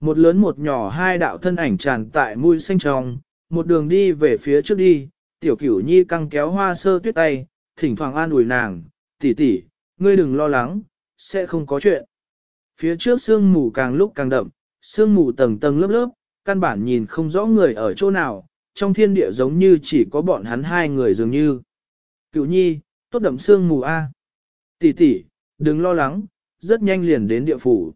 một lớn một nhỏ hai đạo thân ảnh tràn tại mũi xanh trong, một đường đi về phía trước đi, tiểu cửu nhi căng kéo hoa sơ tuyết tay, thỉnh thoảng an ủi nàng, tỷ tỷ, ngươi đừng lo lắng, sẽ không có chuyện. Phía trước sương mù càng lúc càng đậm, sương mù tầng tầng lớp lớp, căn bản nhìn không rõ người ở chỗ nào, trong thiên địa giống như chỉ có bọn hắn hai người dường như. Cửu nhi, tốt đậm sương mù A. Tỷ tỷ, đừng lo lắng, rất nhanh liền đến địa phủ.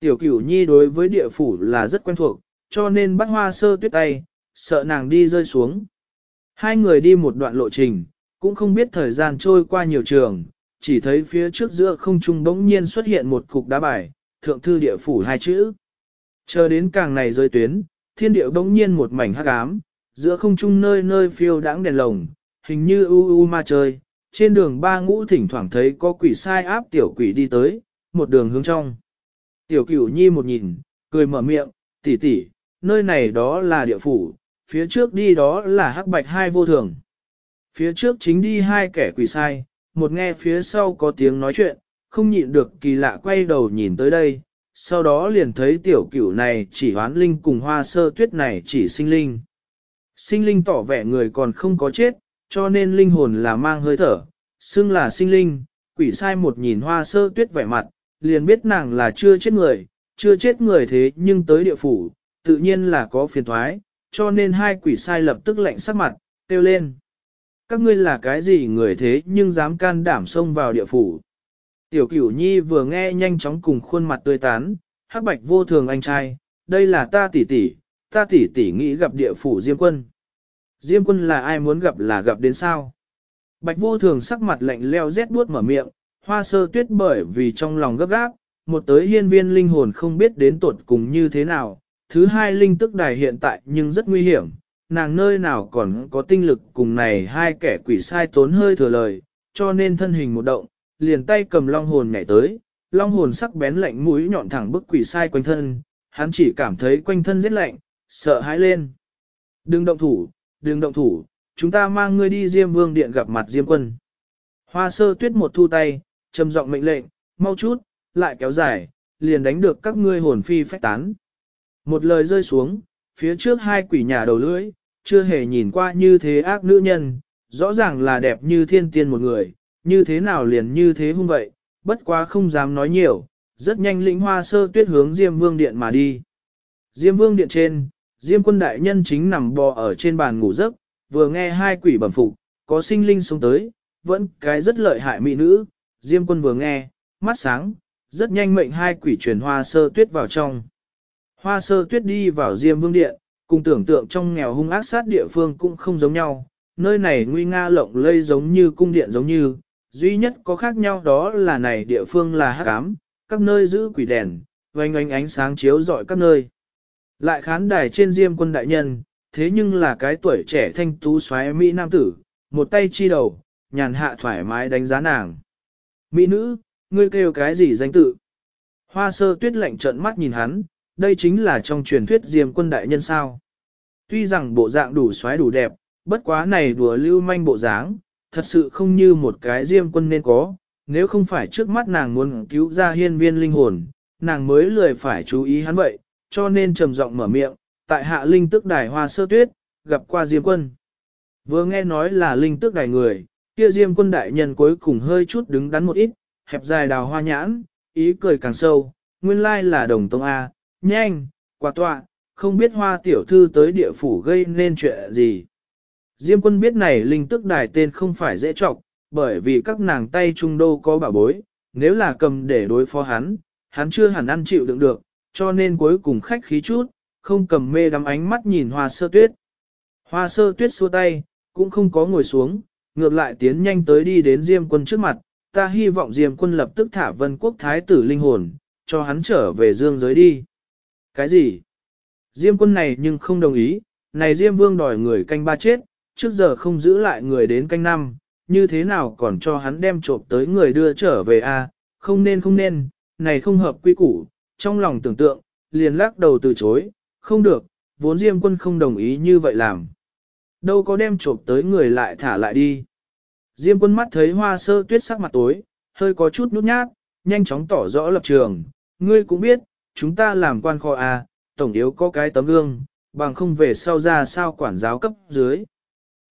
Tiểu cửu nhi đối với địa phủ là rất quen thuộc, cho nên bắt hoa sơ tuyết tay, sợ nàng đi rơi xuống. Hai người đi một đoạn lộ trình, cũng không biết thời gian trôi qua nhiều trường, chỉ thấy phía trước giữa không trung bỗng nhiên xuất hiện một cục đá bài, thượng thư địa phủ hai chữ. Chờ đến càng này rơi tuyến, thiên địa bỗng nhiên một mảnh hắc ám, giữa không trung nơi nơi phiêu đãng đèn lồng, hình như u u ma chơi, trên đường ba ngũ thỉnh thoảng thấy có quỷ sai áp tiểu quỷ đi tới, một đường hướng trong. Tiểu cửu nhi một nhìn, cười mở miệng, tỷ tỷ, nơi này đó là địa phủ, phía trước đi đó là hắc bạch hai vô thường. Phía trước chính đi hai kẻ quỷ sai, một nghe phía sau có tiếng nói chuyện, không nhịn được kỳ lạ quay đầu nhìn tới đây, sau đó liền thấy tiểu cửu này chỉ hoán linh cùng hoa sơ tuyết này chỉ sinh linh. Sinh linh tỏ vẻ người còn không có chết, cho nên linh hồn là mang hơi thở, xưng là sinh linh, quỷ sai một nhìn hoa sơ tuyết vẻ mặt, liền biết nàng là chưa chết người, chưa chết người thế nhưng tới địa phủ, tự nhiên là có phiền thoái, cho nên hai quỷ sai lập tức lạnh sắc mặt, kêu lên. Các ngươi là cái gì người thế nhưng dám can đảm xông vào địa phủ. Tiểu cửu nhi vừa nghe nhanh chóng cùng khuôn mặt tươi tán, hắc bạch vô thường anh trai, đây là ta tỷ tỷ, ta tỷ tỷ nghĩ gặp địa phủ Diêm quân. Diêm quân là ai muốn gặp là gặp đến sao? Bạch vô thường sắc mặt lạnh leo rét buốt mở miệng, hoa sơ tuyết bởi vì trong lòng gấp gáp, một tới hiên viên linh hồn không biết đến tuột cùng như thế nào, thứ hai linh tức đài hiện tại nhưng rất nguy hiểm, nàng nơi nào còn có tinh lực cùng này hai kẻ quỷ sai tốn hơi thừa lời, cho nên thân hình một động, liền tay cầm long hồn nhảy tới, long hồn sắc bén lạnh mũi nhọn thẳng bức quỷ sai quanh thân, hắn chỉ cảm thấy quanh thân rất lạnh, sợ hãi lên. Đừng động thủ, đừng động thủ, chúng ta mang ngươi đi Diêm Vương Điện gặp mặt Diêm Quân. Hoa sơ tuyết một thu tay, trầm giọng mệnh lệnh, mau chút, lại kéo dài, liền đánh được các ngươi hồn phi phách tán. Một lời rơi xuống, phía trước hai quỷ nhà đầu lưỡi, chưa hề nhìn qua như thế ác nữ nhân, rõ ràng là đẹp như thiên tiên một người, như thế nào liền như thế hung vậy, bất quá không dám nói nhiều, rất nhanh lĩnh hoa sơ tuyết hướng Diêm Vương Điện mà đi. Diêm Vương Điện trên, Diêm quân đại nhân chính nằm bò ở trên bàn ngủ giấc, vừa nghe hai quỷ bẩm phục, có sinh linh xuống tới, vẫn cái rất lợi hại mỹ nữ, Diêm quân vừa nghe, mắt sáng, rất nhanh mệnh hai quỷ truyền hoa sơ tuyết vào trong. Hoa sơ tuyết đi vào Diêm Vương Điện, cùng tưởng tượng trong nghèo hung ác sát địa phương cũng không giống nhau, nơi này nguy nga lộng lây giống như cung điện giống như, duy nhất có khác nhau đó là này địa phương là hắc ám, các nơi giữ quỷ đèn, oanh oanh ánh sáng chiếu rọi các nơi. Lại khán đài trên Diêm quân đại nhân, thế nhưng là cái tuổi trẻ thanh tú xoáy Mỹ nam tử, một tay chi đầu, nhàn hạ thoải mái đánh giá nàng. Mỹ nữ, ngươi kêu cái gì danh tự? Hoa sơ tuyết lạnh trợn mắt nhìn hắn, đây chính là trong truyền thuyết diêm quân đại nhân sao. Tuy rằng bộ dạng đủ xoáy đủ đẹp, bất quá này đùa lưu manh bộ dáng, thật sự không như một cái diêm quân nên có, nếu không phải trước mắt nàng muốn cứu ra hiên viên linh hồn, nàng mới lười phải chú ý hắn vậy, cho nên trầm giọng mở miệng, tại hạ linh tức đài hoa sơ tuyết, gặp qua diêm quân. Vừa nghe nói là linh tức đài người, kia diêm quân đại nhân cuối cùng hơi chút đứng đắn một ít, hẹp dài đào hoa nhãn, ý cười càng sâu, nguyên lai là đồng tông A, nhanh, quả tọa, không biết hoa tiểu thư tới địa phủ gây nên chuyện gì. Diêm quân biết này linh tức đài tên không phải dễ trọng, bởi vì các nàng tay trung đô có bảo bối, nếu là cầm để đối phó hắn, hắn chưa hẳn ăn chịu đựng được, cho nên cuối cùng khách khí chút, không cầm mê đắm ánh mắt nhìn hoa sơ tuyết. Hoa sơ tuyết xua tay, cũng không có ngồi xuống, ngược lại tiến nhanh tới đi đến Diêm quân trước mặt, ta hy vọng Diêm quân lập tức thả vân quốc thái tử linh hồn, cho hắn trở về dương giới đi. Cái gì? Diêm quân này nhưng không đồng ý, này Diêm vương đòi người canh ba chết, trước giờ không giữ lại người đến canh năm, như thế nào còn cho hắn đem trộm tới người đưa trở về a? không nên không nên, này không hợp quy củ, trong lòng tưởng tượng, liền lắc đầu từ chối, không được, vốn Diêm quân không đồng ý như vậy làm. Đâu có đem trộm tới người lại thả lại đi. Diêm quân mắt thấy hoa sơ tuyết sắc mặt tối, hơi có chút nút nhát, nhanh chóng tỏ rõ lập trường. Ngươi cũng biết, chúng ta làm quan kho à, tổng yếu có cái tấm gương, bằng không về sau ra sao quản giáo cấp dưới.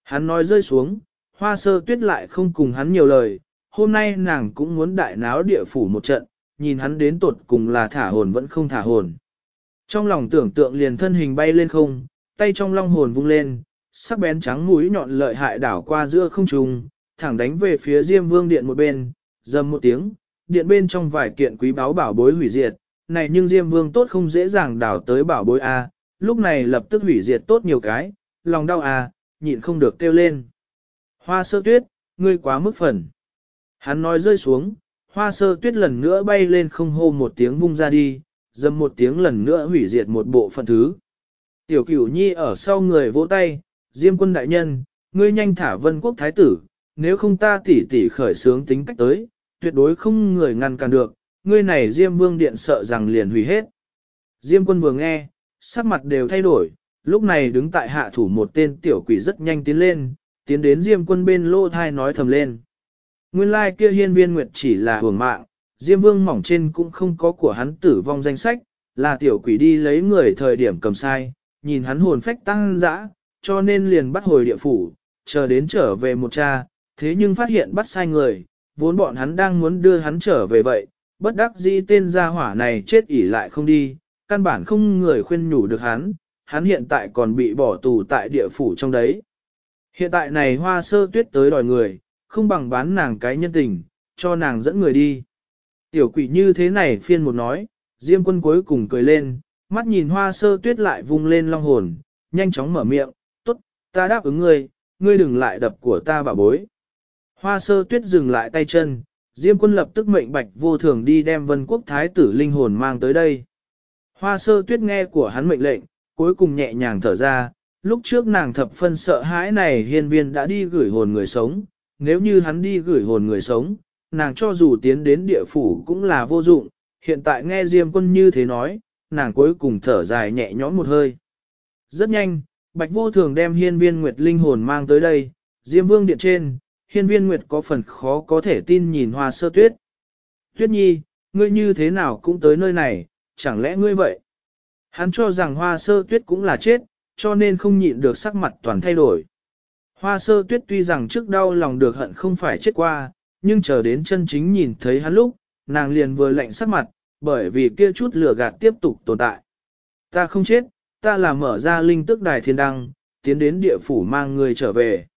Hắn nói rơi xuống, hoa sơ tuyết lại không cùng hắn nhiều lời, hôm nay nàng cũng muốn đại náo địa phủ một trận, nhìn hắn đến tột cùng là thả hồn vẫn không thả hồn. Trong lòng tưởng tượng liền thân hình bay lên không, tay trong long hồn vung lên, sắc bén trắng mũi nhọn lợi hại đảo qua giữa không trung, thẳng đánh về phía Diêm Vương điện một bên, dầm một tiếng, điện bên trong vài kiện quý báu bảo bối hủy diệt, này nhưng Diêm Vương tốt không dễ dàng đảo tới bảo bối a, lúc này lập tức hủy diệt tốt nhiều cái, lòng đau a, nhịn không được kêu lên. Hoa sơ tuyết, ngươi quá mức phần. Hắn nói rơi xuống, hoa sơ tuyết lần nữa bay lên không hô một tiếng vung ra đi, dầm một tiếng lần nữa hủy diệt một bộ phận thứ. Tiểu cửu nhi ở sau người vỗ tay, Diêm quân đại nhân, ngươi nhanh thả vân quốc thái tử, nếu không ta tỉ tỉ khởi sướng tính cách tới, tuyệt đối không người ngăn cản được, ngươi này Diêm vương điện sợ rằng liền hủy hết. Diêm quân vừa nghe, sắc mặt đều thay đổi, lúc này đứng tại hạ thủ một tên tiểu quỷ rất nhanh tiến lên, tiến đến Diêm quân bên lô thai nói thầm lên. Nguyên lai kia hiên viên nguyệt chỉ là hưởng mạng, Diêm vương mỏng trên cũng không có của hắn tử vong danh sách, là tiểu quỷ đi lấy người thời điểm cầm sai, nhìn hắn hồn phách tăng dã, cho nên liền bắt hồi địa phủ, chờ đến trở về một cha, thế nhưng phát hiện bắt sai người, vốn bọn hắn đang muốn đưa hắn trở về vậy, bất đắc dĩ tên gia hỏa này chết ỉ lại không đi, căn bản không người khuyên nhủ được hắn, hắn hiện tại còn bị bỏ tù tại địa phủ trong đấy. Hiện tại này hoa sơ tuyết tới đòi người, không bằng bán nàng cái nhân tình, cho nàng dẫn người đi. Tiểu quỷ như thế này phiên một nói, Diêm quân cuối cùng cười lên, mắt nhìn hoa sơ tuyết lại vung lên long hồn, nhanh chóng mở miệng, ta đáp ứng ngươi, ngươi đừng lại đập của ta bà bối. Hoa sơ tuyết dừng lại tay chân, Diêm quân lập tức mệnh bạch vô thường đi đem vân quốc thái tử linh hồn mang tới đây. Hoa sơ tuyết nghe của hắn mệnh lệnh, cuối cùng nhẹ nhàng thở ra, lúc trước nàng thập phân sợ hãi này hiên viên đã đi gửi hồn người sống, nếu như hắn đi gửi hồn người sống, nàng cho dù tiến đến địa phủ cũng là vô dụng, hiện tại nghe Diêm quân như thế nói, nàng cuối cùng thở dài nhẹ nhõm một hơi. Rất nhanh, Bạch Vô Thường đem hiên viên Nguyệt linh hồn mang tới đây, Diêm Vương điện trên, hiên viên Nguyệt có phần khó có thể tin nhìn hoa sơ tuyết. Tuyết nhi, ngươi như thế nào cũng tới nơi này, chẳng lẽ ngươi vậy? Hắn cho rằng hoa sơ tuyết cũng là chết, cho nên không nhịn được sắc mặt toàn thay đổi. Hoa sơ tuyết tuy rằng trước đau lòng được hận không phải chết qua, nhưng chờ đến chân chính nhìn thấy hắn lúc, nàng liền vừa lạnh sắc mặt, bởi vì kia chút lửa gạt tiếp tục tồn tại. Ta không chết, ta là mở ra linh tức đài thiên đăng, tiến đến địa phủ mang người trở về.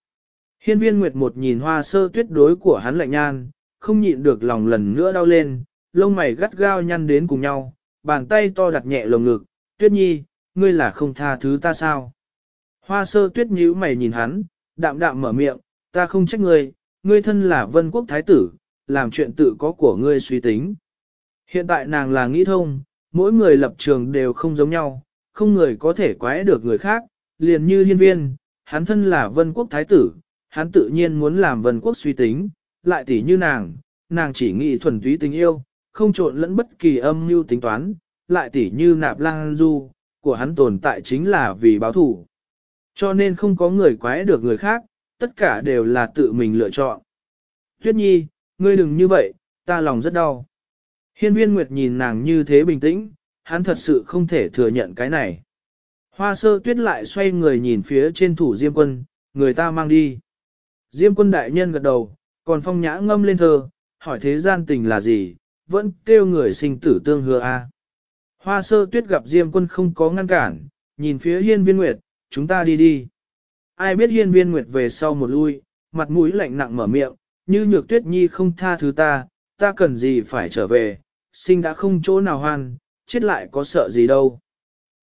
Hiên viên Nguyệt một nhìn hoa sơ tuyết đối của hắn lạnh nhan, không nhịn được lòng lần nữa đau lên, lông mày gắt gao nhăn đến cùng nhau, bàn tay to đặt nhẹ lồng ngực, tuyết nhi, ngươi là không tha thứ ta sao? Hoa sơ tuyết nhíu mày nhìn hắn, đạm đạm mở miệng, ta không trách ngươi, ngươi thân là vân quốc thái tử, làm chuyện tự có của ngươi suy tính. Hiện tại nàng là nghĩ thông, mỗi người lập trường đều không giống nhau, không người có thể quái được người khác, liền như hiên viên, hắn thân là vân quốc thái tử, hắn tự nhiên muốn làm vân quốc suy tính, lại tỉ như nàng, nàng chỉ nghĩ thuần túy tình yêu, không trộn lẫn bất kỳ âm mưu tính toán, lại tỉ như nạp lang du, của hắn tồn tại chính là vì báo thủ. Cho nên không có người quái được người khác, tất cả đều là tự mình lựa chọn. Tuyết nhi, ngươi đừng như vậy, ta lòng rất đau. Hiên viên Nguyệt nhìn nàng như thế bình tĩnh, hắn thật sự không thể thừa nhận cái này. Hoa sơ tuyết lại xoay người nhìn phía trên thủ Diêm quân, người ta mang đi. Diêm quân đại nhân gật đầu, còn phong nhã ngâm lên thơ, hỏi thế gian tình là gì, vẫn kêu người sinh tử tương hứa a. Hoa sơ tuyết gặp Diêm quân không có ngăn cản, nhìn phía hiên viên Nguyệt, chúng ta đi đi. Ai biết hiên viên Nguyệt về sau một lui, mặt mũi lạnh nặng mở miệng, như nhược tuyết nhi không tha thứ ta, ta cần gì phải trở về, sinh đã không chỗ nào hoan, chết lại có sợ gì đâu.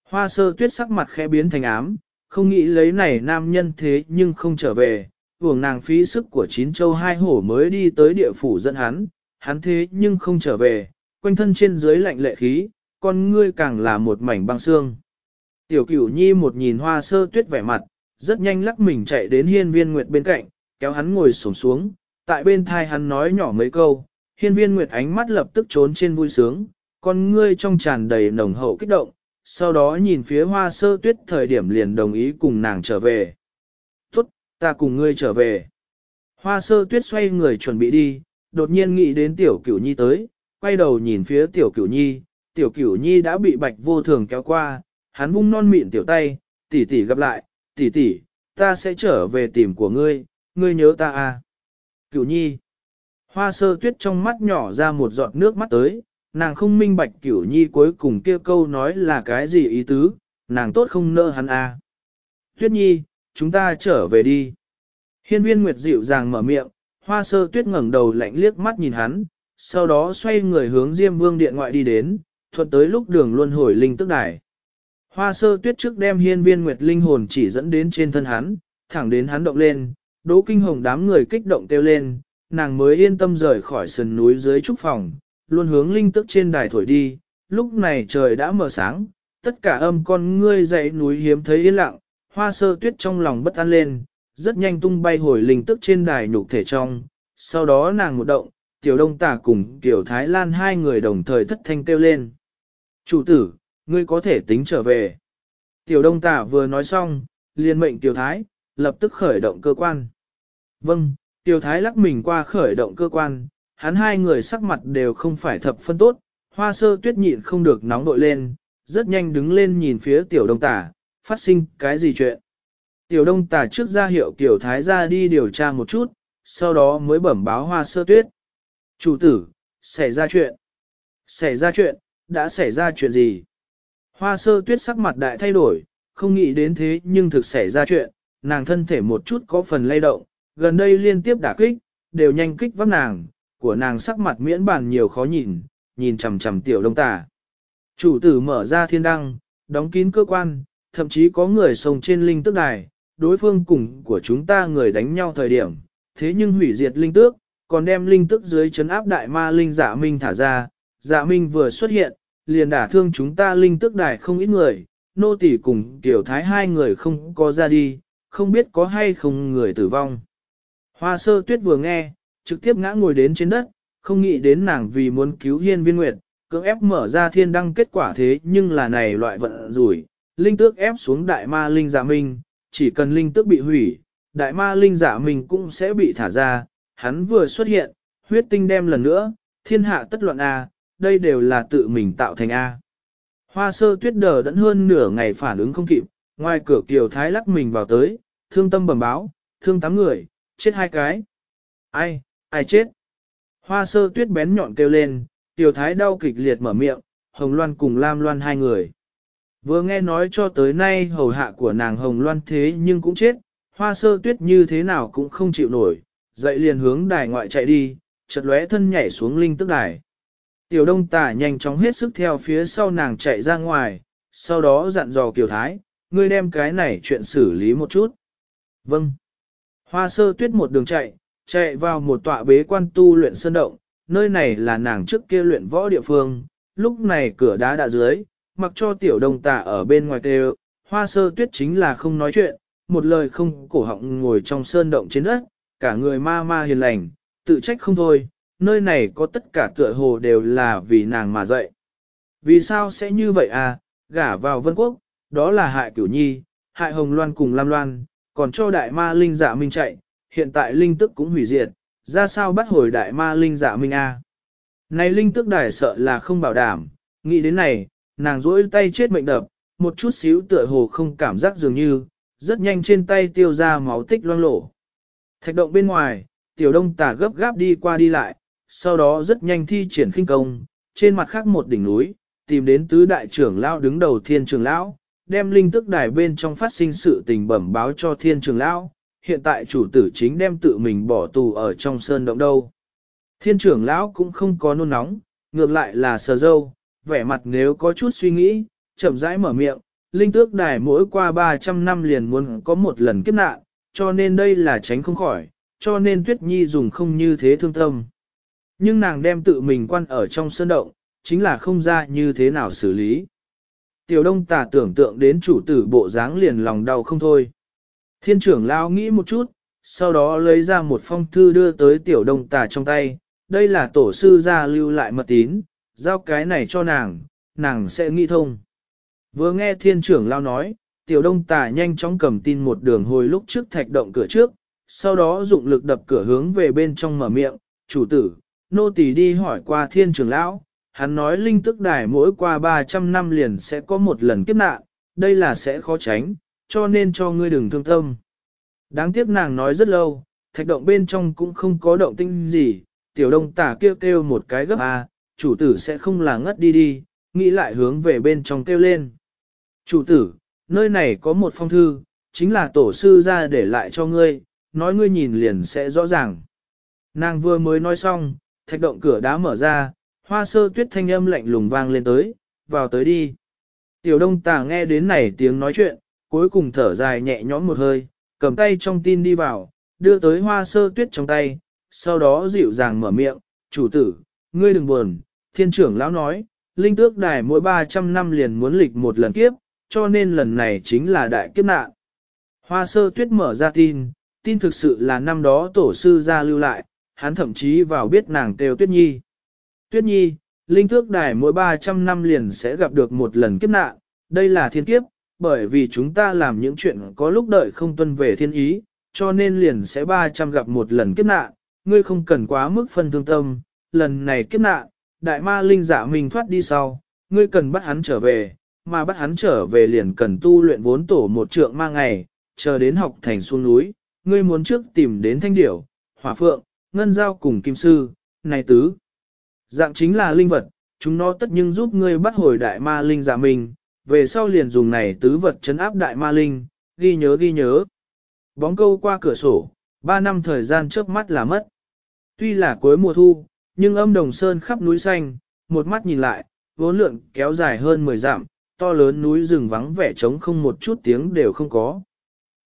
Hoa sơ tuyết sắc mặt khẽ biến thành ám, không nghĩ lấy này nam nhân thế nhưng không trở về, vùng nàng phí sức của chín châu hai hổ mới đi tới địa phủ dẫn hắn, hắn thế nhưng không trở về, quanh thân trên dưới lạnh lệ khí, con ngươi càng là một mảnh băng xương. Tiểu cửu nhi một nhìn hoa sơ tuyết vẻ mặt, rất nhanh lắc mình chạy đến hiên viên nguyệt bên cạnh, kéo hắn ngồi sổng xuống, tại bên thai hắn nói nhỏ mấy câu, hiên viên nguyệt ánh mắt lập tức trốn trên vui sướng, con ngươi trong tràn đầy nồng hậu kích động, sau đó nhìn phía hoa sơ tuyết thời điểm liền đồng ý cùng nàng trở về. Tốt, ta cùng ngươi trở về. Hoa sơ tuyết xoay người chuẩn bị đi, đột nhiên nghĩ đến tiểu cửu nhi tới, quay đầu nhìn phía tiểu cửu nhi, tiểu cửu nhi đã bị bạch vô thường kéo qua, hắn vung non mịn tiểu tay, tỷ tỷ gặp lại, tỷ tỷ, ta sẽ trở về tìm của ngươi, ngươi nhớ ta à. Cửu nhi, hoa sơ tuyết trong mắt nhỏ ra một giọt nước mắt tới, nàng không minh bạch cửu nhi cuối cùng kia câu nói là cái gì ý tứ, nàng tốt không nỡ hắn à. Tuyết nhi, chúng ta trở về đi. Hiên viên Nguyệt dịu dàng mở miệng, hoa sơ tuyết ngẩng đầu lạnh liếc mắt nhìn hắn, sau đó xoay người hướng Diêm Vương Điện ngoại đi đến, thuận tới lúc đường luân hồi linh tức đài. Hoa sơ tuyết trước đem hiên viên Nguyệt linh hồn chỉ dẫn đến trên thân hắn, thẳng đến hắn động lên, đỗ kinh hồng đám người kích động kêu lên, nàng mới yên tâm rời khỏi sườn núi dưới trúc phòng, luôn hướng linh tức trên đài thổi đi, lúc này trời đã mở sáng, tất cả âm con ngươi dậy núi hiếm thấy yên lặng, hoa sơ tuyết trong lòng bất an lên, rất nhanh tung bay hồi linh tức trên đài nhục thể trong, sau đó nàng một động, tiểu đông tả cùng tiểu thái lan hai người đồng thời thất thanh kêu lên. Chủ tử, ngươi có thể tính trở về. Tiểu đông tả vừa nói xong, liền mệnh tiểu thái, lập tức khởi động cơ quan. Vâng, tiểu thái lắc mình qua khởi động cơ quan, hắn hai người sắc mặt đều không phải thập phân tốt, hoa sơ tuyết nhịn không được nóng đội lên, rất nhanh đứng lên nhìn phía tiểu đông tả, phát sinh cái gì chuyện. Tiểu đông tả trước ra hiệu tiểu thái ra đi điều tra một chút, sau đó mới bẩm báo hoa sơ tuyết. Chủ tử, xảy ra chuyện. Xảy ra chuyện, đã xảy ra chuyện gì? Hoa sơ tuyết sắc mặt đại thay đổi, không nghĩ đến thế nhưng thực xảy ra chuyện, nàng thân thể một chút có phần lay động, gần đây liên tiếp đả kích, đều nhanh kích vấp nàng, của nàng sắc mặt miễn bàn nhiều khó nhìn, nhìn chằm chằm tiểu đông tà. Chủ tử mở ra thiên đăng, đóng kín cơ quan, thậm chí có người sống trên linh tức đài, đối phương cùng của chúng ta người đánh nhau thời điểm, thế nhưng hủy diệt linh tước, còn đem linh tức dưới chấn áp đại ma linh dạ minh thả ra, dạ minh vừa xuất hiện, liền đả thương chúng ta linh tức đài không ít người, nô tỳ cùng tiểu thái hai người không có ra đi, không biết có hay không người tử vong. Hoa sơ tuyết vừa nghe, trực tiếp ngã ngồi đến trên đất, không nghĩ đến nàng vì muốn cứu hiên viên nguyệt, cưỡng ép mở ra thiên đăng kết quả thế nhưng là này loại vận rủi, linh tước ép xuống đại ma linh dạ minh, chỉ cần linh tước bị hủy, đại ma linh dạ minh cũng sẽ bị thả ra, hắn vừa xuất hiện, huyết tinh đem lần nữa, thiên hạ tất loạn A, đây đều là tự mình tạo thành A. Hoa sơ tuyết đờ đẫn hơn nửa ngày phản ứng không kịp, ngoài cửa kiều thái lắc mình vào tới, thương tâm bẩm báo, thương tám người, chết hai cái. Ai, ai chết? Hoa sơ tuyết bén nhọn kêu lên, tiểu thái đau kịch liệt mở miệng, hồng loan cùng lam loan hai người. Vừa nghe nói cho tới nay hầu hạ của nàng hồng loan thế nhưng cũng chết, hoa sơ tuyết như thế nào cũng không chịu nổi, dậy liền hướng đài ngoại chạy đi, chợt lóe thân nhảy xuống linh tức đài. Tiểu đông tả nhanh chóng hết sức theo phía sau nàng chạy ra ngoài, sau đó dặn dò Kiều Thái, ngươi đem cái này chuyện xử lý một chút. Vâng. Hoa sơ tuyết một đường chạy, chạy vào một tọa bế quan tu luyện sơn động, nơi này là nàng trước kia luyện võ địa phương, lúc này cửa đá đã dưới, mặc cho tiểu đông tà ở bên ngoài kêu, hoa sơ tuyết chính là không nói chuyện, một lời không cổ họng ngồi trong sơn động trên đất, cả người ma ma hiền lành, tự trách không thôi, nơi này có tất cả tựa hồ đều là vì nàng mà dậy. Vì sao sẽ như vậy à, gả vào vân quốc, đó là hại cửu nhi, hại hồng loan cùng lam loan, còn cho đại ma linh dạ minh chạy, hiện tại linh tức cũng hủy diệt, ra sao bắt hồi đại ma linh dạ minh a? À? Này linh tức đài sợ là không bảo đảm, nghĩ đến này, nàng rỗi tay chết mệnh đập, một chút xíu tựa hồ không cảm giác dường như, rất nhanh trên tay tiêu ra máu tích loang lổ. Thạch động bên ngoài, tiểu đông tà gấp gáp đi qua đi lại, sau đó rất nhanh thi triển khinh công, trên mặt khác một đỉnh núi, tìm đến tứ đại trưởng lão đứng đầu thiên trường lão, đem linh tức đài bên trong phát sinh sự tình bẩm báo cho thiên trường lão, hiện tại chủ tử chính đem tự mình bỏ tù ở trong sơn động đâu. Thiên trưởng lão cũng không có nôn nóng, ngược lại là sờ dâu, vẻ mặt nếu có chút suy nghĩ, chậm rãi mở miệng, linh tước đài mỗi qua 300 năm liền muốn có một lần kiếp nạn, cho nên đây là tránh không khỏi, cho nên Tuyết Nhi dùng không như thế thương tâm. Nhưng nàng đem tự mình quan ở trong sơn động, chính là không ra như thế nào xử lý. Tiểu đông tà tưởng tượng đến chủ tử bộ dáng liền lòng đau không thôi. Thiên trưởng lao nghĩ một chút, sau đó lấy ra một phong thư đưa tới tiểu đông tà trong tay, đây là tổ sư gia lưu lại mật tín, giao cái này cho nàng, nàng sẽ nghĩ thông. Vừa nghe thiên trưởng lao nói, tiểu đông tà nhanh chóng cầm tin một đường hồi lúc trước thạch động cửa trước, sau đó dụng lực đập cửa hướng về bên trong mở miệng, chủ tử, nô tỳ đi hỏi qua thiên trưởng lão, hắn nói linh tức đài mỗi qua 300 năm liền sẽ có một lần kiếp nạn, đây là sẽ khó tránh, cho nên cho ngươi đừng thương tâm. Đáng tiếc nàng nói rất lâu, thạch động bên trong cũng không có động tinh gì, tiểu đông tả kêu kêu một cái gấp a, chủ tử sẽ không là ngất đi đi, nghĩ lại hướng về bên trong kêu lên. Chủ tử, nơi này có một phong thư, chính là tổ sư ra để lại cho ngươi, nói ngươi nhìn liền sẽ rõ ràng. Nàng vừa mới nói xong, thạch động cửa đá mở ra, hoa sơ tuyết thanh âm lạnh lùng vang lên tới, vào tới đi. Tiểu đông Tả nghe đến này tiếng nói chuyện, cuối cùng thở dài nhẹ nhõm một hơi, cầm tay trong tin đi vào, đưa tới hoa sơ tuyết trong tay, sau đó dịu dàng mở miệng, chủ tử, ngươi đừng buồn, thiên trưởng lão nói, linh tước đài mỗi 300 năm liền muốn lịch một lần kiếp, cho nên lần này chính là đại kiếp nạn. Hoa sơ tuyết mở ra tin, tin thực sự là năm đó tổ sư ra lưu lại, hắn thậm chí vào biết nàng kêu tuyết nhi. Tuyết nhi, linh tước đài mỗi 300 năm liền sẽ gặp được một lần kiếp nạn, đây là thiên kiếp, bởi vì chúng ta làm những chuyện có lúc đợi không tuân về thiên ý, cho nên liền sẽ 300 gặp một lần kiếp nạn, ngươi không cần quá mức phân thương tâm, lần này kiếp nạn, đại ma linh giả mình thoát đi sau, ngươi cần bắt hắn trở về, mà bắt hắn trở về liền cần tu luyện vốn tổ một trượng ma ngày, chờ đến học thành xuống núi, ngươi muốn trước tìm đến thanh điểu, hỏa phượng, ngân giao cùng kim sư, này tứ. Dạng chính là linh vật, chúng nó tất nhưng giúp ngươi bắt hồi đại ma linh giả mình, về sau liền dùng này tứ vật chấn áp đại ma linh, ghi nhớ ghi nhớ. Bóng câu qua cửa sổ, ba năm thời gian trước mắt là mất. Tuy là cuối mùa thu, nhưng âm đồng sơn khắp núi xanh, một mắt nhìn lại, vốn lượng kéo dài hơn 10 dặm, to lớn núi rừng vắng vẻ trống không một chút tiếng đều không có.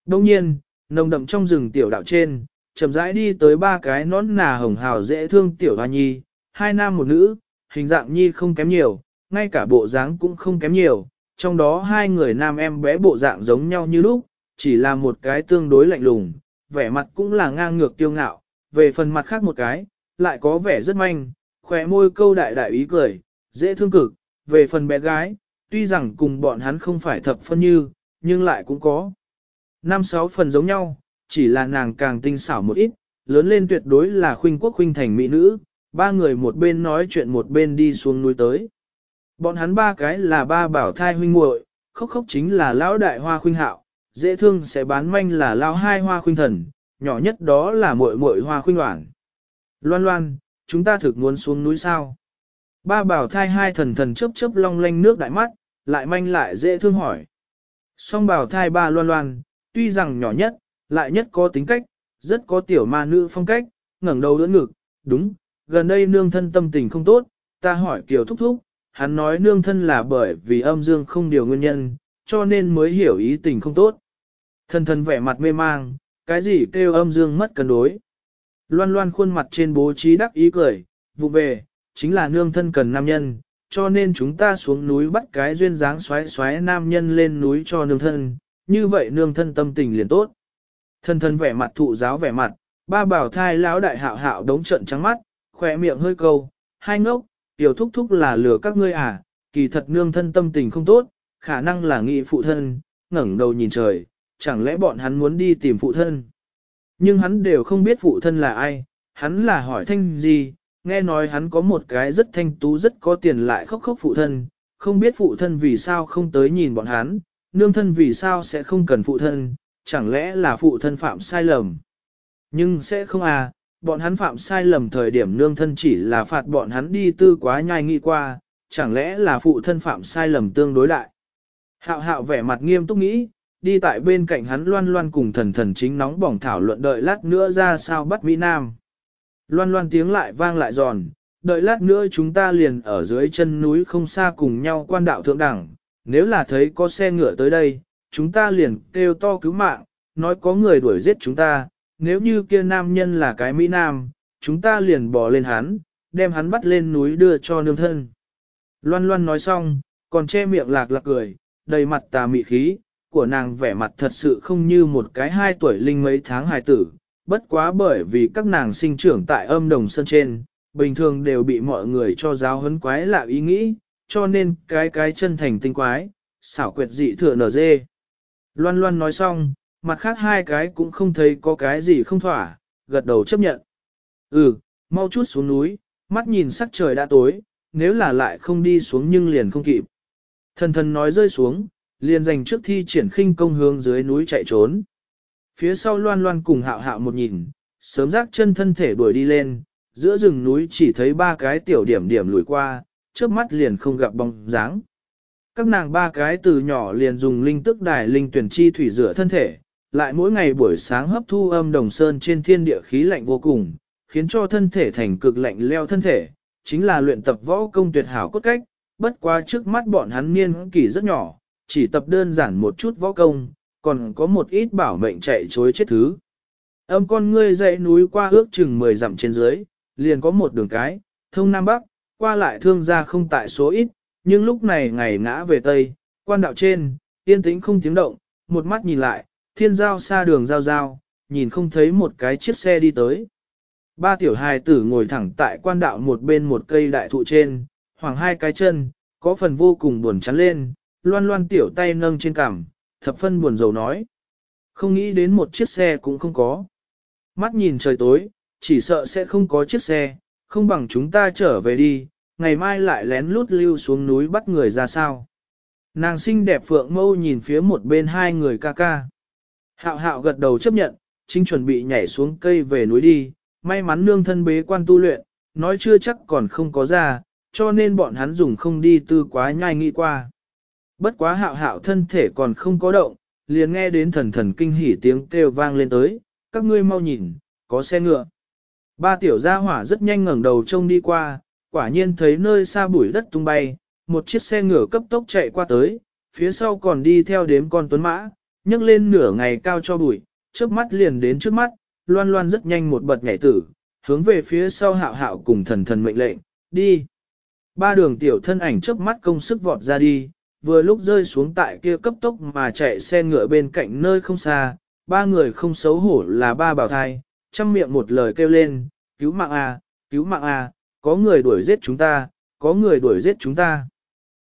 Đông nhiên, nồng đậm trong rừng tiểu đạo trên, chậm rãi đi tới ba cái nón nà hồng hào dễ thương tiểu hoa nhi, hai nam một nữ, hình dạng nhi không kém nhiều, ngay cả bộ dáng cũng không kém nhiều, trong đó hai người nam em bé bộ dạng giống nhau như lúc, chỉ là một cái tương đối lạnh lùng, vẻ mặt cũng là ngang ngược tiêu ngạo, về phần mặt khác một cái, lại có vẻ rất manh, khỏe môi câu đại đại ý cười, dễ thương cực, về phần bé gái, tuy rằng cùng bọn hắn không phải thập phân như, nhưng lại cũng có. Năm sáu phần giống nhau, chỉ là nàng càng tinh xảo một ít, lớn lên tuyệt đối là khuynh quốc khuynh thành mỹ nữ, ba người một bên nói chuyện một bên đi xuống núi tới. Bọn hắn ba cái là ba bảo thai huynh muội, khóc khóc chính là lão đại hoa khuynh hạo, dễ thương sẽ bán manh là lão hai hoa khuynh thần, nhỏ nhất đó là muội muội hoa khuynh đoản. Loan loan, chúng ta thực muốn xuống núi sao? Ba bảo thai hai thần thần chớp chớp long lanh nước đại mắt, lại manh lại dễ thương hỏi. Song bảo thai ba loan loan, tuy rằng nhỏ nhất, lại nhất có tính cách, rất có tiểu ma nữ phong cách, ngẩng đầu đỡ ngực, đúng, gần đây nương thân tâm tình không tốt, ta hỏi kiều thúc thúc, hắn nói nương thân là bởi vì âm dương không điều nguyên nhân, cho nên mới hiểu ý tình không tốt. Thần thần vẻ mặt mê mang, cái gì kêu âm dương mất cân đối. Loan loan khuôn mặt trên bố trí đắc ý cười, vụ về, chính là nương thân cần nam nhân, cho nên chúng ta xuống núi bắt cái duyên dáng xoáy xoáy nam nhân lên núi cho nương thân, như vậy nương thân tâm tình liền tốt. Thân thân vẻ mặt thụ giáo vẻ mặt, ba bảo thai lão đại hạo hạo đống trận trắng mắt, khỏe miệng hơi câu, hai ngốc, tiểu thúc thúc là lừa các ngươi à, kỳ thật nương thân tâm tình không tốt, khả năng là nghị phụ thân, ngẩng đầu nhìn trời, chẳng lẽ bọn hắn muốn đi tìm phụ thân. Nhưng hắn đều không biết phụ thân là ai, hắn là hỏi thanh gì, nghe nói hắn có một cái rất thanh tú rất có tiền lại khóc khóc phụ thân, không biết phụ thân vì sao không tới nhìn bọn hắn, nương thân vì sao sẽ không cần phụ thân, chẳng lẽ là phụ thân phạm sai lầm. Nhưng sẽ không à, bọn hắn phạm sai lầm thời điểm nương thân chỉ là phạt bọn hắn đi tư quá nhai nghĩ qua, chẳng lẽ là phụ thân phạm sai lầm tương đối đại. Hạo hạo vẻ mặt nghiêm túc nghĩ, đi tại bên cạnh hắn loan loan cùng thần thần chính nóng bỏng thảo luận đợi lát nữa ra sao bắt Mỹ Nam. Loan loan tiếng lại vang lại giòn, đợi lát nữa chúng ta liền ở dưới chân núi không xa cùng nhau quan đạo thượng đẳng, nếu là thấy có xe ngựa tới đây, chúng ta liền kêu to cứu mạng, nói có người đuổi giết chúng ta, nếu như kia nam nhân là cái Mỹ Nam, chúng ta liền bỏ lên hắn, đem hắn bắt lên núi đưa cho nương thân. Loan loan nói xong, còn che miệng lạc lạc cười, đầy mặt tà mị khí, của nàng vẻ mặt thật sự không như một cái hai tuổi linh mấy tháng hài tử, bất quá bởi vì các nàng sinh trưởng tại âm đồng sân trên, bình thường đều bị mọi người cho giáo huấn quái lạ ý nghĩ, cho nên cái cái chân thành tinh quái, xảo quyệt dị thừa nở dê. Loan loan nói xong, mặt khác hai cái cũng không thấy có cái gì không thỏa, gật đầu chấp nhận. Ừ, mau chút xuống núi, mắt nhìn sắc trời đã tối, nếu là lại không đi xuống nhưng liền không kịp. Thần thần nói rơi xuống, liền dành trước thi triển khinh công hướng dưới núi chạy trốn. Phía sau loan loan cùng hạo hạo một nhìn, sớm rác chân thân thể đuổi đi lên, giữa rừng núi chỉ thấy ba cái tiểu điểm điểm lùi qua, trước mắt liền không gặp bóng dáng. Các nàng ba cái từ nhỏ liền dùng linh tức đài linh tuyển chi thủy rửa thân thể, lại mỗi ngày buổi sáng hấp thu âm đồng sơn trên thiên địa khí lạnh vô cùng, khiến cho thân thể thành cực lạnh leo thân thể, chính là luyện tập võ công tuyệt hảo cốt cách, bất quá trước mắt bọn hắn niên kỷ rất nhỏ, chỉ tập đơn giản một chút võ công, còn có một ít bảo mệnh chạy chối chết thứ. Âm con ngươi dãy núi qua ước chừng 10 dặm trên dưới, liền có một đường cái, thông Nam Bắc, qua lại thương gia không tại số ít, nhưng lúc này ngày ngã về Tây, quan đạo trên, yên tĩnh không tiếng động, một mắt nhìn lại, thiên giao xa đường giao giao, nhìn không thấy một cái chiếc xe đi tới. Ba tiểu hài tử ngồi thẳng tại quan đạo một bên một cây đại thụ trên, hoàng hai cái chân, có phần vô cùng buồn chán lên, loan loan tiểu tay nâng trên cằm, thập phân buồn rầu nói. Không nghĩ đến một chiếc xe cũng không có. Mắt nhìn trời tối, chỉ sợ sẽ không có chiếc xe, không bằng chúng ta trở về đi, ngày mai lại lén lút lưu xuống núi bắt người ra sao. Nàng xinh đẹp phượng mâu nhìn phía một bên hai người ca ca. Hạo hạo gật đầu chấp nhận, chính chuẩn bị nhảy xuống cây về núi đi, may mắn nương thân bế quan tu luyện, nói chưa chắc còn không có ra, cho nên bọn hắn dùng không đi tư quá nhai nghĩ qua. Bất quá hạo hạo thân thể còn không có động, liền nghe đến thần thần kinh hỉ tiếng kêu vang lên tới, các ngươi mau nhìn, có xe ngựa. Ba tiểu gia hỏa rất nhanh ngẩng đầu trông đi qua, quả nhiên thấy nơi xa bụi đất tung bay, một chiếc xe ngựa cấp tốc chạy qua tới, phía sau còn đi theo đếm con tuấn mã, nhấc lên nửa ngày cao cho bụi, trước mắt liền đến trước mắt, loan loan rất nhanh một bật nhảy tử, hướng về phía sau hạo hạo cùng thần thần mệnh lệnh, đi. Ba đường tiểu thân ảnh trước mắt công sức vọt ra đi, vừa lúc rơi xuống tại kia cấp tốc mà chạy xe ngựa bên cạnh nơi không xa, ba người không xấu hổ là ba bảo thai, chăm miệng một lời kêu lên, cứu mạng a, cứu mạng a, có người đuổi giết chúng ta, có người đuổi giết chúng ta.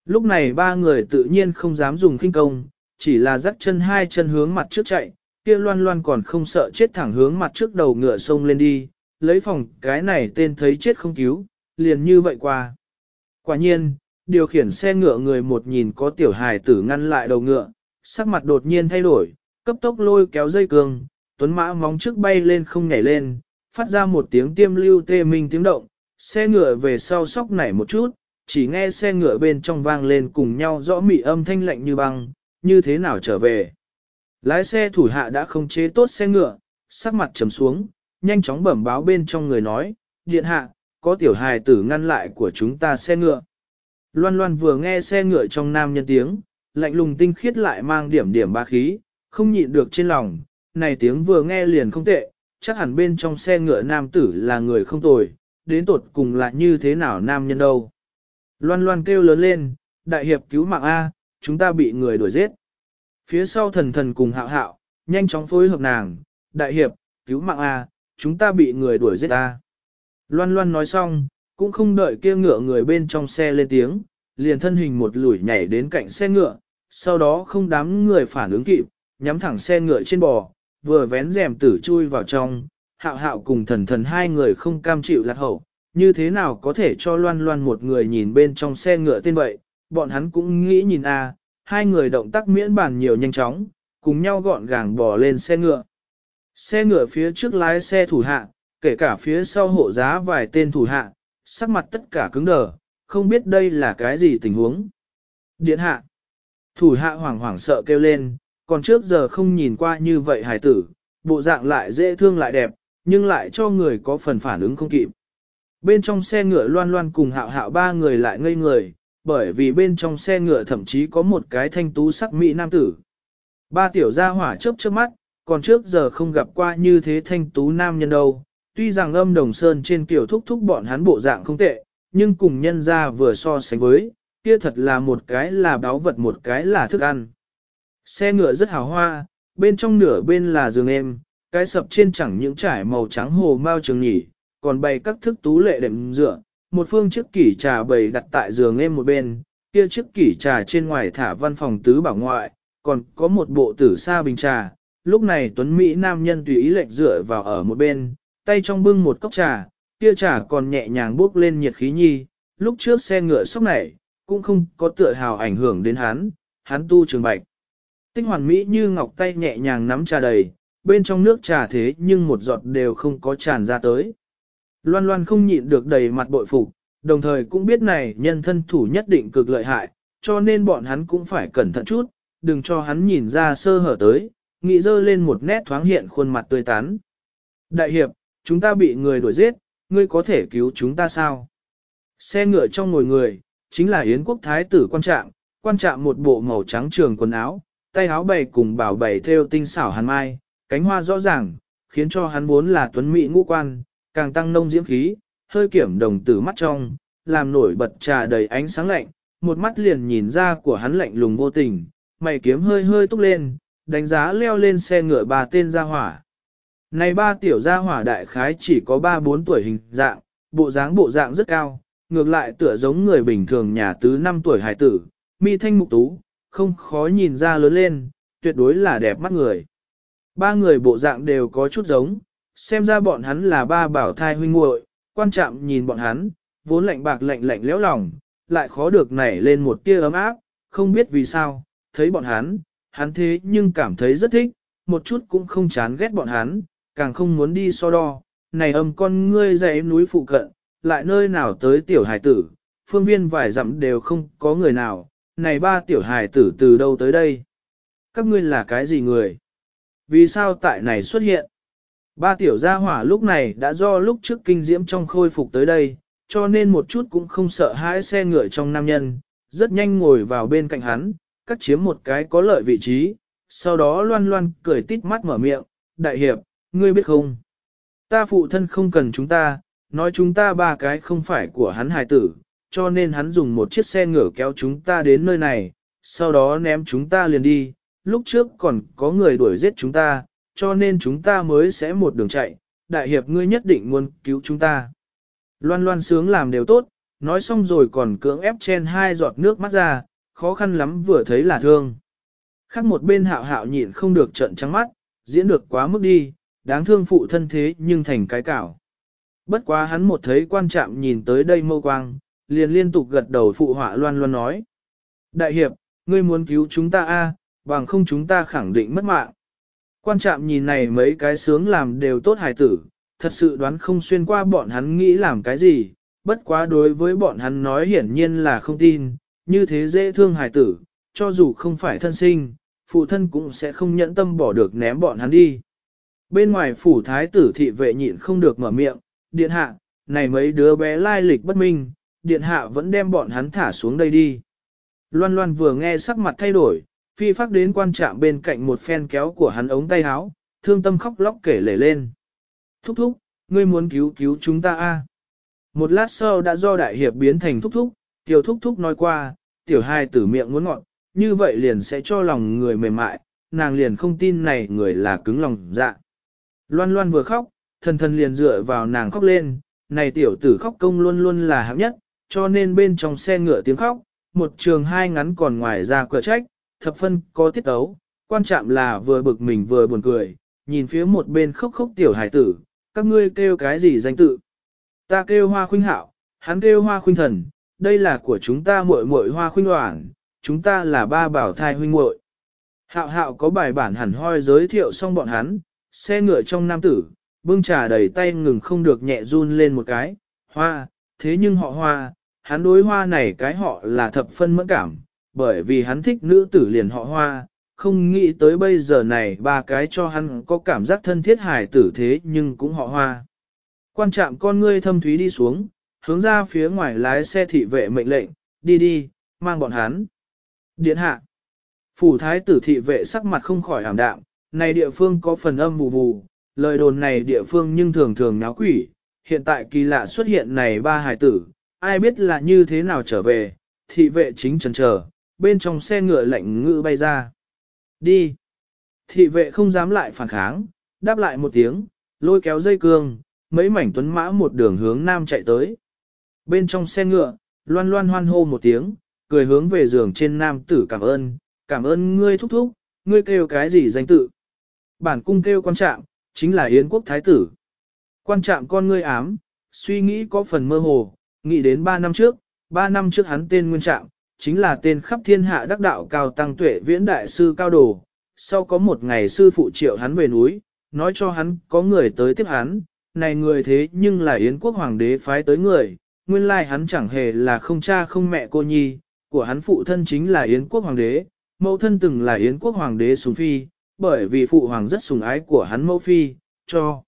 Lúc này ba người tự nhiên không dám dùng kinh công, chỉ là dắt chân hai chân hướng mặt trước chạy, kia loan loan còn không sợ chết thẳng hướng mặt trước đầu ngựa sông lên đi, lấy phòng cái này tên thấy chết không cứu, liền như vậy qua. Quả nhiên, điều khiển xe ngựa người một nhìn có tiểu hài tử ngăn lại đầu ngựa, sắc mặt đột nhiên thay đổi, cấp tốc lôi kéo dây cương, tuấn mã móng trước bay lên không nhảy lên, phát ra một tiếng tiêm lưu tê minh tiếng động, xe ngựa về sau sóc nảy một chút, chỉ nghe xe ngựa bên trong vang lên cùng nhau rõ mị âm thanh lạnh như băng, như thế nào trở về. Lái xe thủ hạ đã không chế tốt xe ngựa, sắc mặt trầm xuống, nhanh chóng bẩm báo bên trong người nói, điện hạ, có tiểu hài tử ngăn lại của chúng ta xe ngựa. Loan loan vừa nghe xe ngựa trong nam nhân tiếng, lạnh lùng tinh khiết lại mang điểm điểm ba khí, không nhịn được trên lòng, này tiếng vừa nghe liền không tệ, chắc hẳn bên trong xe ngựa nam tử là người không tồi, đến tột cùng là như thế nào nam nhân đâu. Loan loan kêu lớn lên, đại hiệp cứu mạng A, chúng ta bị người đuổi giết. Phía sau thần thần cùng hạo hạo, nhanh chóng phối hợp nàng, đại hiệp, cứu mạng A, chúng ta bị người đuổi giết A. Loan loan nói xong, cũng không đợi kia ngựa người bên trong xe lên tiếng, liền thân hình một lùi nhảy đến cạnh xe ngựa, sau đó không đám người phản ứng kịp, nhắm thẳng xe ngựa trên bò, vừa vén rèm tử chui vào trong, hạo hạo cùng thần thần hai người không cam chịu lạc hậu, như thế nào có thể cho loan loan một người nhìn bên trong xe ngựa tên vậy, bọn hắn cũng nghĩ nhìn a hai người động tác miễn bàn nhiều nhanh chóng, cùng nhau gọn gàng bò lên xe ngựa. Xe ngựa phía trước lái xe thủ hạ, kể cả phía sau hộ giá vài tên thủ hạ, sắc mặt tất cả cứng đờ, không biết đây là cái gì tình huống. Điện hạ. Thủ hạ hoảng hoảng sợ kêu lên, còn trước giờ không nhìn qua như vậy hài tử, bộ dạng lại dễ thương lại đẹp, nhưng lại cho người có phần phản ứng không kịp. Bên trong xe ngựa loan loan cùng hạo hạo ba người lại ngây người, bởi vì bên trong xe ngựa thậm chí có một cái thanh tú sắc mỹ nam tử. Ba tiểu gia hỏa chớp chớp mắt, còn trước giờ không gặp qua như thế thanh tú nam nhân đâu. Tuy rằng âm đồng sơn trên kiểu thúc thúc bọn hắn bộ dạng không tệ, nhưng cùng nhân ra vừa so sánh với, kia thật là một cái là báo vật một cái là thức ăn. Xe ngựa rất hào hoa, bên trong nửa bên là giường êm, cái sập trên chẳng những trải màu trắng hồ mao trường nhỉ, còn bày các thức tú lệ đệm dựa, một phương chiếc kỷ trà bày đặt tại giường em một bên, kia chiếc kỷ trà trên ngoài thả văn phòng tứ bảo ngoại, còn có một bộ tử sa bình trà. Lúc này Tuấn Mỹ nam nhân tùy ý lệch dựa vào ở một bên, tay trong bưng một cốc trà, kia trà còn nhẹ nhàng bước lên nhiệt khí nhi, lúc trước xe ngựa sốc này, cũng không có tựa hào ảnh hưởng đến hắn, hắn tu trường bạch. Tinh hoàn mỹ như ngọc tay nhẹ nhàng nắm trà đầy, bên trong nước trà thế nhưng một giọt đều không có tràn ra tới. Loan loan không nhịn được đầy mặt bội phục, đồng thời cũng biết này nhân thân thủ nhất định cực lợi hại, cho nên bọn hắn cũng phải cẩn thận chút, đừng cho hắn nhìn ra sơ hở tới, nghĩ dơ lên một nét thoáng hiện khuôn mặt tươi tắn. Đại hiệp, chúng ta bị người đuổi giết, ngươi có thể cứu chúng ta sao? Xe ngựa trong ngồi người, chính là Yến quốc thái tử quan trạng, quan trạng một bộ màu trắng trường quần áo, tay áo bày cùng bảo bày theo tinh xảo hàn mai, cánh hoa rõ ràng, khiến cho hắn vốn là tuấn mỹ ngũ quan, càng tăng nông diễm khí, hơi kiểm đồng tử mắt trong, làm nổi bật trà đầy ánh sáng lạnh, một mắt liền nhìn ra của hắn lạnh lùng vô tình, mày kiếm hơi hơi túc lên, đánh giá leo lên xe ngựa ba tên gia hỏa. Này ba tiểu gia hỏa đại khái chỉ có ba bốn tuổi hình dạng, bộ dáng bộ dạng rất cao, ngược lại tựa giống người bình thường nhà tứ năm tuổi hải tử, mi thanh mục tú, không khó nhìn ra lớn lên, tuyệt đối là đẹp mắt người. Ba người bộ dạng đều có chút giống, xem ra bọn hắn là ba bảo thai huynh muội, quan trọng nhìn bọn hắn, vốn lạnh bạc lạnh lạnh léo lòng, lại khó được nảy lên một tia ấm áp, không biết vì sao, thấy bọn hắn, hắn thế nhưng cảm thấy rất thích, một chút cũng không chán ghét bọn hắn, càng không muốn đi so đo, này âm con ngươi dãy núi phụ cận, lại nơi nào tới tiểu hài tử, phương viên vài dặm đều không có người nào, này ba tiểu hài tử từ đâu tới đây? Các ngươi là cái gì người? Vì sao tại này xuất hiện? Ba tiểu gia hỏa lúc này đã do lúc trước kinh diễm trong khôi phục tới đây, cho nên một chút cũng không sợ hãi xe ngựa trong nam nhân, rất nhanh ngồi vào bên cạnh hắn, cắt chiếm một cái có lợi vị trí, sau đó loan loan cười tít mắt mở miệng, đại hiệp, ngươi biết không? Ta phụ thân không cần chúng ta, nói chúng ta ba cái không phải của hắn hài tử, cho nên hắn dùng một chiếc xe ngựa kéo chúng ta đến nơi này, sau đó ném chúng ta liền đi, lúc trước còn có người đuổi giết chúng ta, cho nên chúng ta mới sẽ một đường chạy, đại hiệp ngươi nhất định muốn cứu chúng ta. Loan loan sướng làm đều tốt, nói xong rồi còn cưỡng ép chen hai giọt nước mắt ra, khó khăn lắm vừa thấy là thương. Khác một bên hạo hạo nhịn không được trận trắng mắt, diễn được quá mức đi, đáng thương phụ thân thế nhưng thành cái cảo. Bất quá hắn một thấy quan trạm nhìn tới đây mâu quang, liền liên tục gật đầu phụ họa loan loan nói. Đại hiệp, ngươi muốn cứu chúng ta a, bằng không chúng ta khẳng định mất mạng. Quan trạm nhìn này mấy cái sướng làm đều tốt hài tử, thật sự đoán không xuyên qua bọn hắn nghĩ làm cái gì, bất quá đối với bọn hắn nói hiển nhiên là không tin, như thế dễ thương hài tử, cho dù không phải thân sinh, phụ thân cũng sẽ không nhẫn tâm bỏ được ném bọn hắn đi. Bên ngoài phủ thái tử thị vệ nhịn không được mở miệng, điện hạ, này mấy đứa bé lai lịch bất minh, điện hạ vẫn đem bọn hắn thả xuống đây đi. Loan loan vừa nghe sắc mặt thay đổi, phi phát đến quan trạm bên cạnh một phen kéo của hắn ống tay áo, thương tâm khóc lóc kể lể lên. Thúc thúc, ngươi muốn cứu cứu chúng ta a? Một lát sau đã do đại hiệp biến thành thúc thúc, tiểu thúc thúc nói qua, tiểu hai tử miệng muốn ngọn, như vậy liền sẽ cho lòng người mềm mại, nàng liền không tin này người là cứng lòng dạ. Loan loan vừa khóc, thần thần liền dựa vào nàng khóc lên, này tiểu tử khóc công luôn luôn là hạng nhất, cho nên bên trong xe ngựa tiếng khóc, một trường hai ngắn còn ngoài ra cửa trách, thập phân có tiết tấu, quan trọng là vừa bực mình vừa buồn cười, nhìn phía một bên khóc khóc tiểu hải tử, các ngươi kêu cái gì danh tự? Ta kêu hoa khuynh hạo, hắn kêu hoa khuynh thần, đây là của chúng ta muội muội hoa khuynh hoảng, chúng ta là ba bảo thai huynh muội. Hạo hạo có bài bản hẳn hoi giới thiệu xong bọn hắn, xe ngựa trong nam tử, bưng trà đầy tay ngừng không được nhẹ run lên một cái, hoa, thế nhưng họ hoa, hắn đối hoa này cái họ là thập phân mẫn cảm, bởi vì hắn thích nữ tử liền họ hoa, không nghĩ tới bây giờ này ba cái cho hắn có cảm giác thân thiết hài tử thế nhưng cũng họ hoa. Quan trạm con ngươi thâm thúy đi xuống, hướng ra phía ngoài lái xe thị vệ mệnh lệnh, đi đi, mang bọn hắn. Điện hạ. Phủ thái tử thị vệ sắc mặt không khỏi ảm đạm, này địa phương có phần âm vù vù, lời đồn này địa phương nhưng thường thường náo quỷ, hiện tại kỳ lạ xuất hiện này ba hài tử, ai biết là như thế nào trở về, thị vệ chính chần trở, bên trong xe ngựa lạnh ngự bay ra. Đi. Thị vệ không dám lại phản kháng, đáp lại một tiếng, lôi kéo dây cương, mấy mảnh tuấn mã một đường hướng nam chạy tới. Bên trong xe ngựa, loan loan hoan hô một tiếng, cười hướng về giường trên nam tử cảm ơn, cảm ơn ngươi thúc thúc, ngươi kêu cái gì danh tự. Bản cung kêu quan trạm, chính là Yến quốc thái tử. Quan trạm con ngươi ám, suy nghĩ có phần mơ hồ, nghĩ đến ba năm trước, ba năm trước hắn tên Nguyên Trạm, chính là tên khắp thiên hạ đắc đạo cao tăng tuệ viễn đại sư cao đồ. Sau có một ngày sư phụ triệu hắn về núi, nói cho hắn có người tới tiếp hắn, này người thế nhưng là Yến quốc hoàng đế phái tới người, nguyên lai hắn chẳng hề là không cha không mẹ cô nhi, của hắn phụ thân chính là Yến quốc hoàng đế, mẫu thân từng là Yến quốc hoàng đế sùng phi, bởi vì phụ hoàng rất sùng ái của hắn mẫu phi, cho.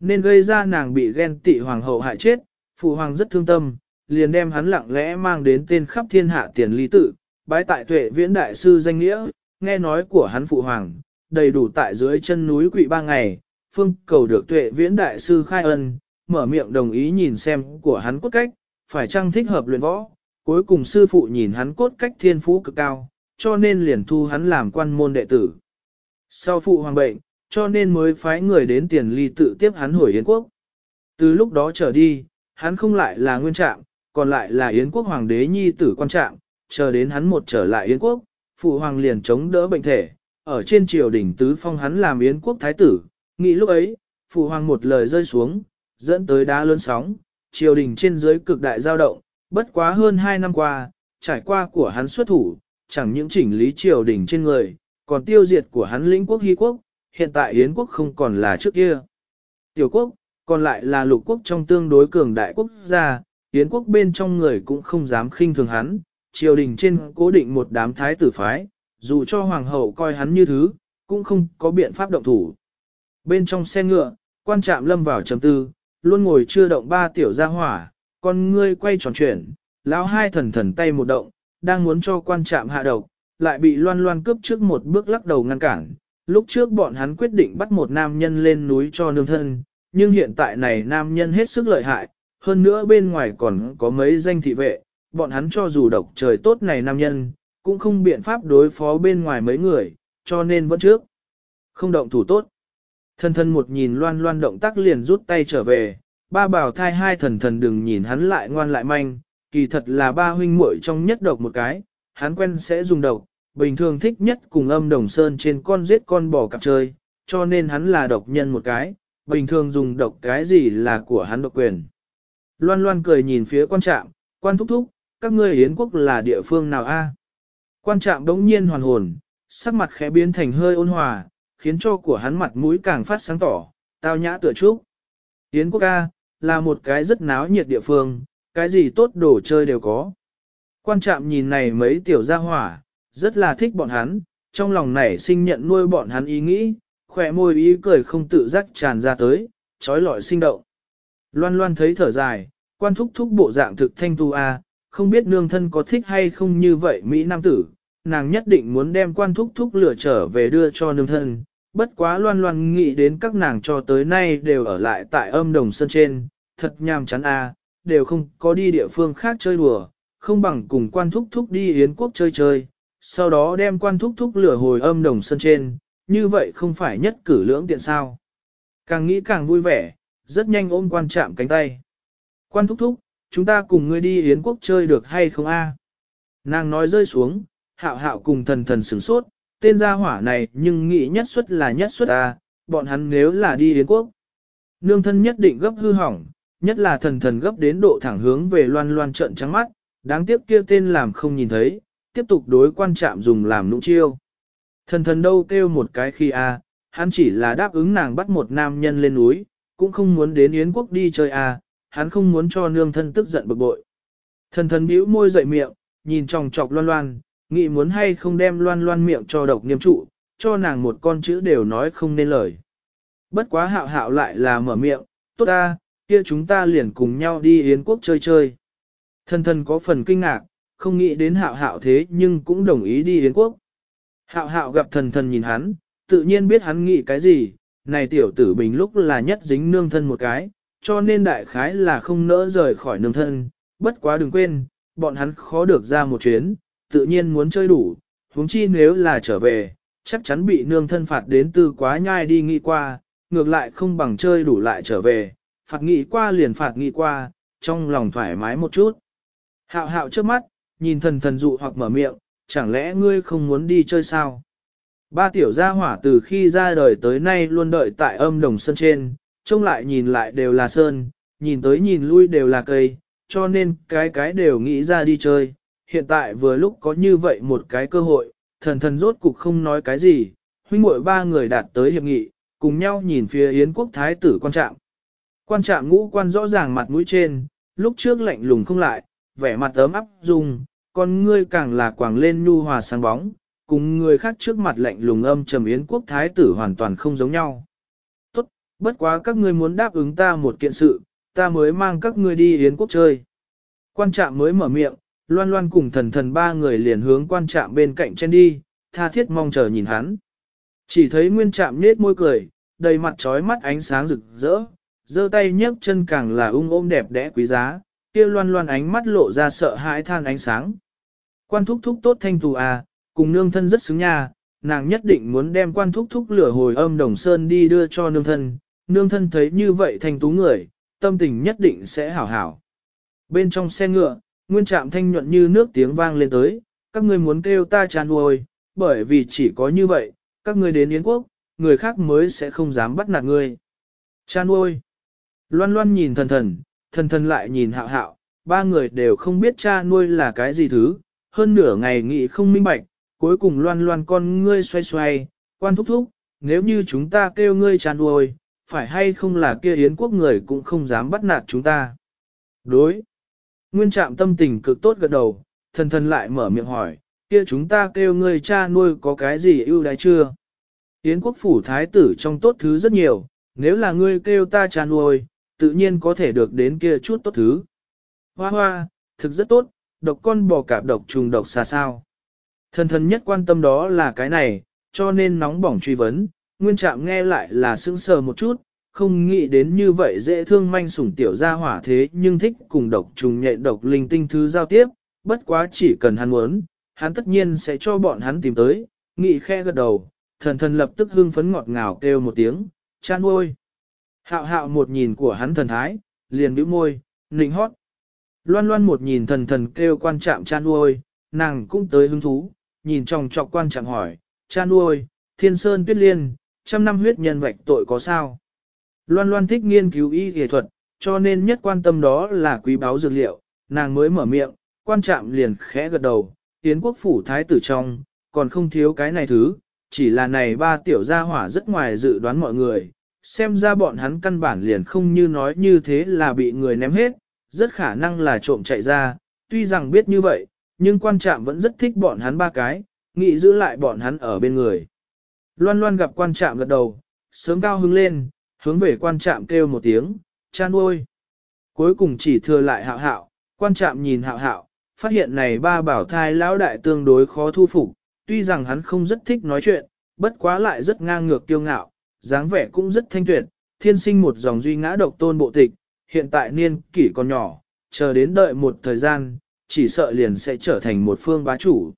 Nên gây ra nàng bị ghen tị hoàng hậu hại chết, phụ hoàng rất thương tâm, liền đem hắn lặng lẽ mang đến tên khắp thiên hạ tiền ly tự, bái tại tuệ viễn đại sư danh nghĩa, nghe nói của hắn phụ hoàng, đầy đủ tại dưới chân núi quỵ ba ngày, phương cầu được tuệ viễn đại sư khai ân, mở miệng đồng ý nhìn xem của hắn cốt cách, phải chăng thích hợp luyện võ, cuối cùng sư phụ nhìn hắn cốt cách thiên phú cực cao, cho nên liền thu hắn làm quan môn đệ tử. Sau phụ hoàng bệnh, cho nên mới phái người đến tiền ly tự tiếp hắn hồi Yến quốc. Từ lúc đó trở đi, hắn không lại là nguyên trạng, còn lại là Yến quốc hoàng đế nhi tử quan trạng, chờ đến hắn một trở lại Yến quốc, phụ hoàng liền chống đỡ bệnh thể, ở trên triều đỉnh tứ phong hắn làm Yến quốc thái tử, nghĩ lúc ấy, phụ hoàng một lời rơi xuống, dẫn tới đá lớn sóng, triều đình trên dưới cực đại dao động, bất quá hơn hai năm qua, trải qua của hắn xuất thủ, chẳng những chỉnh lý triều đình trên người, còn tiêu diệt của hắn lĩnh quốc hy quốc, hiện tại Yến quốc không còn là trước kia. Tiểu quốc, còn lại là lục quốc trong tương đối cường đại quốc gia, Yến quốc bên trong người cũng không dám khinh thường hắn, triều đình trên cố định một đám thái tử phái, dù cho hoàng hậu coi hắn như thứ, cũng không có biện pháp động thủ. Bên trong xe ngựa, quan trạm lâm vào trầm tư, luôn ngồi chưa động ba tiểu gia hỏa, con ngươi quay tròn chuyển, lão hai thần thần tay một động, đang muốn cho quan trạm hạ độc, lại bị loan loan cướp trước một bước lắc đầu ngăn cản. Lúc trước bọn hắn quyết định bắt một nam nhân lên núi cho nương thân, nhưng hiện tại này nam nhân hết sức lợi hại, hơn nữa bên ngoài còn có mấy danh thị vệ, bọn hắn cho dù độc trời tốt này nam nhân, cũng không biện pháp đối phó bên ngoài mấy người, cho nên vẫn trước. Không động thủ tốt. Thần thần một nhìn loan loan động tác liền rút tay trở về, ba bảo thai hai thần thần đừng nhìn hắn lại ngoan lại manh, kỳ thật là ba huynh muội trong nhất độc một cái, hắn quen sẽ dùng độc, bình thường thích nhất cùng âm đồng sơn trên con giết con bò cặp chơi, cho nên hắn là độc nhân một cái, bình thường dùng độc cái gì là của hắn độc quyền. Loan loan cười nhìn phía quan trạm, quan thúc thúc, các ngươi Yến quốc là địa phương nào a? Quan trạm đống nhiên hoàn hồn, sắc mặt khẽ biến thành hơi ôn hòa, khiến cho của hắn mặt mũi càng phát sáng tỏ, tao nhã tựa trúc. Yến quốc A, là một cái rất náo nhiệt địa phương, cái gì tốt đồ chơi đều có. Quan trạm nhìn này mấy tiểu gia hỏa, rất là thích bọn hắn, trong lòng nảy sinh nhận nuôi bọn hắn ý nghĩ, khỏe môi ý cười không tự giác tràn ra tới, trói lọi sinh động. Loan loan thấy thở dài, quan thúc thúc bộ dạng thực thanh tu a, không biết nương thân có thích hay không như vậy Mỹ Nam tử, nàng nhất định muốn đem quan thúc thúc lửa trở về đưa cho nương thân. Bất quá loan loan nghĩ đến các nàng cho tới nay đều ở lại tại âm đồng sân trên, thật nhàm chán a, đều không có đi địa phương khác chơi đùa, không bằng cùng quan thúc thúc đi Yến quốc chơi chơi, sau đó đem quan thúc thúc lửa hồi âm đồng sân trên, như vậy không phải nhất cử lưỡng tiện sao. Càng nghĩ càng vui vẻ, rất nhanh ôm quan chạm cánh tay. Quan thúc thúc, chúng ta cùng ngươi đi Yến quốc chơi được hay không a? Nàng nói rơi xuống, hạo hạo cùng thần thần sửng sốt, tên gia hỏa này nhưng nghĩ nhất suất là nhất suất a, bọn hắn nếu là đi Yến quốc. Nương thân nhất định gấp hư hỏng, nhất là thần thần gấp đến độ thẳng hướng về loan loan trận trắng mắt, đáng tiếc kia tên làm không nhìn thấy, tiếp tục đối quan trạm dùng làm nũng chiêu. Thần thần đâu kêu một cái khi a, hắn chỉ là đáp ứng nàng bắt một nam nhân lên núi, cũng không muốn đến Yến quốc đi chơi à? hắn không muốn cho nương thân tức giận bực bội. Thần thần bĩu môi dậy miệng, nhìn tròng trọc loan loan, nghĩ muốn hay không đem loan loan miệng cho độc niêm trụ, cho nàng một con chữ đều nói không nên lời. Bất quá hạo hạo lại là mở miệng, tốt ta, kia chúng ta liền cùng nhau đi Yến quốc chơi chơi. Thần thần có phần kinh ngạc, không nghĩ đến hạo hạo thế nhưng cũng đồng ý đi Yến quốc. Hạo hạo gặp thần thần nhìn hắn, tự nhiên biết hắn nghĩ cái gì, này tiểu tử bình lúc là nhất dính nương thân một cái, cho nên đại khái là không nỡ rời khỏi nương thân, bất quá đừng quên, bọn hắn khó được ra một chuyến, tự nhiên muốn chơi đủ, huống chi nếu là trở về, chắc chắn bị nương thân phạt đến từ quá nhai đi nghĩ qua, ngược lại không bằng chơi đủ lại trở về, phạt nghĩ qua liền phạt nghĩ qua, trong lòng thoải mái một chút. Hạo hạo trước mắt, nhìn thần thần dụ hoặc mở miệng, chẳng lẽ ngươi không muốn đi chơi sao? Ba tiểu gia hỏa từ khi ra đời tới nay luôn đợi tại âm đồng sân trên, trông lại nhìn lại đều là sơn, nhìn tới nhìn lui đều là cây, cho nên cái cái đều nghĩ ra đi chơi. Hiện tại vừa lúc có như vậy một cái cơ hội, thần thần rốt cục không nói cái gì, huynh muội ba người đạt tới hiệp nghị, cùng nhau nhìn phía Yến quốc thái tử quan trạm. Quan trạm ngũ quan rõ ràng mặt mũi trên, lúc trước lạnh lùng không lại, vẻ mặt ấm áp dung, con ngươi càng là quảng lên nhu hòa sáng bóng, cùng người khác trước mặt lạnh lùng âm trầm Yến quốc thái tử hoàn toàn không giống nhau. Tốt, bất quá các ngươi muốn đáp ứng ta một kiện sự, ta mới mang các ngươi đi Yến quốc chơi. Quan trạm mới mở miệng, loan loan cùng thần thần ba người liền hướng quan trạm bên cạnh trên đi, tha thiết mong chờ nhìn hắn. Chỉ thấy nguyên trạm nết môi cười, đầy mặt trói mắt ánh sáng rực rỡ, giơ tay nhấc chân càng là ung ôm đẹp đẽ quý giá, kia loan loan ánh mắt lộ ra sợ hãi than ánh sáng. Quan thúc thúc tốt thanh tù à, cùng nương thân rất xứng nha, nàng nhất định muốn đem quan thúc thúc lửa hồi âm đồng sơn đi đưa cho nương thân, nương thân thấy như vậy thành tú người, tâm tình nhất định sẽ hảo hảo. Bên trong xe ngựa, nguyên trạm thanh nhuận như nước tiếng vang lên tới, các ngươi muốn kêu ta chán nuôi, bởi vì chỉ có như vậy, các ngươi đến Yến Quốc, người khác mới sẽ không dám bắt nạt ngươi. Chán nuôi. Loan loan nhìn thần thần, thần thần lại nhìn hạo hạo, ba người đều không biết cha nuôi là cái gì thứ, hơn nửa ngày nghĩ không minh bạch, cuối cùng loan loan con ngươi xoay xoay, quan thúc thúc, nếu như chúng ta kêu ngươi tràn nuôi, phải hay không là kia yến quốc người cũng không dám bắt nạt chúng ta. Đối. Nguyên trạm tâm tình cực tốt gật đầu, thần thần lại mở miệng hỏi, kia chúng ta kêu ngươi cha nuôi có cái gì ưu đãi chưa? Yến quốc phủ thái tử trong tốt thứ rất nhiều, nếu là ngươi kêu ta cha nuôi, tự nhiên có thể được đến kia chút tốt thứ. Hoa hoa, thực rất tốt, độc con bò cạp độc trùng độc xa sao. Thần thần nhất quan tâm đó là cái này, cho nên nóng bỏng truy vấn, nguyên trạm nghe lại là sững sờ một chút, không nghĩ đến như vậy dễ thương manh sủng tiểu gia hỏa thế nhưng thích cùng độc trùng nhện độc linh tinh thứ giao tiếp, bất quá chỉ cần hắn muốn, hắn tất nhiên sẽ cho bọn hắn tìm tới, nghị khe gật đầu, thần thần lập tức hưng phấn ngọt ngào kêu một tiếng, chan ôi. Hạo hạo một nhìn của hắn thần thái, liền bĩu môi, nịnh hót. Loan loan một nhìn thần thần kêu quan trạm chan ôi, nàng cũng tới hứng thú, nhìn trong trọc quan chẳng hỏi, cha nuôi thiên sơn tuyết liên, trăm năm huyết nhân vạch tội có sao? Loan loan thích nghiên cứu y y thuật, cho nên nhất quan tâm đó là quý báo dược liệu, nàng mới mở miệng, quan trạm liền khẽ gật đầu, tiến quốc phủ thái tử trong, còn không thiếu cái này thứ, chỉ là này ba tiểu gia hỏa rất ngoài dự đoán mọi người, xem ra bọn hắn căn bản liền không như nói như thế là bị người ném hết, rất khả năng là trộm chạy ra, tuy rằng biết như vậy, nhưng quan trạm vẫn rất thích bọn hắn ba cái, nghĩ giữ lại bọn hắn ở bên người. Loan loan gặp quan trạm gật đầu, sớm cao hứng lên, hướng về quan trạm kêu một tiếng, chan ôi. Cuối cùng chỉ thừa lại hạo hạo, quan trạm nhìn hạo hạo, phát hiện này ba bảo thai lão đại tương đối khó thu phục, tuy rằng hắn không rất thích nói chuyện, bất quá lại rất ngang ngược kiêu ngạo, dáng vẻ cũng rất thanh tuyệt, thiên sinh một dòng duy ngã độc tôn bộ tịch, hiện tại niên kỷ còn nhỏ, chờ đến đợi một thời gian, chỉ sợ liền sẽ trở thành một phương bá chủ.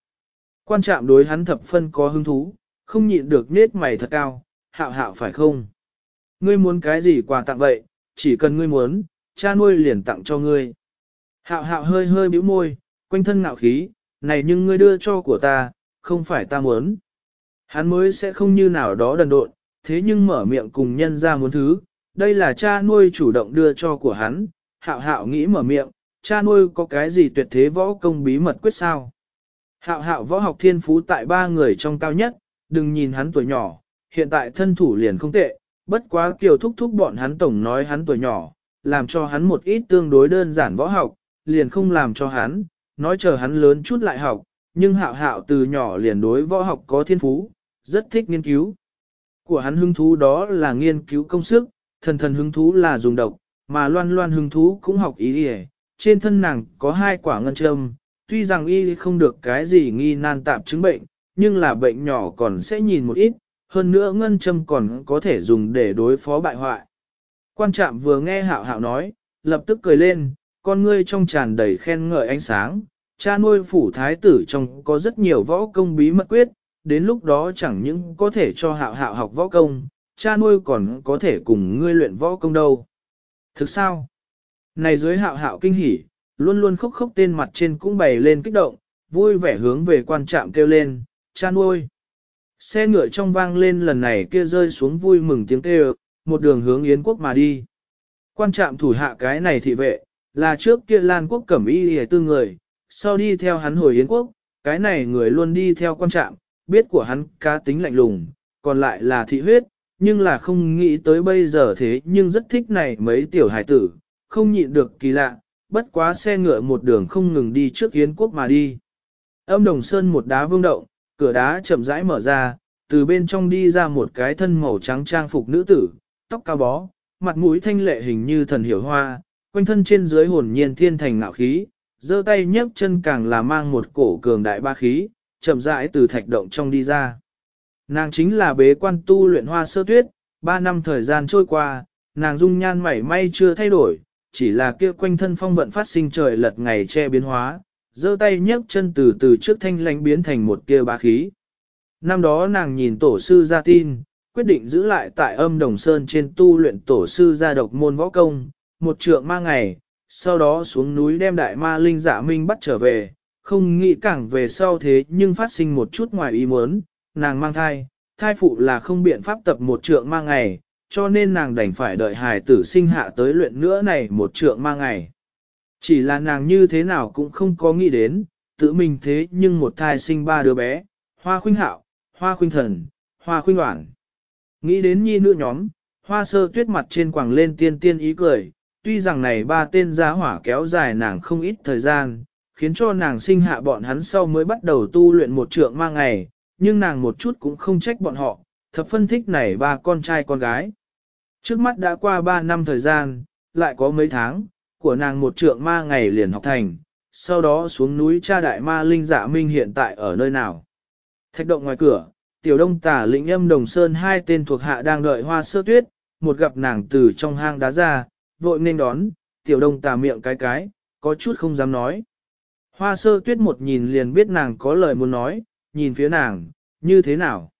Quan trạm đối hắn thập phân có hứng thú, không nhịn được nết mày thật cao, hạo hạo phải không? Ngươi muốn cái gì quà tặng vậy, chỉ cần ngươi muốn, cha nuôi liền tặng cho ngươi. Hạo hạo hơi hơi bĩu môi, quanh thân ngạo khí, này nhưng ngươi đưa cho của ta, không phải ta muốn. Hắn mới sẽ không như nào đó đần độn, thế nhưng mở miệng cùng nhân ra muốn thứ, đây là cha nuôi chủ động đưa cho của hắn, hạo hạo nghĩ mở miệng, cha nuôi có cái gì tuyệt thế võ công bí mật quyết sao. Hạo hạo võ học thiên phú tại ba người trong cao nhất, đừng nhìn hắn tuổi nhỏ, hiện tại thân thủ liền không tệ, bất quá kiều thúc thúc bọn hắn tổng nói hắn tuổi nhỏ, làm cho hắn một ít tương đối đơn giản võ học, liền không làm cho hắn, nói chờ hắn lớn chút lại học, nhưng hạo hạo từ nhỏ liền đối võ học có thiên phú, rất thích nghiên cứu. Của hắn hứng thú đó là nghiên cứu công sức, thần thần hứng thú là dùng độc, mà loan loan hứng thú cũng học ý đi trên thân nàng có hai quả ngân châm, tuy rằng y không được cái gì nghi nan tạp chứng bệnh, nhưng là bệnh nhỏ còn sẽ nhìn một ít, hơn nữa ngân châm còn có thể dùng để đối phó bại hoại. Quan trạm vừa nghe hạo hạo nói, lập tức cười lên, con ngươi trong tràn đầy khen ngợi ánh sáng, cha nuôi phủ thái tử trong có rất nhiều võ công bí mật quyết, đến lúc đó chẳng những có thể cho hạo hạo học võ công, cha nuôi còn có thể cùng ngươi luyện võ công đâu. Thực sao? Này dưới hạo hạo kinh hỉ, luôn luôn khóc khóc tên mặt trên cũng bày lên kích động, vui vẻ hướng về quan trạm kêu lên, cha nuôi. Xe ngựa trong vang lên lần này kia rơi xuống vui mừng tiếng kêu, một đường hướng Yến quốc mà đi. Quan trạm thủ hạ cái này thị vệ, là trước kia Lan quốc cẩm y hề tư người, sau đi theo hắn hồi Yến quốc, cái này người luôn đi theo quan trạm, biết của hắn cá tính lạnh lùng, còn lại là thị huyết, nhưng là không nghĩ tới bây giờ thế nhưng rất thích này mấy tiểu hải tử, không nhịn được kỳ lạ, bất quá xe ngựa một đường không ngừng đi trước Yến quốc mà đi. Âm đồng sơn một đá vương động, cửa đá chậm rãi mở ra, từ bên trong đi ra một cái thân màu trắng trang phục nữ tử, tóc cao bó, mặt mũi thanh lệ hình như thần hiểu hoa, quanh thân trên dưới hồn nhiên thiên thành ngạo khí, giơ tay nhấc chân càng là mang một cổ cường đại ba khí, chậm rãi từ thạch động trong đi ra. Nàng chính là bế quan tu luyện hoa sơ tuyết, ba năm thời gian trôi qua, nàng dung nhan mảy may chưa thay đổi, chỉ là kia quanh thân phong vận phát sinh trời lật ngày che biến hóa, giơ tay nhấc chân từ từ trước thanh lãnh biến thành một kia bá khí. Năm đó nàng nhìn tổ sư ra tin, quyết định giữ lại tại âm đồng sơn trên tu luyện tổ sư gia độc môn võ công, một trượng ma ngày, sau đó xuống núi đem đại ma linh dạ minh bắt trở về, không nghĩ cảng về sau thế nhưng phát sinh một chút ngoài ý muốn, nàng mang thai, thai phụ là không biện pháp tập một trượng ma ngày, cho nên nàng đành phải đợi hài tử sinh hạ tới luyện nữa này một trượng ma ngày. Chỉ là nàng như thế nào cũng không có nghĩ đến, tự mình thế nhưng một thai sinh ba đứa bé, hoa khuynh hạo, hoa khuynh thần, hoa khuynh hoảng. Nghĩ đến nhi nữ nhóm, hoa sơ tuyết mặt trên quảng lên tiên tiên ý cười, tuy rằng này ba tên giá hỏa kéo dài nàng không ít thời gian, khiến cho nàng sinh hạ bọn hắn sau mới bắt đầu tu luyện một trượng ma ngày, nhưng nàng một chút cũng không trách bọn họ, thập phân thích này ba con trai con gái. Trước mắt đã qua ba năm thời gian, lại có mấy tháng, của nàng một trượng ma ngày liền học thành, sau đó xuống núi cha đại ma linh dạ minh hiện tại ở nơi nào. Thạch động ngoài cửa, tiểu đông tả lĩnh âm đồng sơn hai tên thuộc hạ đang đợi hoa sơ tuyết, một gặp nàng từ trong hang đá ra, vội nên đón, tiểu đông tà miệng cái cái, có chút không dám nói. Hoa sơ tuyết một nhìn liền biết nàng có lời muốn nói, nhìn phía nàng, như thế nào.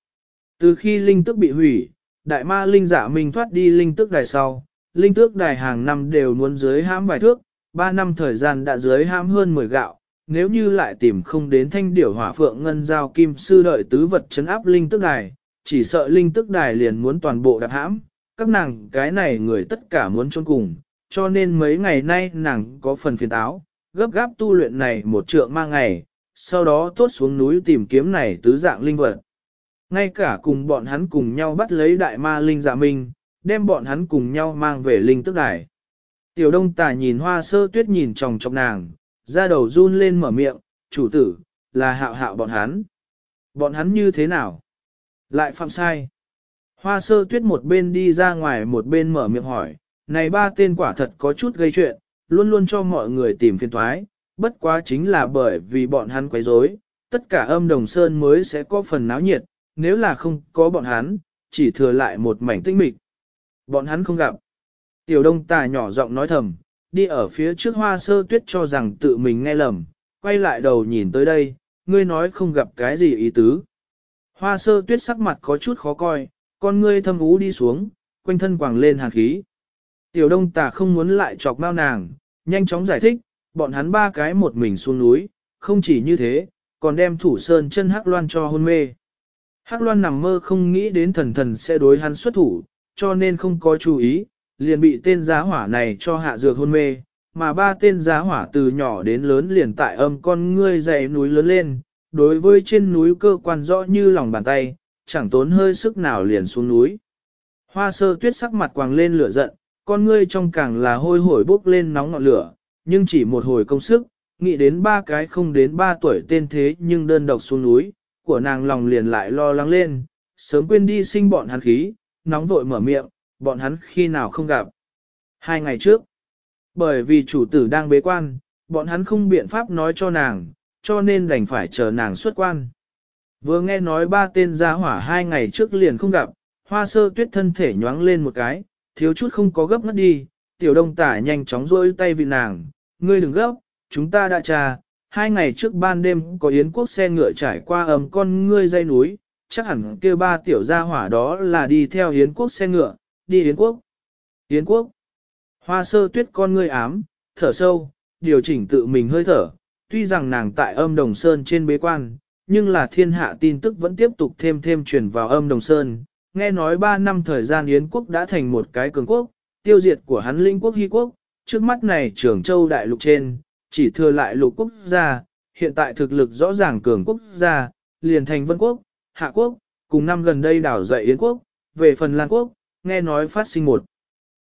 Từ khi linh tức bị hủy, đại ma linh giả mình thoát đi linh tức đài sau, linh tước đài hàng năm đều muốn dưới hãm vài thước, ba năm thời gian đã dưới hãm hơn 10 gạo, nếu như lại tìm không đến thanh điểu hỏa phượng ngân giao kim sư đợi tứ vật chấn áp linh tức đài, chỉ sợ linh tức đài liền muốn toàn bộ đạp hãm, các nàng cái này người tất cả muốn trốn cùng, cho nên mấy ngày nay nàng có phần phiền táo, gấp gáp tu luyện này một trượng ma ngày, sau đó tốt xuống núi tìm kiếm này tứ dạng linh vật. Ngay cả cùng bọn hắn cùng nhau bắt lấy đại ma linh dạ minh, đem bọn hắn cùng nhau mang về linh tức đài. Tiểu đông tà nhìn hoa sơ tuyết nhìn tròng trong nàng, ra đầu run lên mở miệng, chủ tử, là hạo hạo bọn hắn. Bọn hắn như thế nào? Lại phạm sai. Hoa sơ tuyết một bên đi ra ngoài một bên mở miệng hỏi, này ba tên quả thật có chút gây chuyện, luôn luôn cho mọi người tìm phiền thoái, bất quá chính là bởi vì bọn hắn quấy rối, tất cả âm đồng sơn mới sẽ có phần náo nhiệt, nếu là không có bọn hắn, chỉ thừa lại một mảnh tinh mịch. Bọn hắn không gặp. Tiểu đông tà nhỏ giọng nói thầm, đi ở phía trước hoa sơ tuyết cho rằng tự mình nghe lầm, quay lại đầu nhìn tới đây, ngươi nói không gặp cái gì ý tứ. Hoa sơ tuyết sắc mặt có chút khó coi, con ngươi thâm ú đi xuống, quanh thân quàng lên hàn khí. Tiểu đông tà không muốn lại chọc bao nàng, nhanh chóng giải thích, bọn hắn ba cái một mình xuống núi, không chỉ như thế, còn đem thủ sơn chân hắc loan cho hôn mê. Hắc loan nằm mơ không nghĩ đến thần thần sẽ đối hắn xuất thủ, cho nên không có chú ý, liền bị tên giá hỏa này cho hạ dược hôn mê, mà ba tên giá hỏa từ nhỏ đến lớn liền tại âm con ngươi dày núi lớn lên, đối với trên núi cơ quan rõ như lòng bàn tay, chẳng tốn hơi sức nào liền xuống núi. Hoa sơ tuyết sắc mặt quàng lên lửa giận, con ngươi trong càng là hôi hổi bốc lên nóng ngọn lửa, nhưng chỉ một hồi công sức, nghĩ đến ba cái không đến ba tuổi tên thế nhưng đơn độc xuống núi, của nàng lòng liền lại lo lắng lên, sớm quên đi sinh bọn hắn khí, nóng vội mở miệng, bọn hắn khi nào không gặp. Hai ngày trước, bởi vì chủ tử đang bế quan, bọn hắn không biện pháp nói cho nàng, cho nên đành phải chờ nàng xuất quan. Vừa nghe nói ba tên gia hỏa hai ngày trước liền không gặp, hoa sơ tuyết thân thể nhoáng lên một cái, thiếu chút không có gấp ngất đi, tiểu đông tả nhanh chóng rôi tay vị nàng, ngươi đừng gấp, chúng ta đã trà, hai ngày trước ban đêm có yến quốc xe ngựa trải qua ầm con ngươi dây núi, chắc hẳn kêu ba tiểu gia hỏa đó là đi theo yến quốc xe ngựa, đi yến quốc. Yến quốc, hoa sơ tuyết con ngươi ám, thở sâu, điều chỉnh tự mình hơi thở, tuy rằng nàng tại âm đồng sơn trên bế quan, nhưng là thiên hạ tin tức vẫn tiếp tục thêm thêm truyền vào âm đồng sơn. Nghe nói 3 năm thời gian Yến quốc đã thành một cái cường quốc, tiêu diệt của hắn linh quốc hy quốc, Trước mắt này trưởng châu đại lục trên, chỉ thừa lại lục quốc gia, hiện tại thực lực rõ ràng cường quốc gia, liền thành vân quốc, hạ quốc, cùng năm gần đây đảo dậy yến quốc, về phần Lan quốc, nghe nói phát sinh một.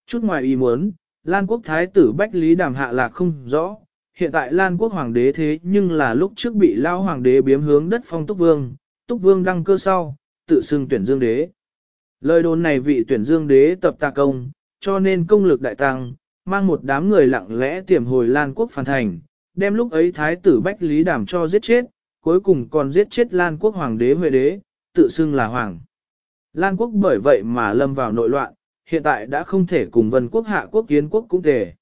Chút ngoài ý muốn, Lan quốc thái tử Bách Lý Đàm hạ là không rõ, hiện tại Lan quốc hoàng đế thế nhưng là lúc trước bị lao hoàng đế biếm hướng đất phong túc vương, túc vương đăng cơ sau, tự xưng tuyển dương đế. Lời đồn này vị tuyển dương đế tập ta công, cho nên công lực đại tăng, mang một đám người lặng lẽ tiềm hồi Lan quốc phản thành, đem lúc ấy thái tử Bách Lý Đàm cho giết chết, cuối cùng còn giết chết Lan quốc hoàng đế Huệ đế, tự xưng là hoàng. Lan quốc bởi vậy mà lâm vào nội loạn, hiện tại đã không thể cùng vân quốc hạ quốc yến quốc cũng thể.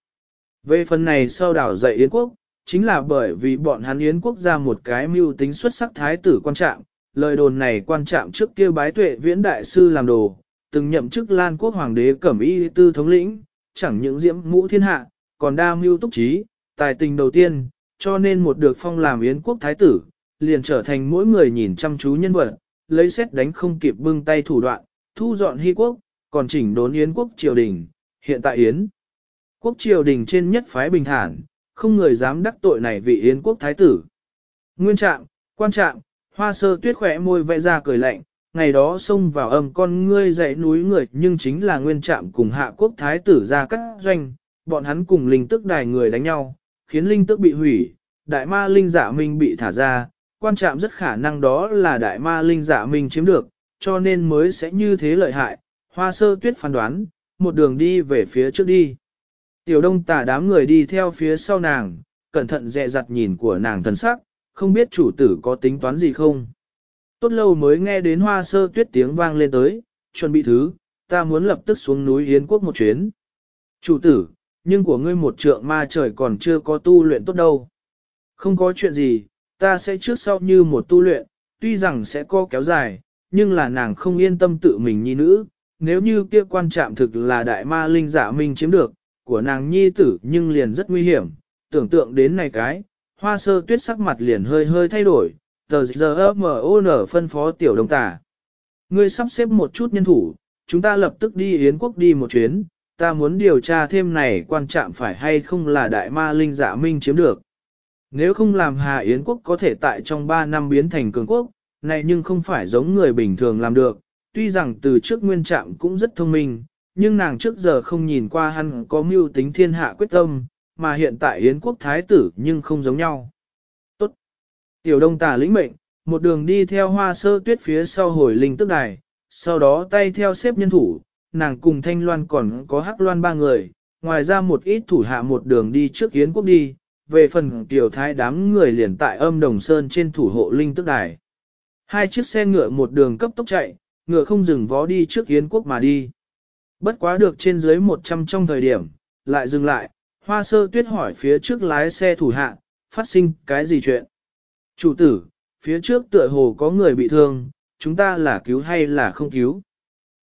Về phần này sau đảo dậy yến quốc, chính là bởi vì bọn hắn yến quốc ra một cái mưu tính xuất sắc thái tử quan trạng, lời đồn này quan trạng trước kia bái tuệ viễn đại sư làm đồ, từng nhậm chức Lan quốc hoàng đế cẩm y tư thống lĩnh, chẳng những diễm mũ thiên hạ, còn đa mưu túc trí, tài tình đầu tiên, cho nên một được phong làm yến quốc thái tử, liền trở thành mỗi người nhìn chăm chú nhân vật, lấy xét đánh không kịp bưng tay thủ đoạn, thu dọn hy quốc, còn chỉnh đốn yến quốc triều đình, hiện tại yến. Quốc triều đình trên nhất phái bình thản, không người dám đắc tội này vị yến quốc thái tử. Nguyên trạng, quan trạng, hoa sơ tuyết khỏe môi vẽ ra cười lạnh, ngày đó xông vào âm con ngươi dãy núi người nhưng chính là nguyên trạm cùng hạ quốc thái tử ra các doanh, bọn hắn cùng linh tức đài người đánh nhau, khiến linh tức bị hủy, đại ma linh giả minh bị thả ra, quan trạm rất khả năng đó là đại ma linh giả minh chiếm được, cho nên mới sẽ như thế lợi hại, hoa sơ tuyết phán đoán, một đường đi về phía trước đi. Tiểu đông tả đám người đi theo phía sau nàng, cẩn thận dè dặt nhìn của nàng thần sắc, không biết chủ tử có tính toán gì không. Tốt lâu mới nghe đến hoa sơ tuyết tiếng vang lên tới, chuẩn bị thứ, ta muốn lập tức xuống núi Yến quốc một chuyến. Chủ tử, nhưng của ngươi một trượng ma trời còn chưa có tu luyện tốt đâu. Không có chuyện gì, ta sẽ trước sau như một tu luyện, tuy rằng sẽ có kéo dài, nhưng là nàng không yên tâm tự mình nhi nữ, nếu như kia quan trạm thực là đại ma linh giả minh chiếm được, của nàng nhi tử nhưng liền rất nguy hiểm, tưởng tượng đến này cái, hoa sơ tuyết sắc mặt liền hơi hơi thay đổi, tờ giờ MON phân phó tiểu đồng tả. Ngươi sắp xếp một chút nhân thủ, chúng ta lập tức đi Yến quốc đi một chuyến, ta muốn điều tra thêm này quan trọng phải hay không là đại ma linh giả minh chiếm được. Nếu không làm Hà Yến quốc có thể tại trong 3 năm biến thành cường quốc, này nhưng không phải giống người bình thường làm được, tuy rằng từ trước nguyên trạm cũng rất thông minh, nhưng nàng trước giờ không nhìn qua hắn có mưu tính thiên hạ quyết tâm, mà hiện tại Yến quốc thái tử nhưng không giống nhau. Tiểu đông tả lĩnh mệnh, một đường đi theo hoa sơ tuyết phía sau hồi linh tức đài, sau đó tay theo xếp nhân thủ, nàng cùng thanh loan còn có hắc loan ba người, ngoài ra một ít thủ hạ một đường đi trước Yến quốc đi, về phần tiểu thái đám người liền tại âm đồng sơn trên thủ hộ linh tức đài. Hai chiếc xe ngựa một đường cấp tốc chạy, ngựa không dừng vó đi trước Yến quốc mà đi. Bất quá được trên dưới 100 trong thời điểm, lại dừng lại, hoa sơ tuyết hỏi phía trước lái xe thủ hạ, phát sinh cái gì chuyện. Chủ tử, phía trước tựa hồ có người bị thương, chúng ta là cứu hay là không cứu.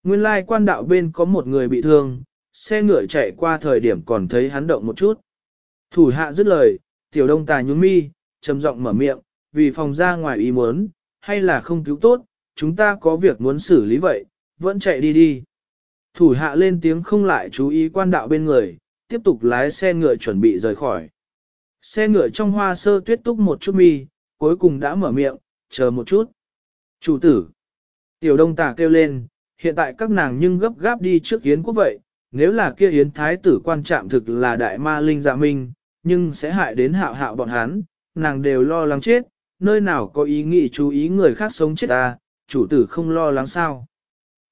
Nguyên lai quan đạo bên có một người bị thương, xe ngựa chạy qua thời điểm còn thấy hắn động một chút. Thủ hạ dứt lời, tiểu đông tài nhún mi, trầm giọng mở miệng, vì phòng ra ngoài ý muốn, hay là không cứu tốt, chúng ta có việc muốn xử lý vậy, vẫn chạy đi đi. Thủ hạ lên tiếng không lại chú ý quan đạo bên người, tiếp tục lái xe ngựa chuẩn bị rời khỏi. Xe ngựa trong hoa sơ tuyết túc một chút mi, cuối cùng đã mở miệng, chờ một chút. Chủ tử. Tiểu đông tà kêu lên, hiện tại các nàng nhưng gấp gáp đi trước yến quốc vậy, nếu là kia yến thái tử quan trạm thực là đại ma linh dạ minh, nhưng sẽ hại đến hạo hạo bọn hắn, nàng đều lo lắng chết, nơi nào có ý nghĩ chú ý người khác sống chết ta, chủ tử không lo lắng sao.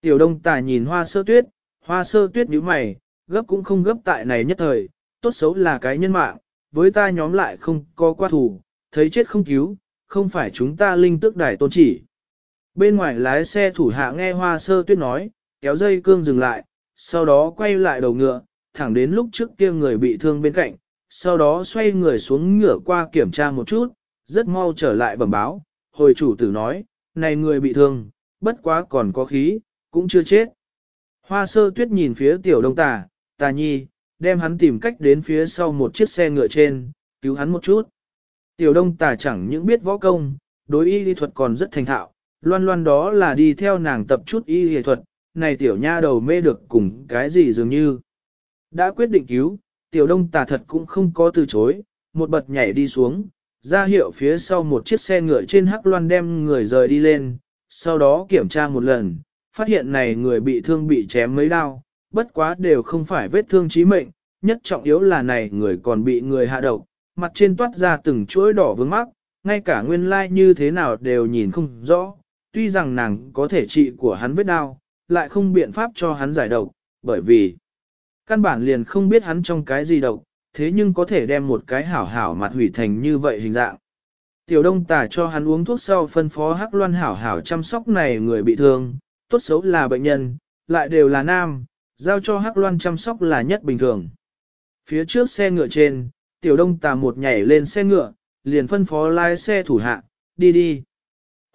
Tiểu đông tà nhìn hoa sơ tuyết, hoa sơ tuyết nhíu mày, gấp cũng không gấp tại này nhất thời, tốt xấu là cái nhân mạng, với ta nhóm lại không có qua thủ, thấy chết không cứu, không phải chúng ta linh tước đài tôn chỉ. Bên ngoài lái xe thủ hạ nghe hoa sơ tuyết nói, kéo dây cương dừng lại, sau đó quay lại đầu ngựa, thẳng đến lúc trước kia người bị thương bên cạnh, sau đó xoay người xuống ngựa qua kiểm tra một chút, rất mau trở lại bẩm báo, hồi chủ tử nói, này người bị thương, bất quá còn có khí, cũng chưa chết. Hoa sơ tuyết nhìn phía tiểu đông tà, tà nhi, đem hắn tìm cách đến phía sau một chiếc xe ngựa trên, cứu hắn một chút. Tiểu đông tà chẳng những biết võ công, đối y lý thuật còn rất thành thạo, loan loan đó là đi theo nàng tập chút y lý thuật, này tiểu nha đầu mê được cùng cái gì dường như. Đã quyết định cứu, tiểu đông tà thật cũng không có từ chối, một bật nhảy đi xuống, ra hiệu phía sau một chiếc xe ngựa trên hắc loan đem người rời đi lên, sau đó kiểm tra một lần, phát hiện này người bị thương bị chém mấy đau, bất quá đều không phải vết thương chí mệnh, nhất trọng yếu là này người còn bị người hạ độc, mặt trên toát ra từng chuỗi đỏ vướng mắc, ngay cả nguyên lai like như thế nào đều nhìn không rõ, tuy rằng nàng có thể trị của hắn vết đau, lại không biện pháp cho hắn giải độc, bởi vì căn bản liền không biết hắn trong cái gì độc, thế nhưng có thể đem một cái hảo hảo mặt hủy thành như vậy hình dạng. Tiểu đông tả cho hắn uống thuốc sau phân phó hắc loan hảo hảo chăm sóc này người bị thương, tốt xấu là bệnh nhân, lại đều là nam, giao cho hắc loan chăm sóc là nhất bình thường. Phía trước xe ngựa trên, tiểu đông tà một nhảy lên xe ngựa, liền phân phó lái xe thủ hạ, đi đi.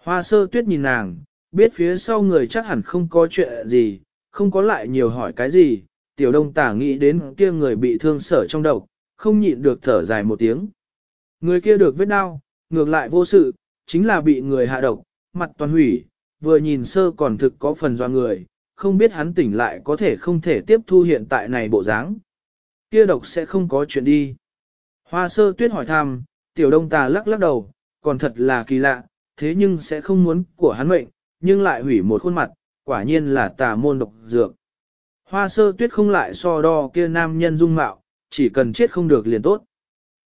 Hoa sơ tuyết nhìn nàng, biết phía sau người chắc hẳn không có chuyện gì, không có lại nhiều hỏi cái gì, tiểu đông tả nghĩ đến kia người bị thương sở trong độc, không nhịn được thở dài một tiếng. Người kia được vết đau, ngược lại vô sự, chính là bị người hạ độc, mặt toàn hủy, vừa nhìn sơ còn thực có phần doa người, không biết hắn tỉnh lại có thể không thể tiếp thu hiện tại này bộ dáng. Kia độc sẽ không có chuyện đi. Hoa sơ tuyết hỏi thăm, tiểu đông tà lắc lắc đầu, còn thật là kỳ lạ, thế nhưng sẽ không muốn của hắn mệnh, nhưng lại hủy một khuôn mặt, quả nhiên là tà môn độc dược. Hoa sơ tuyết không lại so đo kia nam nhân dung mạo, chỉ cần chết không được liền tốt.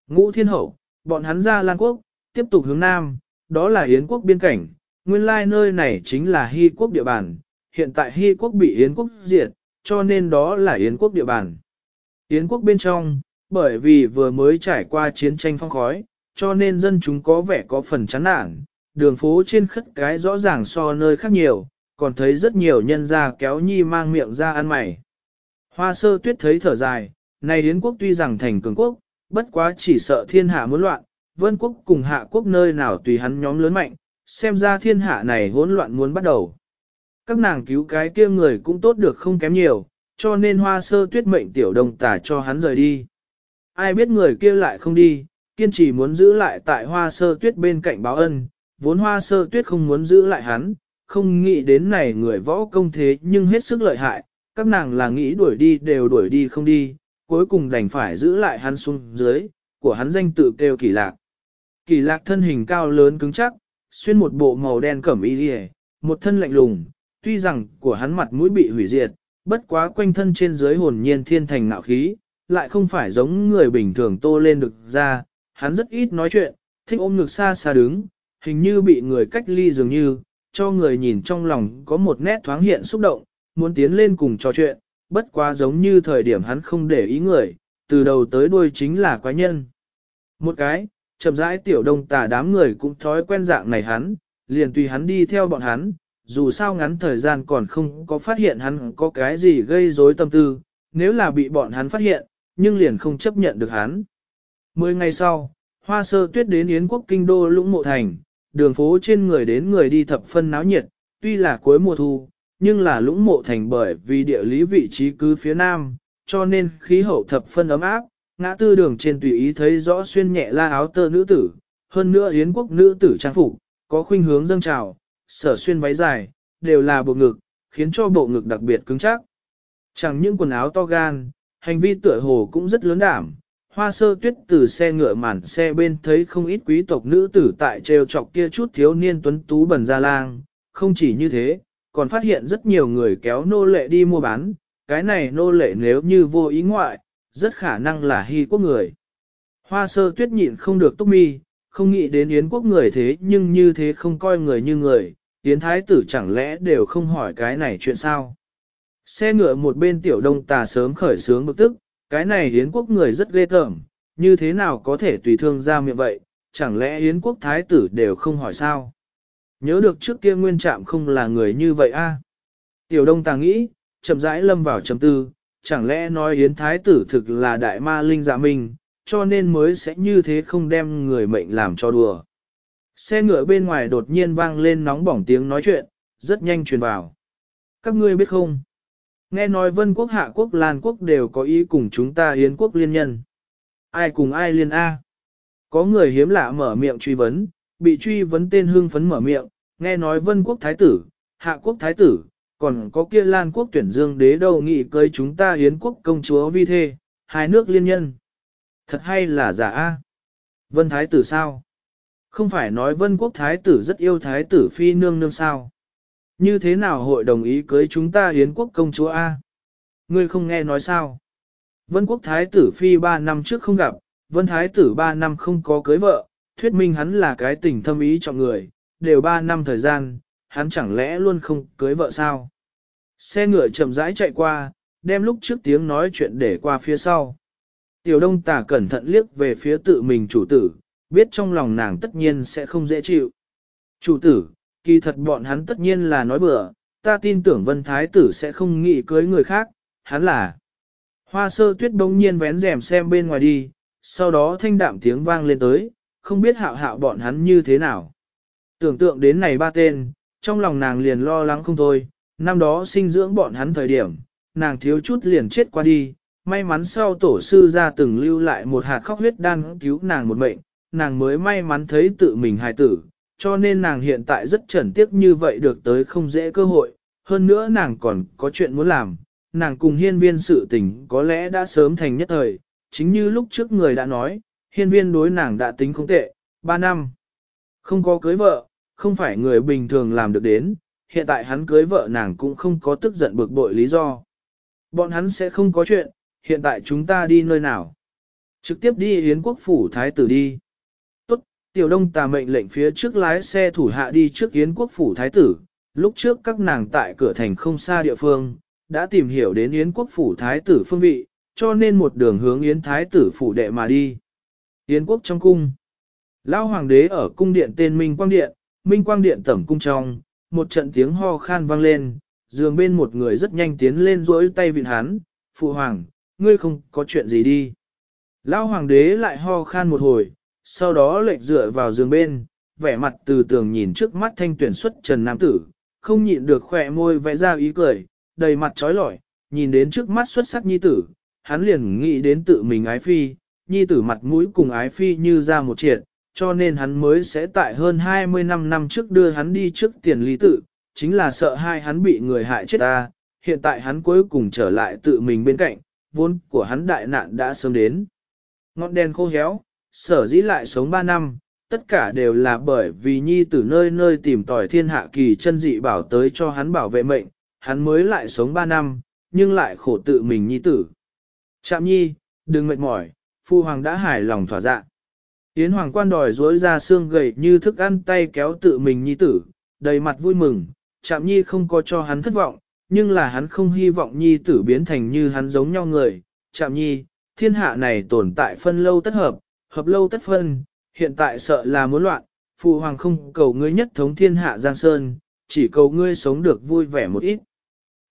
Ngũ thiên hậu, bọn hắn ra Lan Quốc, tiếp tục hướng Nam, đó là Yến quốc biên cảnh, nguyên lai nơi này chính là Hy quốc địa bàn, hiện tại Hy quốc bị Yến quốc diệt, cho nên đó là Yến quốc địa bàn. Yến quốc bên trong, bởi vì vừa mới trải qua chiến tranh phong khói, cho nên dân chúng có vẻ có phần chán nản, đường phố trên khất cái rõ ràng so nơi khác nhiều, còn thấy rất nhiều nhân gia kéo nhi mang miệng ra ăn mày. Hoa sơ tuyết thấy thở dài, này đến quốc tuy rằng thành cường quốc, bất quá chỉ sợ thiên hạ muốn loạn, vân quốc cùng hạ quốc nơi nào tùy hắn nhóm lớn mạnh, xem ra thiên hạ này hỗn loạn muốn bắt đầu. Các nàng cứu cái kia người cũng tốt được không kém nhiều, cho nên hoa sơ tuyết mệnh tiểu đồng tả cho hắn rời đi. Ai biết người kia lại không đi, kiên trì muốn giữ lại tại hoa sơ tuyết bên cạnh báo ân, vốn hoa sơ tuyết không muốn giữ lại hắn, không nghĩ đến này người võ công thế nhưng hết sức lợi hại, các nàng là nghĩ đuổi đi đều đuổi đi không đi, cuối cùng đành phải giữ lại hắn xuống dưới, của hắn danh tự kêu kỳ lạc. Kỳ lạc thân hình cao lớn cứng chắc, xuyên một bộ màu đen cẩm y liề, một thân lạnh lùng, tuy rằng của hắn mặt mũi bị hủy diệt, bất quá quanh thân trên dưới hồn nhiên thiên thành nạo khí, lại không phải giống người bình thường tô lên được ra, hắn rất ít nói chuyện, thích ôm ngực xa xa đứng, hình như bị người cách ly dường như, cho người nhìn trong lòng có một nét thoáng hiện xúc động, muốn tiến lên cùng trò chuyện, bất quá giống như thời điểm hắn không để ý người, từ đầu tới đuôi chính là quái nhân. Một cái, chậm rãi tiểu đông tà đám người cũng thói quen dạng này hắn, liền tùy hắn đi theo bọn hắn, dù sao ngắn thời gian còn không có phát hiện hắn có cái gì gây rối tâm tư, nếu là bị bọn hắn phát hiện, nhưng liền không chấp nhận được hắn. Mười ngày sau, hoa sơ tuyết đến Yến quốc kinh đô lũng mộ thành, đường phố trên người đến người đi thập phân náo nhiệt, tuy là cuối mùa thu, nhưng là lũng mộ thành bởi vì địa lý vị trí cứ phía nam, cho nên khí hậu thập phân ấm áp, ngã tư đường trên tùy ý thấy rõ xuyên nhẹ la áo tơ nữ tử, hơn nữa Yến quốc nữ tử trang phục, có khuynh hướng dâng trào, sở xuyên váy dài, đều là bộ ngực, khiến cho bộ ngực đặc biệt cứng chắc. Chẳng những quần áo to gan, hành vi tựa hồ cũng rất lớn đảm. Hoa sơ tuyết từ xe ngựa màn xe bên thấy không ít quý tộc nữ tử tại trêu chọc kia chút thiếu niên tuấn tú bẩn ra lang, không chỉ như thế, còn phát hiện rất nhiều người kéo nô lệ đi mua bán, cái này nô lệ nếu như vô ý ngoại, rất khả năng là hy quốc người. Hoa sơ tuyết nhịn không được túc mi, không nghĩ đến yến quốc người thế nhưng như thế không coi người như người, yến thái tử chẳng lẽ đều không hỏi cái này chuyện sao. Xe ngựa một bên tiểu đông tà sớm khởi sướng bực tức, cái này yến quốc người rất ghê tởm, như thế nào có thể tùy thương ra miệng vậy, chẳng lẽ yến quốc thái tử đều không hỏi sao. Nhớ được trước kia nguyên trạm không là người như vậy a Tiểu đông tà nghĩ, chậm rãi lâm vào chấm tư, chẳng lẽ nói yến thái tử thực là đại ma linh dạ mình cho nên mới sẽ như thế không đem người mệnh làm cho đùa. Xe ngựa bên ngoài đột nhiên vang lên nóng bỏng tiếng nói chuyện, rất nhanh truyền vào. Các ngươi biết không? Nghe nói vân quốc hạ quốc lan quốc đều có ý cùng chúng ta hiến quốc liên nhân. Ai cùng ai liên A? Có người hiếm lạ mở miệng truy vấn, bị truy vấn tên hương phấn mở miệng, nghe nói vân quốc thái tử, hạ quốc thái tử, còn có kia lan quốc tuyển dương đế đâu nghị cưới chúng ta hiến quốc công chúa vi thê, hai nước liên nhân. Thật hay là giả a? Vân Thái tử sao? Không phải nói Vân Quốc Thái tử rất yêu Thái tử phi nương nương sao? Như thế nào hội đồng ý cưới chúng ta hiến quốc công chúa A? Ngươi không nghe nói sao? Vân Quốc Thái tử phi ba năm trước không gặp, Vân Thái tử ba năm không có cưới vợ, thuyết minh hắn là cái tình thâm ý chọn người, đều ba năm thời gian, hắn chẳng lẽ luôn không cưới vợ sao? Xe ngựa chậm rãi chạy qua, đem lúc trước tiếng nói chuyện để qua phía sau. Tiểu đông Tả cẩn thận liếc về phía tự mình chủ tử, biết trong lòng nàng tất nhiên sẽ không dễ chịu. Chủ tử, kỳ thật bọn hắn tất nhiên là nói bừa, ta tin tưởng vân thái tử sẽ không nghĩ cưới người khác, hắn là. Hoa sơ tuyết bỗng nhiên vén rèm xem bên ngoài đi, sau đó thanh đạm tiếng vang lên tới, không biết hạo hạo bọn hắn như thế nào. Tưởng tượng đến này ba tên, trong lòng nàng liền lo lắng không thôi, năm đó sinh dưỡng bọn hắn thời điểm, nàng thiếu chút liền chết qua đi, may mắn sau tổ sư ra từng lưu lại một hạt khóc huyết đan cứu nàng một mệnh, nàng mới may mắn thấy tự mình hài tử, cho nên nàng hiện tại rất trần tiếc như vậy được tới không dễ cơ hội, hơn nữa nàng còn có chuyện muốn làm, nàng cùng hiên viên sự tình có lẽ đã sớm thành nhất thời, chính như lúc trước người đã nói, hiên viên đối nàng đã tính không tệ, ba năm, không có cưới vợ, không phải người bình thường làm được đến, hiện tại hắn cưới vợ nàng cũng không có tức giận bực bội lý do. Bọn hắn sẽ không có chuyện, hiện tại chúng ta đi nơi nào? Trực tiếp đi Yến quốc phủ thái tử đi. Tiểu đông tà mệnh lệnh phía trước lái xe thủ hạ đi trước Yến quốc phủ thái tử. Lúc trước các nàng tại cửa thành không xa địa phương, đã tìm hiểu đến Yến quốc phủ thái tử phương vị, cho nên một đường hướng Yến thái tử phủ đệ mà đi. Yến quốc trong cung. Lão hoàng đế ở cung điện tên Minh Quang Điện, Minh Quang Điện tẩm cung trong, một trận tiếng ho khan vang lên, giường bên một người rất nhanh tiến lên rỗi tay vịn hắn, phụ hoàng, ngươi không có chuyện gì đi. Lão hoàng đế lại ho khan một hồi, sau đó lệch dựa vào giường bên, vẻ mặt từ tường nhìn trước mắt thanh tuyển xuất trần nam tử, không nhịn được khỏe môi vẽ ra ý cười, đầy mặt trói lọi, nhìn đến trước mắt xuất sắc nhi tử, hắn liền nghĩ đến tự mình ái phi, nhi tử mặt mũi cùng ái phi như ra một triệt, cho nên hắn mới sẽ tại hơn 20 năm năm trước đưa hắn đi trước tiền lý tự, chính là sợ hai hắn bị người hại chết ta, hiện tại hắn cuối cùng trở lại tự mình bên cạnh, vốn của hắn đại nạn đã sớm đến. Ngọn đèn khô héo, sở dĩ lại sống 3 năm, tất cả đều là bởi vì nhi tử nơi nơi tìm tòi thiên hạ kỳ chân dị bảo tới cho hắn bảo vệ mệnh, hắn mới lại sống 3 năm, nhưng lại khổ tự mình nhi tử. Chạm nhi, đừng mệt mỏi, phu hoàng đã hài lòng thỏa dạ. Yến hoàng quan đòi dối ra xương gầy như thức ăn tay kéo tự mình nhi tử, đầy mặt vui mừng, chạm nhi không có cho hắn thất vọng, nhưng là hắn không hy vọng nhi tử biến thành như hắn giống nhau người. Chạm nhi, thiên hạ này tồn tại phân lâu tất hợp, hợp lâu tất phân, hiện tại sợ là muốn loạn, phụ hoàng không cầu ngươi nhất thống thiên hạ giang sơn, chỉ cầu ngươi sống được vui vẻ một ít.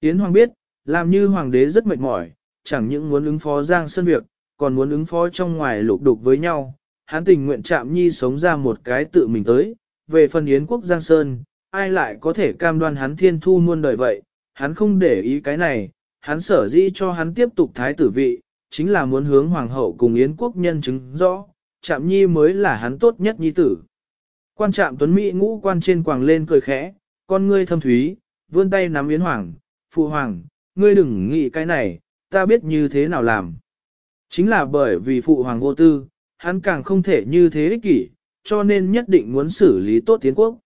Yến hoàng biết, làm như hoàng đế rất mệt mỏi, chẳng những muốn ứng phó giang sơn việc, còn muốn ứng phó trong ngoài lục đục với nhau, hắn tình nguyện chạm nhi sống ra một cái tự mình tới, về phần Yến quốc giang sơn, ai lại có thể cam đoan hắn thiên thu muôn đời vậy, hắn không để ý cái này, hắn sở dĩ cho hắn tiếp tục thái tử vị, chính là muốn hướng hoàng hậu cùng yến quốc nhân chứng rõ, chạm nhi mới là hắn tốt nhất nhi tử. Quan trạm tuấn Mỹ ngũ quan trên quàng lên cười khẽ, con ngươi thâm thúy, vươn tay nắm yến hoàng, phụ hoàng, ngươi đừng nghĩ cái này, ta biết như thế nào làm. Chính là bởi vì phụ hoàng vô tư, hắn càng không thể như thế ích kỷ, cho nên nhất định muốn xử lý tốt tiến quốc.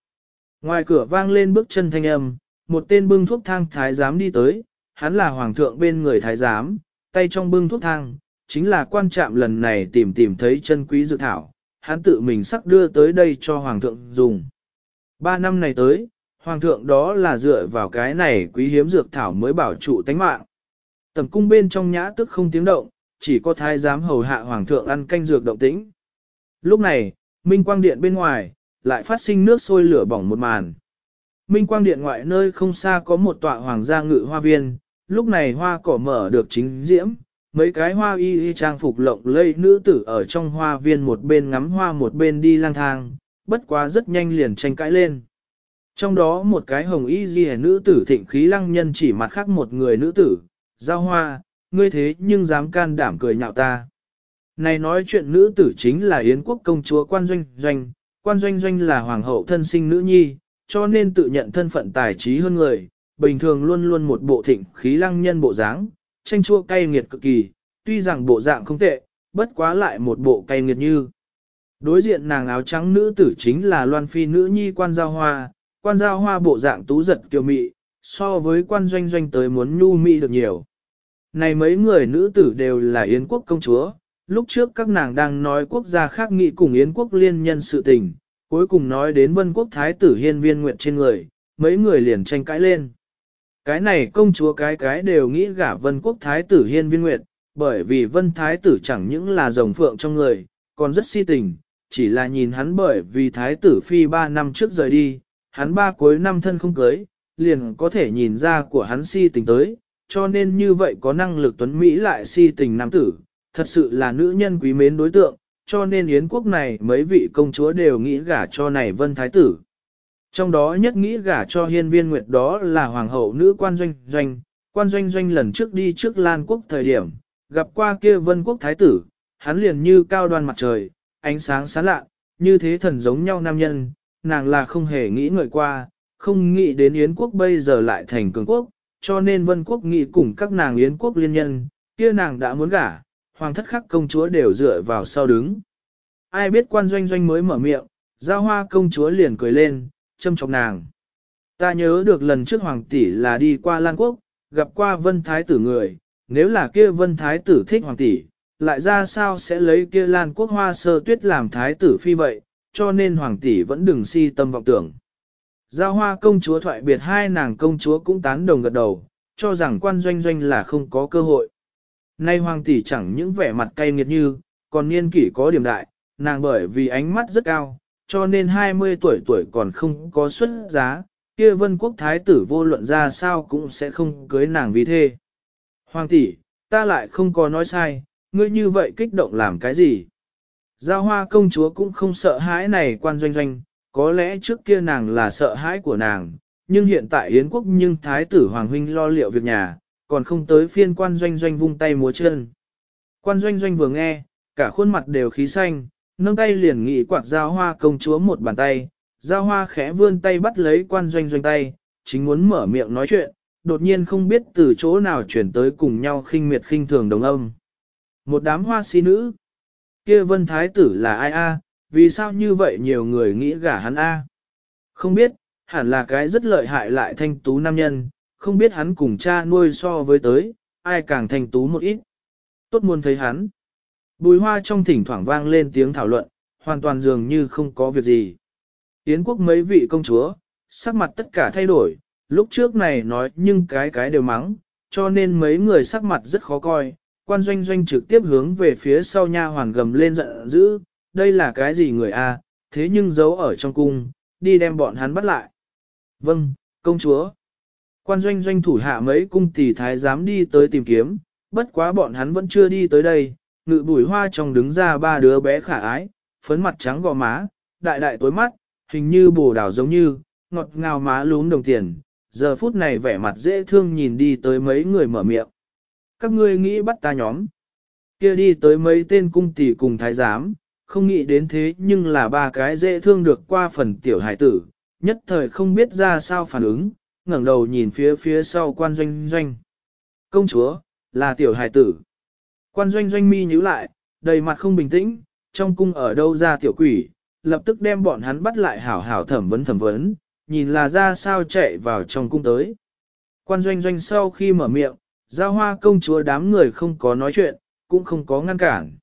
Ngoài cửa vang lên bước chân thanh âm, một tên bưng thuốc thang thái giám đi tới, hắn là hoàng thượng bên người thái giám, tay trong bưng thuốc thang, chính là quan trạm lần này tìm tìm thấy chân quý dự thảo, hắn tự mình sắc đưa tới đây cho hoàng thượng dùng. Ba năm này tới, hoàng thượng đó là dựa vào cái này quý hiếm dược thảo mới bảo trụ tánh mạng. Tầm cung bên trong nhã tức không tiếng động, chỉ có thái giám hầu hạ hoàng thượng ăn canh dược động tĩnh. Lúc này, minh quang điện bên ngoài, lại phát sinh nước sôi lửa bỏng một màn. Minh quang điện ngoại nơi không xa có một tọa hoàng gia ngự hoa viên, lúc này hoa cỏ mở được chính diễm, mấy cái hoa y y trang phục lộng lây nữ tử ở trong hoa viên một bên ngắm hoa một bên đi lang thang, bất quá rất nhanh liền tranh cãi lên. Trong đó một cái hồng y y nữ tử thịnh khí lăng nhân chỉ mặt khác một người nữ tử, giao hoa, ngươi thế nhưng dám can đảm cười nhạo ta. Này nói chuyện nữ tử chính là Yến quốc công chúa quan doanh doanh, quan doanh doanh là hoàng hậu thân sinh nữ nhi, cho nên tự nhận thân phận tài trí hơn người, bình thường luôn luôn một bộ thịnh khí lăng nhân bộ dáng, Chanh chua cay nghiệt cực kỳ, tuy rằng bộ dạng không tệ, bất quá lại một bộ cay nghiệt như. Đối diện nàng áo trắng nữ tử chính là Loan Phi nữ nhi quan giao hoa, quan giao hoa bộ dạng tú giật kiều mị, so với quan doanh doanh tới muốn nhu mị được nhiều. Này mấy người nữ tử đều là Yến quốc công chúa, lúc trước các nàng đang nói quốc gia khác nghị cùng Yến quốc liên nhân sự tình, cuối cùng nói đến vân quốc thái tử hiên viên nguyện trên người, mấy người liền tranh cãi lên. Cái này công chúa cái cái đều nghĩ gả vân quốc thái tử hiên viên nguyệt, bởi vì vân thái tử chẳng những là rồng phượng trong người, còn rất si tình, chỉ là nhìn hắn bởi vì thái tử phi ba năm trước rời đi, hắn ba cuối năm thân không cưới, liền có thể nhìn ra của hắn si tình tới, cho nên như vậy có năng lực tuấn Mỹ lại si tình nam tử, thật sự là nữ nhân quý mến đối tượng, cho nên Yến quốc này mấy vị công chúa đều nghĩ gả cho này vân thái tử. Trong đó nhất nghĩ gả cho hiên viên nguyệt đó là hoàng hậu nữ quan doanh doanh, quan doanh doanh lần trước đi trước Lan quốc thời điểm, gặp qua kia vân quốc thái tử, hắn liền như cao đoan mặt trời, ánh sáng sáng lạ, như thế thần giống nhau nam nhân, nàng là không hề nghĩ ngợi qua, không nghĩ đến Yến quốc bây giờ lại thành cường quốc, cho nên vân quốc nghĩ cùng các nàng Yến quốc liên nhân, kia nàng đã muốn gả, hoàng thất khắc công chúa đều dựa vào sau đứng. Ai biết quan doanh doanh mới mở miệng, giao hoa công chúa liền cười lên, châm trọng nàng. Ta nhớ được lần trước hoàng tỷ là đi qua Lan Quốc, gặp qua vân thái tử người, nếu là kia vân thái tử thích hoàng tỷ, lại ra sao sẽ lấy kia Lan Quốc hoa sơ tuyết làm thái tử phi vậy, cho nên hoàng tỷ vẫn đừng si tâm vọng tưởng. Giao hoa công chúa thoại biệt hai nàng công chúa cũng tán đồng gật đầu, cho rằng quan doanh doanh là không có cơ hội. Nay hoàng tỷ chẳng những vẻ mặt cay nghiệt như, còn niên kỷ có điểm đại, nàng bởi vì ánh mắt rất cao, cho nên 20 tuổi tuổi còn không có xuất giá, kia vân quốc thái tử vô luận ra sao cũng sẽ không cưới nàng vì thế. Hoàng tỷ, ta lại không có nói sai, ngươi như vậy kích động làm cái gì? Giao hoa công chúa cũng không sợ hãi này quan doanh doanh, có lẽ trước kia nàng là sợ hãi của nàng, nhưng hiện tại Yến quốc nhưng thái tử Hoàng Huynh lo liệu việc nhà, còn không tới phiên quan doanh doanh vung tay múa chân. Quan doanh doanh vừa nghe, cả khuôn mặt đều khí xanh, nâng tay liền nghị quạt giao hoa công chúa một bàn tay, giao hoa khẽ vươn tay bắt lấy quan doanh doanh tay, chính muốn mở miệng nói chuyện, đột nhiên không biết từ chỗ nào chuyển tới cùng nhau khinh miệt khinh thường đồng âm. Một đám hoa si nữ, kia vân thái tử là ai a? vì sao như vậy nhiều người nghĩ gả hắn a? Không biết, hẳn là cái rất lợi hại lại thanh tú nam nhân, không biết hắn cùng cha nuôi so với tới, ai càng thanh tú một ít. Tốt muốn thấy hắn. Bùi hoa trong thỉnh thoảng vang lên tiếng thảo luận, hoàn toàn dường như không có việc gì. Yến quốc mấy vị công chúa, sắc mặt tất cả thay đổi, lúc trước này nói nhưng cái cái đều mắng, cho nên mấy người sắc mặt rất khó coi. Quan doanh doanh trực tiếp hướng về phía sau nha hoàn gầm lên giận dữ, đây là cái gì người a? thế nhưng giấu ở trong cung, đi đem bọn hắn bắt lại. Vâng, công chúa. Quan doanh doanh thủ hạ mấy cung tỷ thái dám đi tới tìm kiếm, bất quá bọn hắn vẫn chưa đi tới đây, ngự bùi hoa trong đứng ra ba đứa bé khả ái, phấn mặt trắng gò má, đại đại tối mắt, hình như bồ đào giống như, ngọt ngào má lún đồng tiền, giờ phút này vẻ mặt dễ thương nhìn đi tới mấy người mở miệng. Các ngươi nghĩ bắt ta nhóm. kia đi tới mấy tên cung tỷ cùng thái giám, không nghĩ đến thế nhưng là ba cái dễ thương được qua phần tiểu hải tử, nhất thời không biết ra sao phản ứng, ngẩng đầu nhìn phía phía sau quan doanh doanh. Công chúa, là tiểu hải tử. Quan doanh doanh mi nhíu lại, đầy mặt không bình tĩnh, trong cung ở đâu ra tiểu quỷ, lập tức đem bọn hắn bắt lại hảo hảo thẩm vấn thẩm vấn, nhìn là ra sao chạy vào trong cung tới. Quan doanh doanh sau khi mở miệng, giao hoa công chúa đám người không có nói chuyện, cũng không có ngăn cản.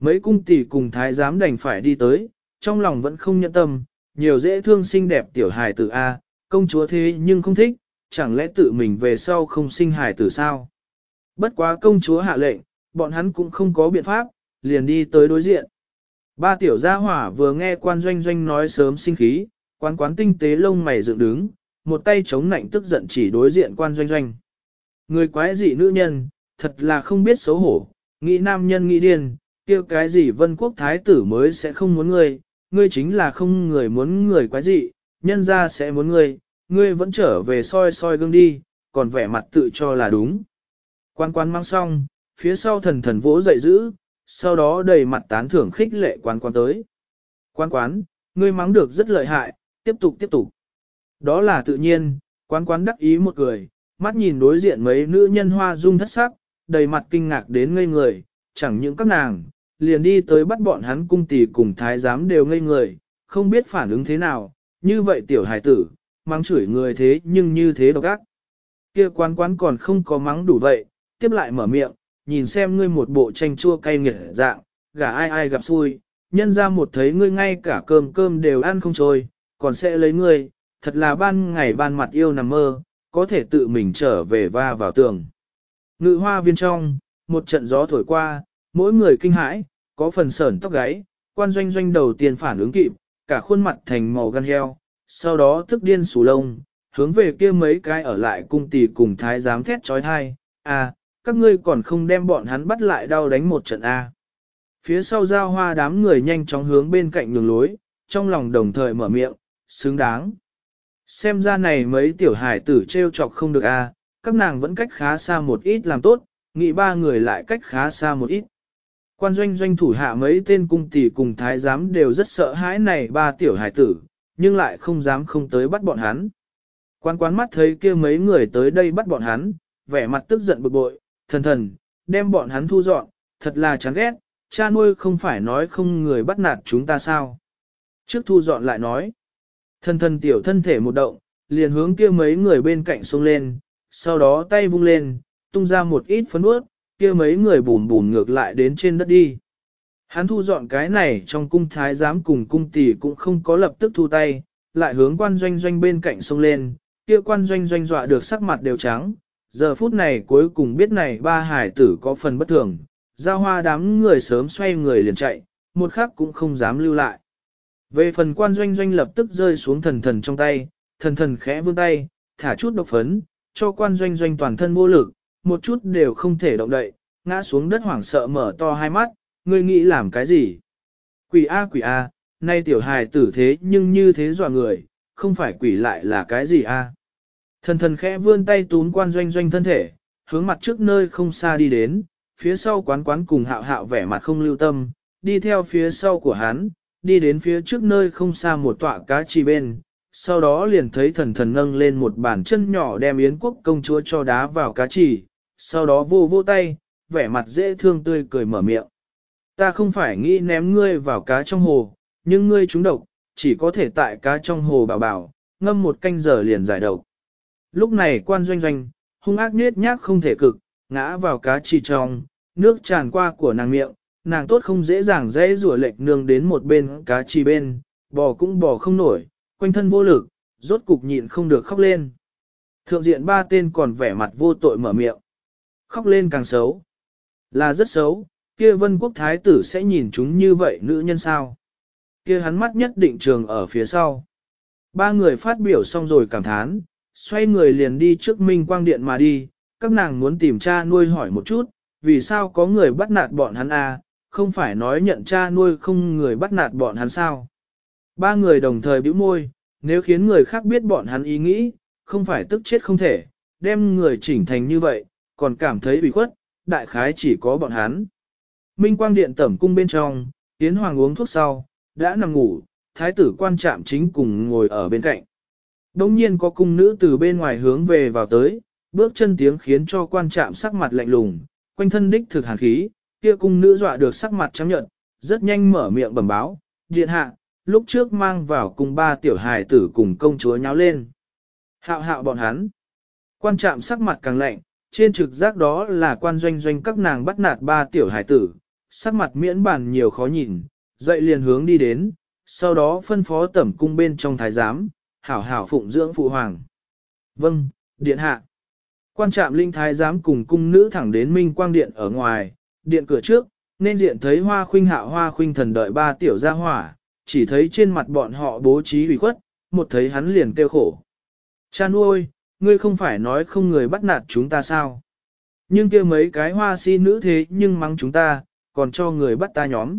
Mấy cung tỷ cùng thái giám đành phải đi tới, trong lòng vẫn không nhận tâm, nhiều dễ thương xinh đẹp tiểu hài tử A, công chúa thế nhưng không thích, chẳng lẽ tự mình về sau không sinh hài tử sao? Bất quá công chúa hạ lệnh, bọn hắn cũng không có biện pháp, liền đi tới đối diện. Ba tiểu gia hỏa vừa nghe quan doanh doanh nói sớm sinh khí, quán quán tinh tế lông mày dựng đứng, một tay chống nạnh tức giận chỉ đối diện quan doanh doanh. Người quái dị nữ nhân, thật là không biết xấu hổ, nghĩ nam nhân nghĩ điên, kia cái gì vân quốc thái tử mới sẽ không muốn ngươi, ngươi chính là không người muốn người quái dị, nhân ra sẽ muốn ngươi, ngươi vẫn trở về soi soi gương đi, còn vẻ mặt tự cho là đúng. Quan quan mang xong, phía sau thần thần vỗ dậy giữ, sau đó đầy mặt tán thưởng khích lệ quan quán tới. Quan quán, ngươi mắng được rất lợi hại, tiếp tục tiếp tục. Đó là tự nhiên, quán quán đắc ý một cười, mắt nhìn đối diện mấy nữ nhân hoa dung thất sắc, đầy mặt kinh ngạc đến ngây người, chẳng những các nàng, liền đi tới bắt bọn hắn cung tỷ cùng thái giám đều ngây người, không biết phản ứng thế nào, như vậy tiểu hải tử, mắng chửi người thế nhưng như thế độc ác. Kia quán quán còn không có mắng đủ vậy, tiếp lại mở miệng, nhìn xem ngươi một bộ tranh chua cay nghiệt dạng, gả ai ai gặp xui, nhân ra một thấy ngươi ngay cả cơm cơm đều ăn không trôi, còn sẽ lấy ngươi, thật là ban ngày ban mặt yêu nằm mơ, có thể tự mình trở về va vào tường. Ngự hoa viên trong, một trận gió thổi qua, mỗi người kinh hãi, có phần sởn tóc gáy, quan doanh doanh đầu tiên phản ứng kịp, cả khuôn mặt thành màu gan heo, sau đó tức điên sù lông, hướng về kia mấy cái ở lại cung tỷ cùng thái giám thét trói thai, à, các ngươi còn không đem bọn hắn bắt lại đau đánh một trận A. Phía sau giao hoa đám người nhanh chóng hướng bên cạnh đường lối, trong lòng đồng thời mở miệng, xứng đáng. Xem ra này mấy tiểu hải tử trêu chọc không được A, các nàng vẫn cách khá xa một ít làm tốt, nghĩ ba người lại cách khá xa một ít. Quan doanh doanh thủ hạ mấy tên cung tỷ cùng thái giám đều rất sợ hãi này ba tiểu hải tử, nhưng lại không dám không tới bắt bọn hắn. Quan quán mắt thấy kia mấy người tới đây bắt bọn hắn, vẻ mặt tức giận bực bội, thần thần, đem bọn hắn thu dọn, thật là chán ghét, cha nuôi không phải nói không người bắt nạt chúng ta sao. Trước thu dọn lại nói, thần thần tiểu thân thể một động, liền hướng kia mấy người bên cạnh xuống lên, sau đó tay vung lên, tung ra một ít phấn ướt, kia mấy người bùn bùn ngược lại đến trên đất đi. Hắn thu dọn cái này trong cung thái giám cùng cung tỷ cũng không có lập tức thu tay, lại hướng quan doanh doanh bên cạnh sông lên, kia quan doanh doanh dọa được sắc mặt đều trắng, giờ phút này cuối cùng biết này ba hải tử có phần bất thường, giao hoa đám người sớm xoay người liền chạy, một khắc cũng không dám lưu lại. Về phần quan doanh doanh lập tức rơi xuống thần thần trong tay, thần thần khẽ vươn tay, thả chút độc phấn, cho quan doanh doanh toàn thân vô lực, một chút đều không thể động đậy, ngã xuống đất hoảng sợ mở to hai mắt, ngươi nghĩ làm cái gì? Quỷ A quỷ A, nay tiểu hài tử thế nhưng như thế dọa người, không phải quỷ lại là cái gì A? Thần thần khẽ vươn tay tún quan doanh doanh thân thể, hướng mặt trước nơi không xa đi đến, phía sau quán quán cùng hạo hạo vẻ mặt không lưu tâm, đi theo phía sau của hắn, đi đến phía trước nơi không xa một tọa cá chi bên, sau đó liền thấy thần thần nâng lên một bàn chân nhỏ đem yến quốc công chúa cho đá vào cá chỉ, sau đó vô vô tay, vẻ mặt dễ thương tươi cười mở miệng. Ta không phải nghĩ ném ngươi vào cá trong hồ, nhưng ngươi trúng độc, chỉ có thể tại cá trong hồ bảo bảo, ngâm một canh giờ liền giải độc. Lúc này quan doanh doanh, hung ác nết nhác không thể cực, ngã vào cá trì trong, nước tràn qua của nàng miệng, nàng tốt không dễ dàng dễ rủa lệch nương đến một bên cá trì bên, bò cũng bò không nổi, quanh thân vô lực, rốt cục nhịn không được khóc lên. Thượng diện ba tên còn vẻ mặt vô tội mở miệng. Khóc lên càng xấu. Là rất xấu, kia vân quốc thái tử sẽ nhìn chúng như vậy nữ nhân sao. Kia hắn mắt nhất định trường ở phía sau. Ba người phát biểu xong rồi cảm thán, xoay người liền đi trước Minh Quang Điện mà đi, các nàng muốn tìm cha nuôi hỏi một chút, vì sao có người bắt nạt bọn hắn à, không phải nói nhận cha nuôi không người bắt nạt bọn hắn sao. Ba người đồng thời bĩu môi, nếu khiến người khác biết bọn hắn ý nghĩ, không phải tức chết không thể, đem người chỉnh thành như vậy, còn cảm thấy bị khuất, đại khái chỉ có bọn hắn. Minh Quang Điện tẩm cung bên trong, Tiến Hoàng uống thuốc sau, đã nằm ngủ, thái tử quan trạm chính cùng ngồi ở bên cạnh. Đông nhiên có cung nữ từ bên ngoài hướng về vào tới, bước chân tiếng khiến cho quan trạm sắc mặt lạnh lùng, quanh thân đích thực hàn khí, kia cung nữ dọa được sắc mặt trắng nhợt, rất nhanh mở miệng bẩm báo, điện hạ, lúc trước mang vào cùng ba tiểu hài tử cùng công chúa nháo lên. Hạo hạo bọn hắn. Quan trạm sắc mặt càng lạnh, trên trực giác đó là quan doanh doanh các nàng bắt nạt ba tiểu hài tử, sắc mặt miễn bản nhiều khó nhìn, dậy liền hướng đi đến, sau đó phân phó tẩm cung bên trong thái giám, hảo hảo phụng dưỡng phụ hoàng. Vâng, điện hạ. Quan trạm linh thái giám cùng cung nữ thẳng đến minh quang điện ở ngoài, điện cửa trước, nên diện thấy hoa khuynh hạ hoa khuynh thần đợi ba tiểu gia hỏa, chỉ thấy trên mặt bọn họ bố trí hủy khuất, một thấy hắn liền kêu khổ. Cha nuôi, ngươi không phải nói không người bắt nạt chúng ta sao? Nhưng kia mấy cái hoa si nữ thế nhưng mắng chúng ta, còn cho người bắt ta nhóm.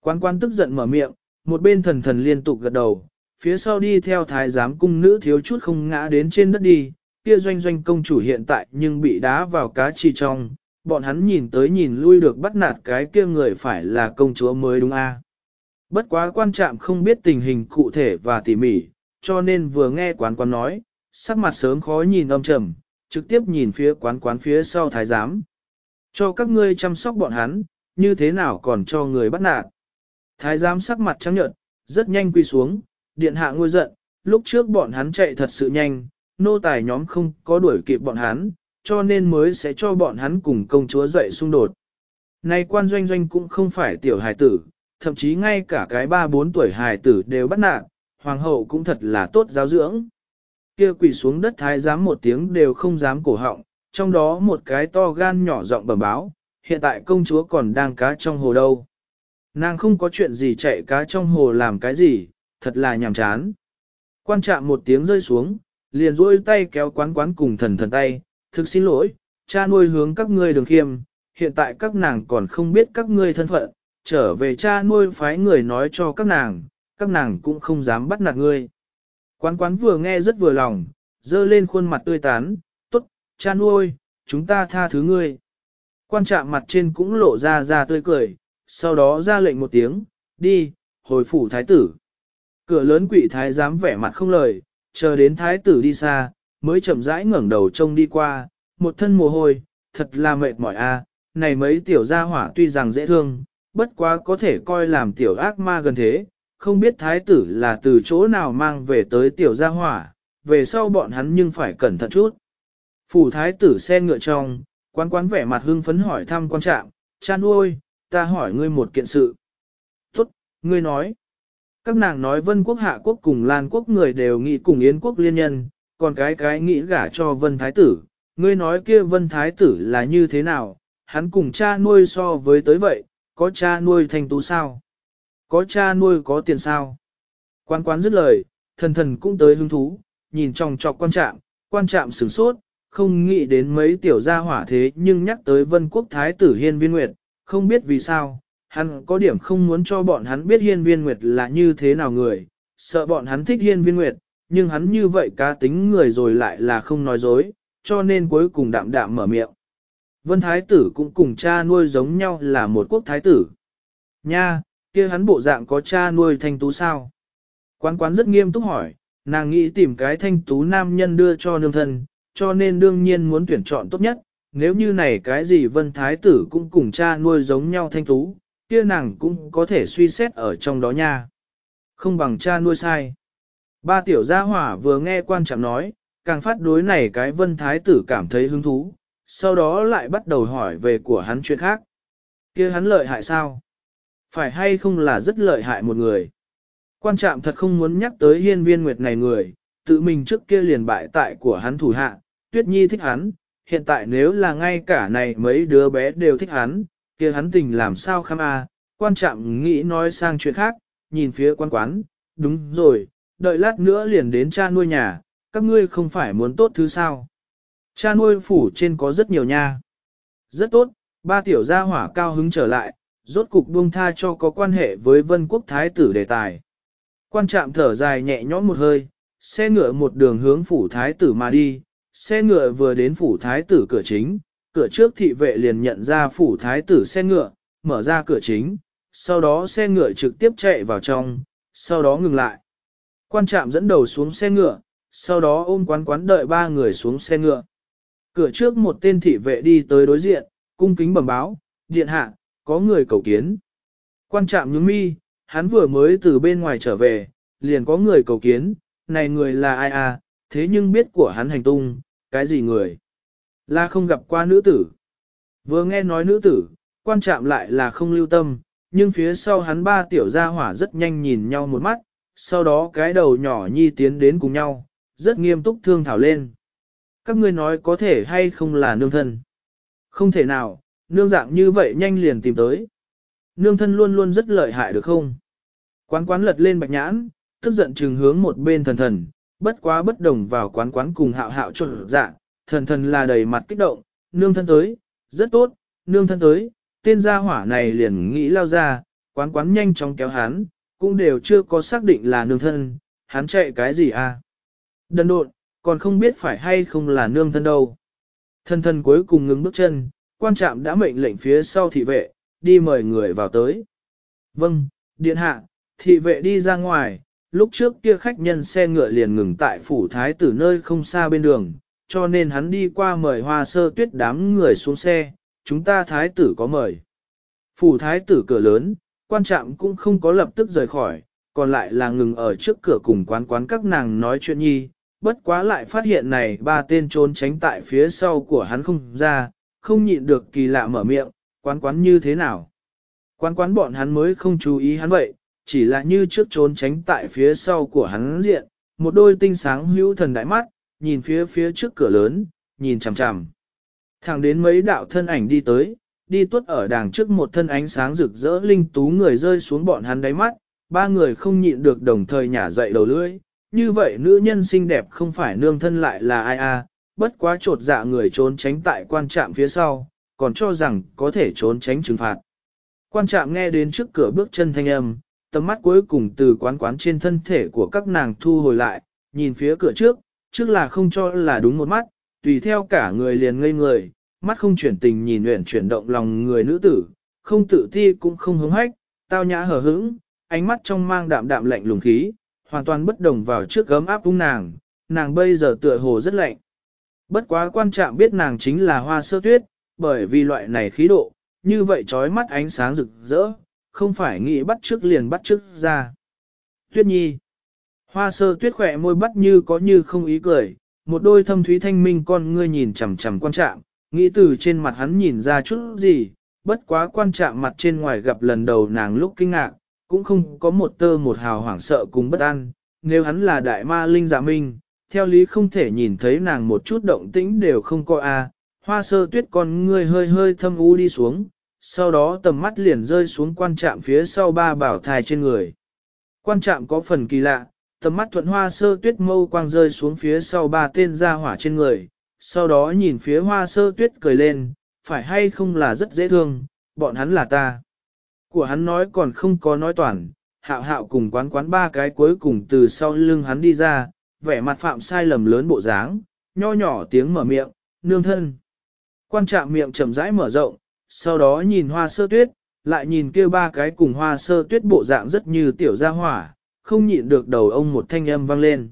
Quan quan tức giận mở miệng, một bên thần thần liên tục gật đầu, phía sau đi theo thái giám cung nữ thiếu chút không ngã đến trên đất đi, kia doanh doanh công chủ hiện tại nhưng bị đá vào cá trì trong, bọn hắn nhìn tới nhìn lui được bắt nạt cái kia người phải là công chúa mới đúng a. Bất quá quan trạm không biết tình hình cụ thể và tỉ mỉ, cho nên vừa nghe quán quán nói, sắc mặt sớm khó nhìn âm trầm, trực tiếp nhìn phía quán quán phía sau thái giám. Cho các ngươi chăm sóc bọn hắn, như thế nào còn cho người bắt nạt. Thái giám sắc mặt trắng nhợt, rất nhanh quy xuống, điện hạ ngôi giận, lúc trước bọn hắn chạy thật sự nhanh, nô tài nhóm không có đuổi kịp bọn hắn, cho nên mới sẽ cho bọn hắn cùng công chúa dậy xung đột. Nay quan doanh doanh cũng không phải tiểu hài tử, thậm chí ngay cả cái ba bốn tuổi hài tử đều bắt nạt, hoàng hậu cũng thật là tốt giáo dưỡng. Kia quỳ xuống đất thái giám một tiếng đều không dám cổ họng, trong đó một cái to gan nhỏ giọng bẩm báo, hiện tại công chúa còn đang cá trong hồ đâu. Nàng không có chuyện gì chạy cá trong hồ làm cái gì, thật là nhàm chán. Quan chạm một tiếng rơi xuống, liền duỗi tay kéo quán quán cùng thần thần tay, thực xin lỗi, cha nuôi hướng các ngươi đường khiêm, hiện tại các nàng còn không biết các ngươi thân phận, trở về cha nuôi phái người nói cho các nàng, các nàng cũng không dám bắt nạt ngươi. Quán quán vừa nghe rất vừa lòng, dơ lên khuôn mặt tươi tán, tốt, cha nuôi, chúng ta tha thứ ngươi. Quan trạm mặt trên cũng lộ ra ra tươi cười, sau đó ra lệnh một tiếng, đi, hồi phủ thái tử. Cửa lớn quỷ thái dám vẻ mặt không lời, chờ đến thái tử đi xa, mới chậm rãi ngẩng đầu trông đi qua, một thân mồ hôi, thật là mệt mỏi a. này mấy tiểu gia hỏa tuy rằng dễ thương, bất quá có thể coi làm tiểu ác ma gần thế, không biết thái tử là từ chỗ nào mang về tới tiểu gia hỏa, về sau bọn hắn nhưng phải cẩn thận chút. Phủ thái tử xe ngựa trong, quán quán vẻ mặt hưng phấn hỏi thăm quan trạng, cha nuôi, ta hỏi ngươi một kiện sự. Tốt, ngươi nói. Các nàng nói vân quốc hạ quốc cùng lan quốc người đều nghĩ cùng yến quốc liên nhân, còn cái cái nghĩ gả cho vân thái tử. Ngươi nói kia vân thái tử là như thế nào, hắn cùng cha nuôi so với tới vậy, có cha nuôi thành tú sao? Có cha nuôi có tiền sao? Quan quán dứt lời, thần thần cũng tới hứng thú, nhìn trong trọc quan trạm, quan trạm sửng sốt, không nghĩ đến mấy tiểu gia hỏa thế nhưng nhắc tới vân quốc thái tử hiên viên nguyệt, không biết vì sao, hắn có điểm không muốn cho bọn hắn biết hiên viên nguyệt là như thế nào người, sợ bọn hắn thích hiên viên nguyệt, nhưng hắn như vậy cá tính người rồi lại là không nói dối, cho nên cuối cùng đạm đạm mở miệng. Vân thái tử cũng cùng cha nuôi giống nhau là một quốc thái tử. Nha, kia hắn bộ dạng có cha nuôi thanh tú sao? Quán quán rất nghiêm túc hỏi, nàng nghĩ tìm cái thanh tú nam nhân đưa cho nương thân, cho nên đương nhiên muốn tuyển chọn tốt nhất, nếu như này cái gì vân thái tử cũng cùng cha nuôi giống nhau thanh tú, kia nàng cũng có thể suy xét ở trong đó nha. Không bằng cha nuôi sai. Ba tiểu gia hỏa vừa nghe quan trọng nói, càng phát đối này cái vân thái tử cảm thấy hứng thú, sau đó lại bắt đầu hỏi về của hắn chuyện khác. kia hắn lợi hại sao? Phải hay không là rất lợi hại một người? Quan trọng thật không muốn nhắc tới hiên viên nguyệt này người, tự mình trước kia liền bại tại của hắn thủ hạ, tuyết nhi thích hắn, hiện tại nếu là ngay cả này mấy đứa bé đều thích hắn, kia hắn tình làm sao khăm a? À, quan trọng nghĩ nói sang chuyện khác, nhìn phía quan quán, đúng rồi, đợi lát nữa liền đến cha nuôi nhà, các ngươi không phải muốn tốt thứ sao. Cha nuôi phủ trên có rất nhiều nha. Rất tốt, ba tiểu gia hỏa cao hứng trở lại, rốt cục buông tha cho có quan hệ với vân quốc thái tử đề tài. Quan trạm thở dài nhẹ nhõm một hơi, xe ngựa một đường hướng phủ thái tử mà đi, xe ngựa vừa đến phủ thái tử cửa chính, cửa trước thị vệ liền nhận ra phủ thái tử xe ngựa, mở ra cửa chính, sau đó xe ngựa trực tiếp chạy vào trong, sau đó ngừng lại. Quan trạm dẫn đầu xuống xe ngựa, sau đó ôm quán quán đợi ba người xuống xe ngựa. Cửa trước một tên thị vệ đi tới đối diện, cung kính bẩm báo, điện hạ, có người cầu kiến. Quan trạm nhướng mi, hắn vừa mới từ bên ngoài trở về, liền có người cầu kiến, này người là ai à, thế nhưng biết của hắn hành tung, cái gì người? Là không gặp qua nữ tử. Vừa nghe nói nữ tử, quan trạm lại là không lưu tâm, nhưng phía sau hắn ba tiểu gia hỏa rất nhanh nhìn nhau một mắt, sau đó cái đầu nhỏ nhi tiến đến cùng nhau, rất nghiêm túc thương thảo lên. Các ngươi nói có thể hay không là nương thân? Không thể nào, nương dạng như vậy nhanh liền tìm tới. Nương thân luôn luôn rất lợi hại được không? Quán quán lật lên bạch nhãn, tức giận trừng hướng một bên thần thần, bất quá bất đồng vào quán quán cùng hạo hạo trộn dạng, thần thần là đầy mặt kích động, nương thân tới, rất tốt, nương thân tới, tên gia hỏa này liền nghĩ lao ra, quán quán nhanh chóng kéo hắn, cũng đều chưa có xác định là nương thân, hắn chạy cái gì à? Đần độn, còn không biết phải hay không là nương thân đâu. Thần thần cuối cùng ngừng bước chân, quan trạm đã mệnh lệnh phía sau thị vệ, đi mời người vào tới. Vâng, điện hạ, thị vệ đi ra ngoài, lúc trước kia khách nhân xe ngựa liền ngừng tại phủ thái tử nơi không xa bên đường, cho nên hắn đi qua mời hoa sơ tuyết đám người xuống xe, chúng ta thái tử có mời. Phủ thái tử cửa lớn, quan trạm cũng không có lập tức rời khỏi, còn lại là ngừng ở trước cửa cùng quán quán các nàng nói chuyện nhi, bất quá lại phát hiện này ba tên trốn tránh tại phía sau của hắn không ra, không nhịn được kỳ lạ mở miệng, quán quán như thế nào. Quán quán bọn hắn mới không chú ý hắn vậy, chỉ là như trước trốn tránh tại phía sau của hắn diện, một đôi tinh sáng hữu thần đại mắt, nhìn phía phía trước cửa lớn, nhìn chằm chằm. Thẳng đến mấy đạo thân ảnh đi tới, đi tuốt ở đàng trước một thân ánh sáng rực rỡ linh tú người rơi xuống bọn hắn đáy mắt, ba người không nhịn được đồng thời nhả dậy đầu lưỡi. Như vậy nữ nhân xinh đẹp không phải nương thân lại là ai a? À, bất quá trột dạ người trốn tránh tại quan trạm phía sau, còn cho rằng có thể trốn tránh trừng phạt. Quan trạm nghe đến trước cửa bước chân thanh âm, tầm mắt cuối cùng từ quán quán trên thân thể của các nàng thu hồi lại, nhìn phía cửa trước, trước là không cho là đúng một mắt, tùy theo cả người liền ngây người, mắt không chuyển tình nhìn luyện chuyển động lòng người nữ tử, không tự ti cũng không hứng hách, tao nhã hờ hững, ánh mắt trong mang đạm đạm lạnh lùng khí, hoàn toàn bất đồng vào trước gấm áp ung nàng, nàng bây giờ tựa hồ rất lạnh. Bất quá quan trọng biết nàng chính là hoa sơ tuyết, bởi vì loại này khí độ, như vậy trói mắt ánh sáng rực rỡ, không phải nghĩ bắt trước liền bắt trước ra. Tuyết nhi. Hoa sơ tuyết khỏe môi bắt như có như không ý cười, một đôi thâm thúy thanh minh con ngươi nhìn chằm chằm quan trạng, nghĩ từ trên mặt hắn nhìn ra chút gì, bất quá quan trạng mặt trên ngoài gặp lần đầu nàng lúc kinh ngạc, cũng không có một tơ một hào hoảng sợ cùng bất an, nếu hắn là đại ma linh giả minh, theo lý không thể nhìn thấy nàng một chút động tĩnh đều không có a. Hoa sơ tuyết con ngươi hơi hơi thâm u đi xuống, sau đó tầm mắt liền rơi xuống quan trạm phía sau ba bảo thai trên người. Quan trạm có phần kỳ lạ, tầm mắt thuận hoa sơ tuyết mâu quang rơi xuống phía sau ba tên gia hỏa trên người, sau đó nhìn phía hoa sơ tuyết cười lên, phải hay không là rất dễ thương, bọn hắn là ta. Của hắn nói còn không có nói toàn, hạo hạo cùng quán quán ba cái cuối cùng từ sau lưng hắn đi ra, vẻ mặt phạm sai lầm lớn bộ dáng, nho nhỏ tiếng mở miệng, nương thân. Quan trạm miệng chậm rãi mở rộng, sau đó nhìn hoa sơ tuyết, lại nhìn kia ba cái cùng hoa sơ tuyết bộ dạng rất như tiểu gia hỏa, không nhịn được đầu ông một thanh âm vang lên.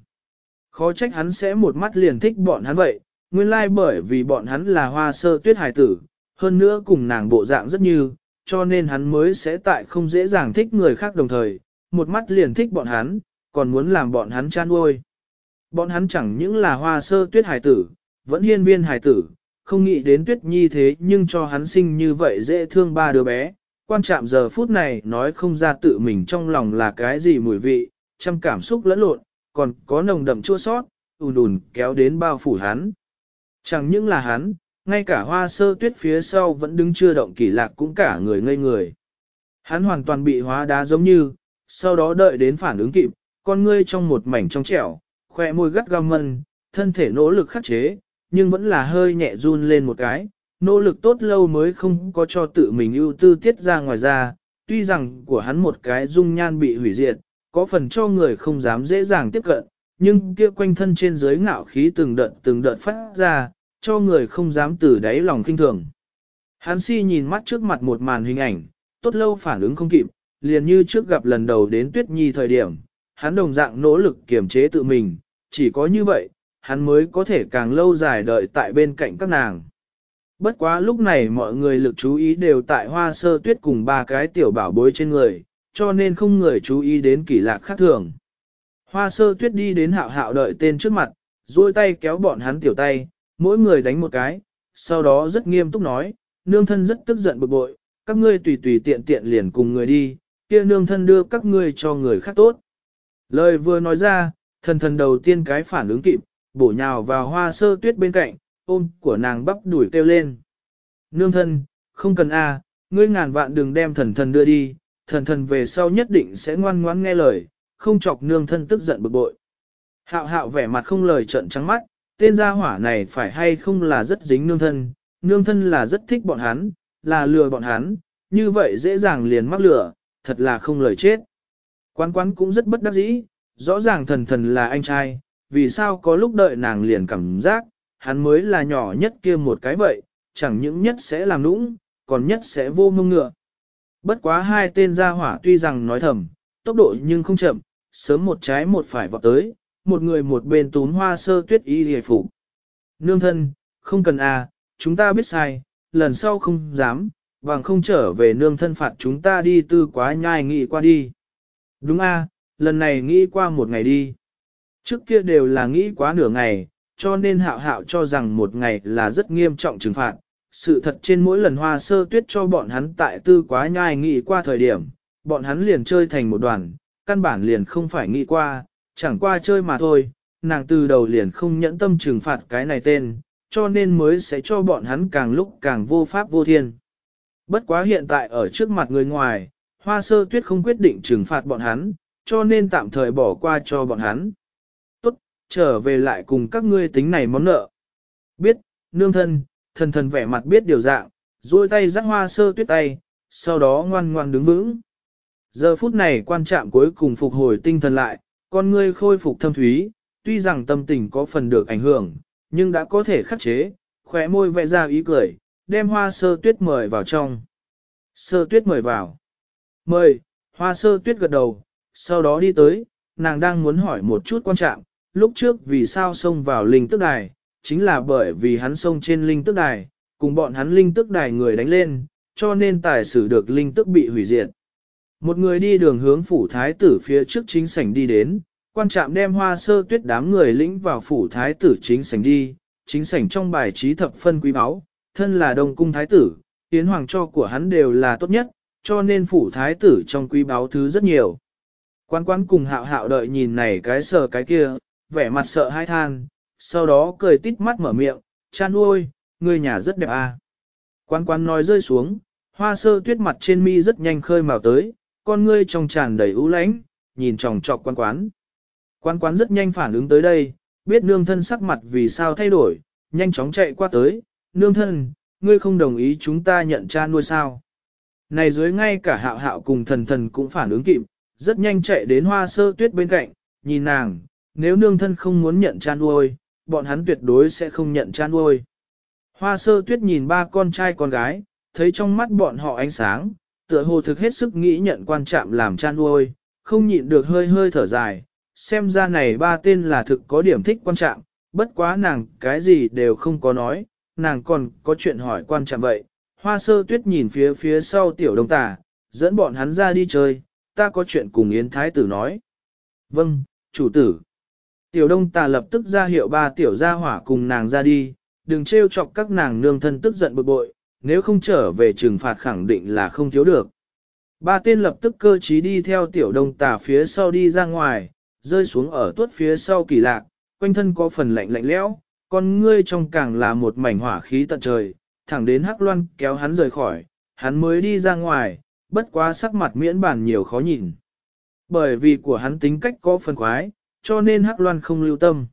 Khó trách hắn sẽ một mắt liền thích bọn hắn vậy, nguyên lai like bởi vì bọn hắn là hoa sơ tuyết hài tử, hơn nữa cùng nàng bộ dạng rất như, cho nên hắn mới sẽ tại không dễ dàng thích người khác đồng thời, một mắt liền thích bọn hắn, còn muốn làm bọn hắn chan uôi. Bọn hắn chẳng những là hoa sơ tuyết hài tử, vẫn hiên viên hài tử, không nghĩ đến tuyết nhi thế nhưng cho hắn sinh như vậy dễ thương ba đứa bé. Quan trạm giờ phút này nói không ra tự mình trong lòng là cái gì mùi vị, trăm cảm xúc lẫn lộn, còn có nồng đậm chua sót, ùn ùn kéo đến bao phủ hắn. Chẳng những là hắn, ngay cả hoa sơ tuyết phía sau vẫn đứng chưa động kỳ lạc cũng cả người ngây người. Hắn hoàn toàn bị hóa đá giống như, sau đó đợi đến phản ứng kịp, con ngươi trong một mảnh trong trẻo, khoe môi gắt gao mân, thân thể nỗ lực khắc chế, nhưng vẫn là hơi nhẹ run lên một cái, nỗ lực tốt lâu mới không có cho tự mình ưu tư tiết ra ngoài ra, tuy rằng của hắn một cái dung nhan bị hủy diệt, có phần cho người không dám dễ dàng tiếp cận, nhưng kia quanh thân trên dưới ngạo khí từng đợt từng đợt phát ra, cho người không dám từ đáy lòng kinh thường. Hắn si nhìn mắt trước mặt một màn hình ảnh, tốt lâu phản ứng không kịp, liền như trước gặp lần đầu đến tuyết nhi thời điểm, hắn đồng dạng nỗ lực kiềm chế tự mình, chỉ có như vậy, hắn mới có thể càng lâu dài đợi tại bên cạnh các nàng. Bất quá lúc này mọi người lực chú ý đều tại hoa sơ tuyết cùng ba cái tiểu bảo bối trên người, cho nên không người chú ý đến kỳ lạc khác thường. Hoa sơ tuyết đi đến hạo hạo đợi tên trước mặt, duỗi tay kéo bọn hắn tiểu tay, mỗi người đánh một cái, sau đó rất nghiêm túc nói, nương thân rất tức giận bực bội, các ngươi tùy tùy tiện tiện liền cùng người đi, kia nương thân đưa các ngươi cho người khác tốt. Lời vừa nói ra, thần thần đầu tiên cái phản ứng kịp, bổ nhào vào hoa sơ tuyết bên cạnh, ôm của nàng bắp đuổi kêu lên. Nương thân, không cần a, ngươi ngàn vạn đừng đem thần thần đưa đi, thần thần về sau nhất định sẽ ngoan ngoãn nghe lời, không chọc nương thân tức giận bực bội. Hạo hạo vẻ mặt không lời trận trắng mắt, tên gia hỏa này phải hay không là rất dính nương thân, nương thân là rất thích bọn hắn, là lừa bọn hắn, như vậy dễ dàng liền mắc lửa, thật là không lời chết. Quán quán cũng rất bất đắc dĩ, rõ ràng thần thần là anh trai, vì sao có lúc đợi nàng liền cảm giác, hắn mới là nhỏ nhất kia một cái vậy, chẳng những nhất sẽ làm nũng, còn nhất sẽ vô mông ngựa. Bất quá hai tên gia hỏa tuy rằng nói thầm, tốc độ nhưng không chậm, sớm một trái một phải vọt tới, một người một bên tún hoa sơ tuyết y hề phụ. Nương thân, không cần à, chúng ta biết sai, lần sau không dám, bằng không trở về nương thân phạt chúng ta đi tư quá nhai nghị qua đi. Đúng a, lần này nghĩ qua một ngày đi. Trước kia đều là nghĩ quá nửa ngày, cho nên hạo hạo cho rằng một ngày là rất nghiêm trọng trừng phạt. Sự thật trên mỗi lần hoa sơ tuyết cho bọn hắn tại tư quá nhai nghĩ qua thời điểm, bọn hắn liền chơi thành một đoàn, căn bản liền không phải nghĩ qua, chẳng qua chơi mà thôi, nàng từ đầu liền không nhẫn tâm trừng phạt cái này tên, cho nên mới sẽ cho bọn hắn càng lúc càng vô pháp vô thiên. Bất quá hiện tại ở trước mặt người ngoài, hoa sơ tuyết không quyết định trừng phạt bọn hắn, cho nên tạm thời bỏ qua cho bọn hắn. Trở về lại cùng các ngươi tính này món nợ. Biết, nương thân, thần thần vẻ mặt biết điều dạng, duỗi tay rắc hoa sơ tuyết tay, sau đó ngoan ngoan đứng vững. Giờ phút này quan trạm cuối cùng phục hồi tinh thần lại, con ngươi khôi phục thâm thúy, tuy rằng tâm tình có phần được ảnh hưởng, nhưng đã có thể khắc chế, khóe môi vẽ ra ý cười, đem hoa sơ tuyết mời vào trong. Sơ tuyết mời vào. Mời, hoa sơ tuyết gật đầu, sau đó đi tới, nàng đang muốn hỏi một chút quan trạng lúc trước vì sao xông vào linh tức đài, chính là bởi vì hắn xông trên linh tức đài, cùng bọn hắn linh tức đài người đánh lên, cho nên tài sử được linh tức bị hủy diệt. Một người đi đường hướng phủ thái tử phía trước chính sảnh đi đến, quan trạm đem hoa sơ tuyết đám người lĩnh vào phủ thái tử chính sảnh đi, chính sảnh trong bài trí thập phân quý báu, thân là đông cung thái tử, tiến hoàng cho của hắn đều là tốt nhất, cho nên phủ thái tử trong quý báu thứ rất nhiều. Quan quan cùng hạo hạo đợi nhìn này cái sờ cái kia, vẻ mặt sợ hai than, sau đó cười tít mắt mở miệng, chan ôi, người nhà rất đẹp à. Quan Quán nói rơi xuống, hoa sơ tuyết mặt trên mi rất nhanh khơi màu tới, con ngươi trong tràn đầy ưu lãnh, nhìn tròng trọc quan quán. Quan quán rất nhanh phản ứng tới đây, biết nương thân sắc mặt vì sao thay đổi, nhanh chóng chạy qua tới, nương thân, ngươi không đồng ý chúng ta nhận cha nuôi sao. Này dưới ngay cả hạo hạo cùng thần thần cũng phản ứng kịp, rất nhanh chạy đến hoa sơ tuyết bên cạnh, nhìn nàng, nếu nương thân không muốn nhận cha nuôi, bọn hắn tuyệt đối sẽ không nhận cha nuôi. Hoa sơ tuyết nhìn ba con trai con gái, thấy trong mắt bọn họ ánh sáng, tựa hồ thực hết sức nghĩ nhận quan trạm làm cha nuôi, không nhịn được hơi hơi thở dài, xem ra này ba tên là thực có điểm thích quan trạm, bất quá nàng cái gì đều không có nói, nàng còn có chuyện hỏi quan trạm vậy. Hoa sơ tuyết nhìn phía phía sau tiểu đông tà, dẫn bọn hắn ra đi chơi, ta có chuyện cùng Yến Thái tử nói. Vâng, chủ tử. Tiểu đông tà lập tức ra hiệu ba tiểu gia hỏa cùng nàng ra đi, đừng trêu chọc các nàng nương thân tức giận bực bội, nếu không trở về trừng phạt khẳng định là không thiếu được. Ba tên lập tức cơ trí đi theo tiểu đông tà phía sau đi ra ngoài, rơi xuống ở tuốt phía sau kỳ lạc, quanh thân có phần lạnh lạnh lẽo, con ngươi trong càng là một mảnh hỏa khí tận trời, thẳng đến Hắc Loan kéo hắn rời khỏi, hắn mới đi ra ngoài, bất quá sắc mặt miễn bản nhiều khó nhìn. Bởi vì của hắn tính cách có phần quái, cho nên Hắc Loan không lưu tâm.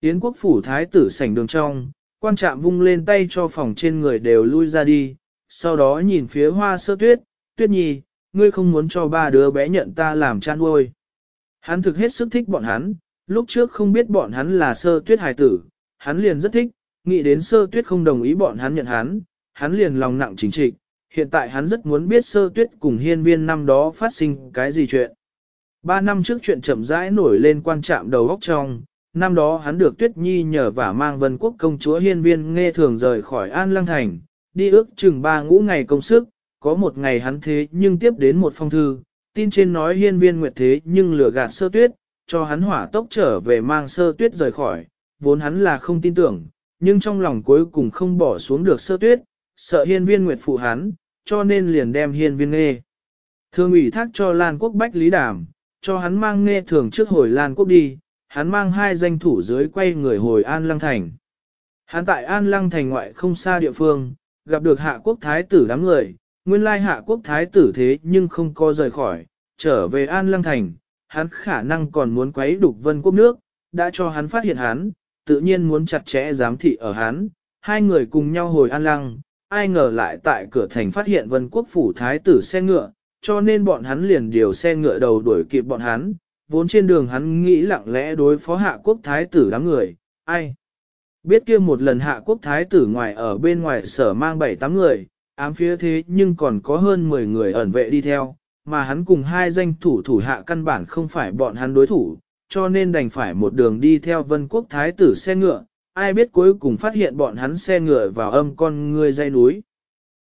Yến quốc phủ thái tử sảnh đường trong, quan trạm vung lên tay cho phòng trên người đều lui ra đi, sau đó nhìn phía hoa sơ tuyết, tuyết nhi, ngươi không muốn cho ba đứa bé nhận ta làm cha nuôi. Hắn thực hết sức thích bọn hắn, lúc trước không biết bọn hắn là sơ tuyết hài tử, hắn liền rất thích, nghĩ đến sơ tuyết không đồng ý bọn hắn nhận hắn, hắn liền lòng nặng chính trị. hiện tại hắn rất muốn biết sơ tuyết cùng hiên viên năm đó phát sinh cái gì chuyện. Ba năm trước chuyện chậm rãi nổi lên quan trạm đầu góc trong, năm đó hắn được tuyết nhi nhờ vả mang vân quốc công chúa hiên viên nghe thường rời khỏi An Lăng Thành, đi ước chừng ba ngũ ngày công sức, có một ngày hắn thế nhưng tiếp đến một phong thư, tin trên nói hiên viên nguyệt thế nhưng lừa gạt sơ tuyết, cho hắn hỏa tốc trở về mang sơ tuyết rời khỏi, vốn hắn là không tin tưởng, nhưng trong lòng cuối cùng không bỏ xuống được sơ tuyết, sợ hiên viên nguyệt phụ hắn, cho nên liền đem hiên viên nghe. Thường ủy thác cho Lan Quốc Bách Lý Đàm, cho hắn mang nghe thường trước hồi Lan Quốc đi, hắn mang hai danh thủ dưới quay người hồi An Lăng Thành. Hắn tại An Lăng Thành ngoại không xa địa phương, gặp được hạ quốc thái tử đám người, nguyên lai hạ quốc thái tử thế nhưng không có rời khỏi, trở về An Lăng Thành, hắn khả năng còn muốn quấy đục vân quốc nước, đã cho hắn phát hiện hắn, tự nhiên muốn chặt chẽ giám thị ở hắn, hai người cùng nhau hồi An Lăng, ai ngờ lại tại cửa thành phát hiện vân quốc phủ thái tử xe ngựa, cho nên bọn hắn liền điều xe ngựa đầu đuổi kịp bọn hắn, vốn trên đường hắn nghĩ lặng lẽ đối phó hạ quốc thái tử đám người, ai. Biết kia một lần hạ quốc thái tử ngoài ở bên ngoài sở mang bảy tám người, ám phía thế nhưng còn có hơn 10 người ẩn vệ đi theo, mà hắn cùng hai danh thủ thủ hạ căn bản không phải bọn hắn đối thủ, cho nên đành phải một đường đi theo vân quốc thái tử xe ngựa, ai biết cuối cùng phát hiện bọn hắn xe ngựa vào âm con người dây núi.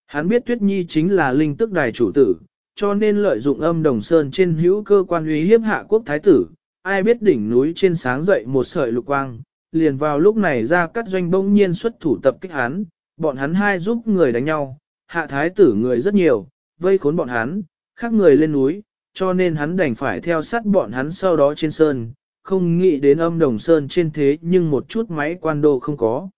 Hắn biết Tuyết Nhi chính là linh tức đài chủ tử, cho nên lợi dụng âm đồng sơn trên hữu cơ quan uy hiếp hạ quốc thái tử, ai biết đỉnh núi trên sáng dậy một sợi lục quang, liền vào lúc này ra cắt doanh bỗng nhiên xuất thủ tập kích hắn, bọn hắn hai giúp người đánh nhau, hạ thái tử người rất nhiều, vây khốn bọn hắn, khác người lên núi, cho nên hắn đành phải theo sát bọn hắn sau đó trên sơn, không nghĩ đến âm đồng sơn trên thế nhưng một chút máy quan đô không có.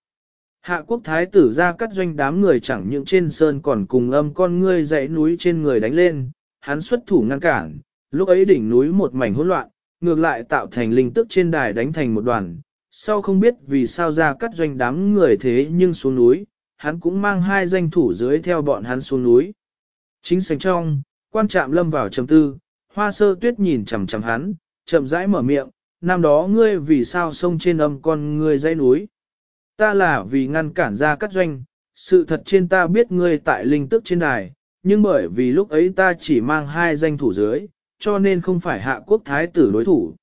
Hạ quốc thái tử ra cắt doanh đám người chẳng những trên sơn còn cùng âm con ngươi dãy núi trên người đánh lên, hắn xuất thủ ngăn cản, lúc ấy đỉnh núi một mảnh hỗn loạn, ngược lại tạo thành linh tức trên đài đánh thành một đoàn. Sau không biết vì sao ra cắt doanh đám người thế nhưng xuống núi, hắn cũng mang hai danh thủ dưới theo bọn hắn xuống núi. Chính sánh trong, quan trạm lâm vào trầm tư, hoa sơ tuyết nhìn chằm chằm hắn, chậm rãi mở miệng, năm đó ngươi vì sao sông trên âm con ngươi dãy núi. Ta là vì ngăn cản ra cắt doanh, sự thật trên ta biết ngươi tại linh tức trên đài, nhưng bởi vì lúc ấy ta chỉ mang hai danh thủ dưới, cho nên không phải hạ quốc thái tử đối thủ.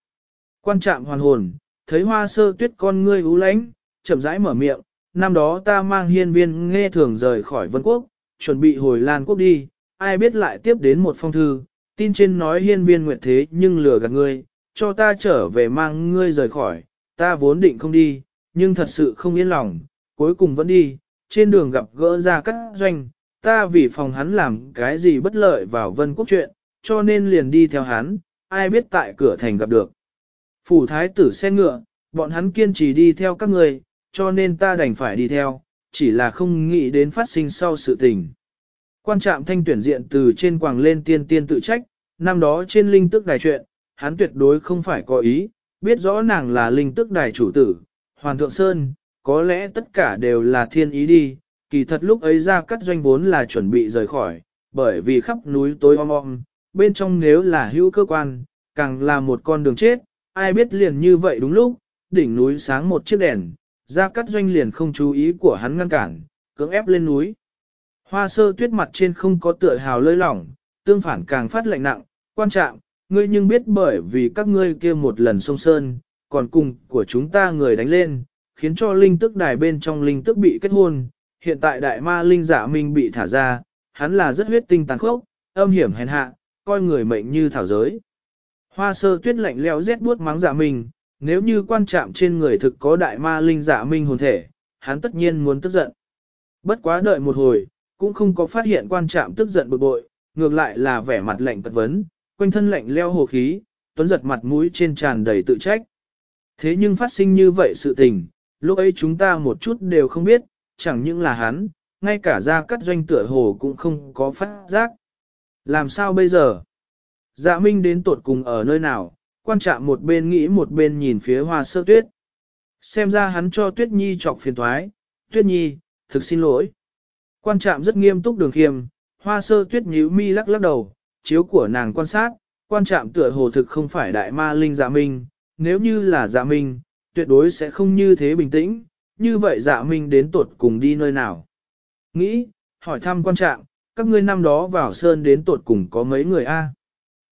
Quan trạm hoàn hồn, thấy hoa sơ tuyết con ngươi ú lánh, chậm rãi mở miệng, năm đó ta mang hiên viên nghe thường rời khỏi vân quốc, chuẩn bị hồi Lan quốc đi, ai biết lại tiếp đến một phong thư, tin trên nói hiên viên nguyện thế nhưng lừa gạt ngươi, cho ta trở về mang ngươi rời khỏi, ta vốn định không đi, nhưng thật sự không yên lòng, cuối cùng vẫn đi, trên đường gặp gỡ ra các doanh, ta vì phòng hắn làm cái gì bất lợi vào vân quốc chuyện, cho nên liền đi theo hắn, ai biết tại cửa thành gặp được. Phủ thái tử xe ngựa, bọn hắn kiên trì đi theo các người, cho nên ta đành phải đi theo, chỉ là không nghĩ đến phát sinh sau sự tình. Quan trạm thanh tuyển diện từ trên quảng lên tiên tiên tự trách, năm đó trên linh tức đài chuyện, hắn tuyệt đối không phải có ý, biết rõ nàng là linh tức đài chủ tử, Hoàng thượng Sơn, có lẽ tất cả đều là thiên ý đi, kỳ thật lúc ấy ra cắt doanh vốn là chuẩn bị rời khỏi, bởi vì khắp núi tối om om, bên trong nếu là hữu cơ quan, càng là một con đường chết, ai biết liền như vậy đúng lúc, đỉnh núi sáng một chiếc đèn, ra cắt doanh liền không chú ý của hắn ngăn cản, cưỡng ép lên núi. Hoa sơ tuyết mặt trên không có tựa hào lơi lỏng, tương phản càng phát lạnh nặng, quan trọng, ngươi nhưng biết bởi vì các ngươi kia một lần sông sơn, còn cùng của chúng ta người đánh lên, khiến cho linh tức đài bên trong linh tức bị kết hôn, hiện tại đại ma linh giả minh bị thả ra, hắn là rất huyết tinh tàn khốc, âm hiểm hèn hạ, coi người mệnh như thảo giới. Hoa sơ tuyết lạnh leo rét buốt mắng giả minh, nếu như quan trạm trên người thực có đại ma linh giả minh hồn thể, hắn tất nhiên muốn tức giận. Bất quá đợi một hồi, cũng không có phát hiện quan trạm tức giận bực bội, ngược lại là vẻ mặt lạnh tật vấn, quanh thân lạnh leo hồ khí, tuấn giật mặt mũi trên tràn đầy tự trách. Thế nhưng phát sinh như vậy sự tình, lúc ấy chúng ta một chút đều không biết, chẳng những là hắn, ngay cả ra cắt doanh tựa hồ cũng không có phát giác. Làm sao bây giờ? Dạ Minh đến tột cùng ở nơi nào, quan trạm một bên nghĩ một bên nhìn phía hoa sơ tuyết. Xem ra hắn cho tuyết nhi chọc phiền thoái, tuyết nhi, thực xin lỗi. Quan trạm rất nghiêm túc đường khiêm, hoa sơ tuyết nhíu mi lắc lắc đầu, chiếu của nàng quan sát, quan trạm tựa hồ thực không phải đại ma linh dạ minh, nếu như là dạ minh, tuyệt đối sẽ không như thế bình tĩnh, như vậy dạ minh đến tuột cùng đi nơi nào. Nghĩ, hỏi thăm quan trạng, các ngươi năm đó vào sơn đến tuột cùng có mấy người a?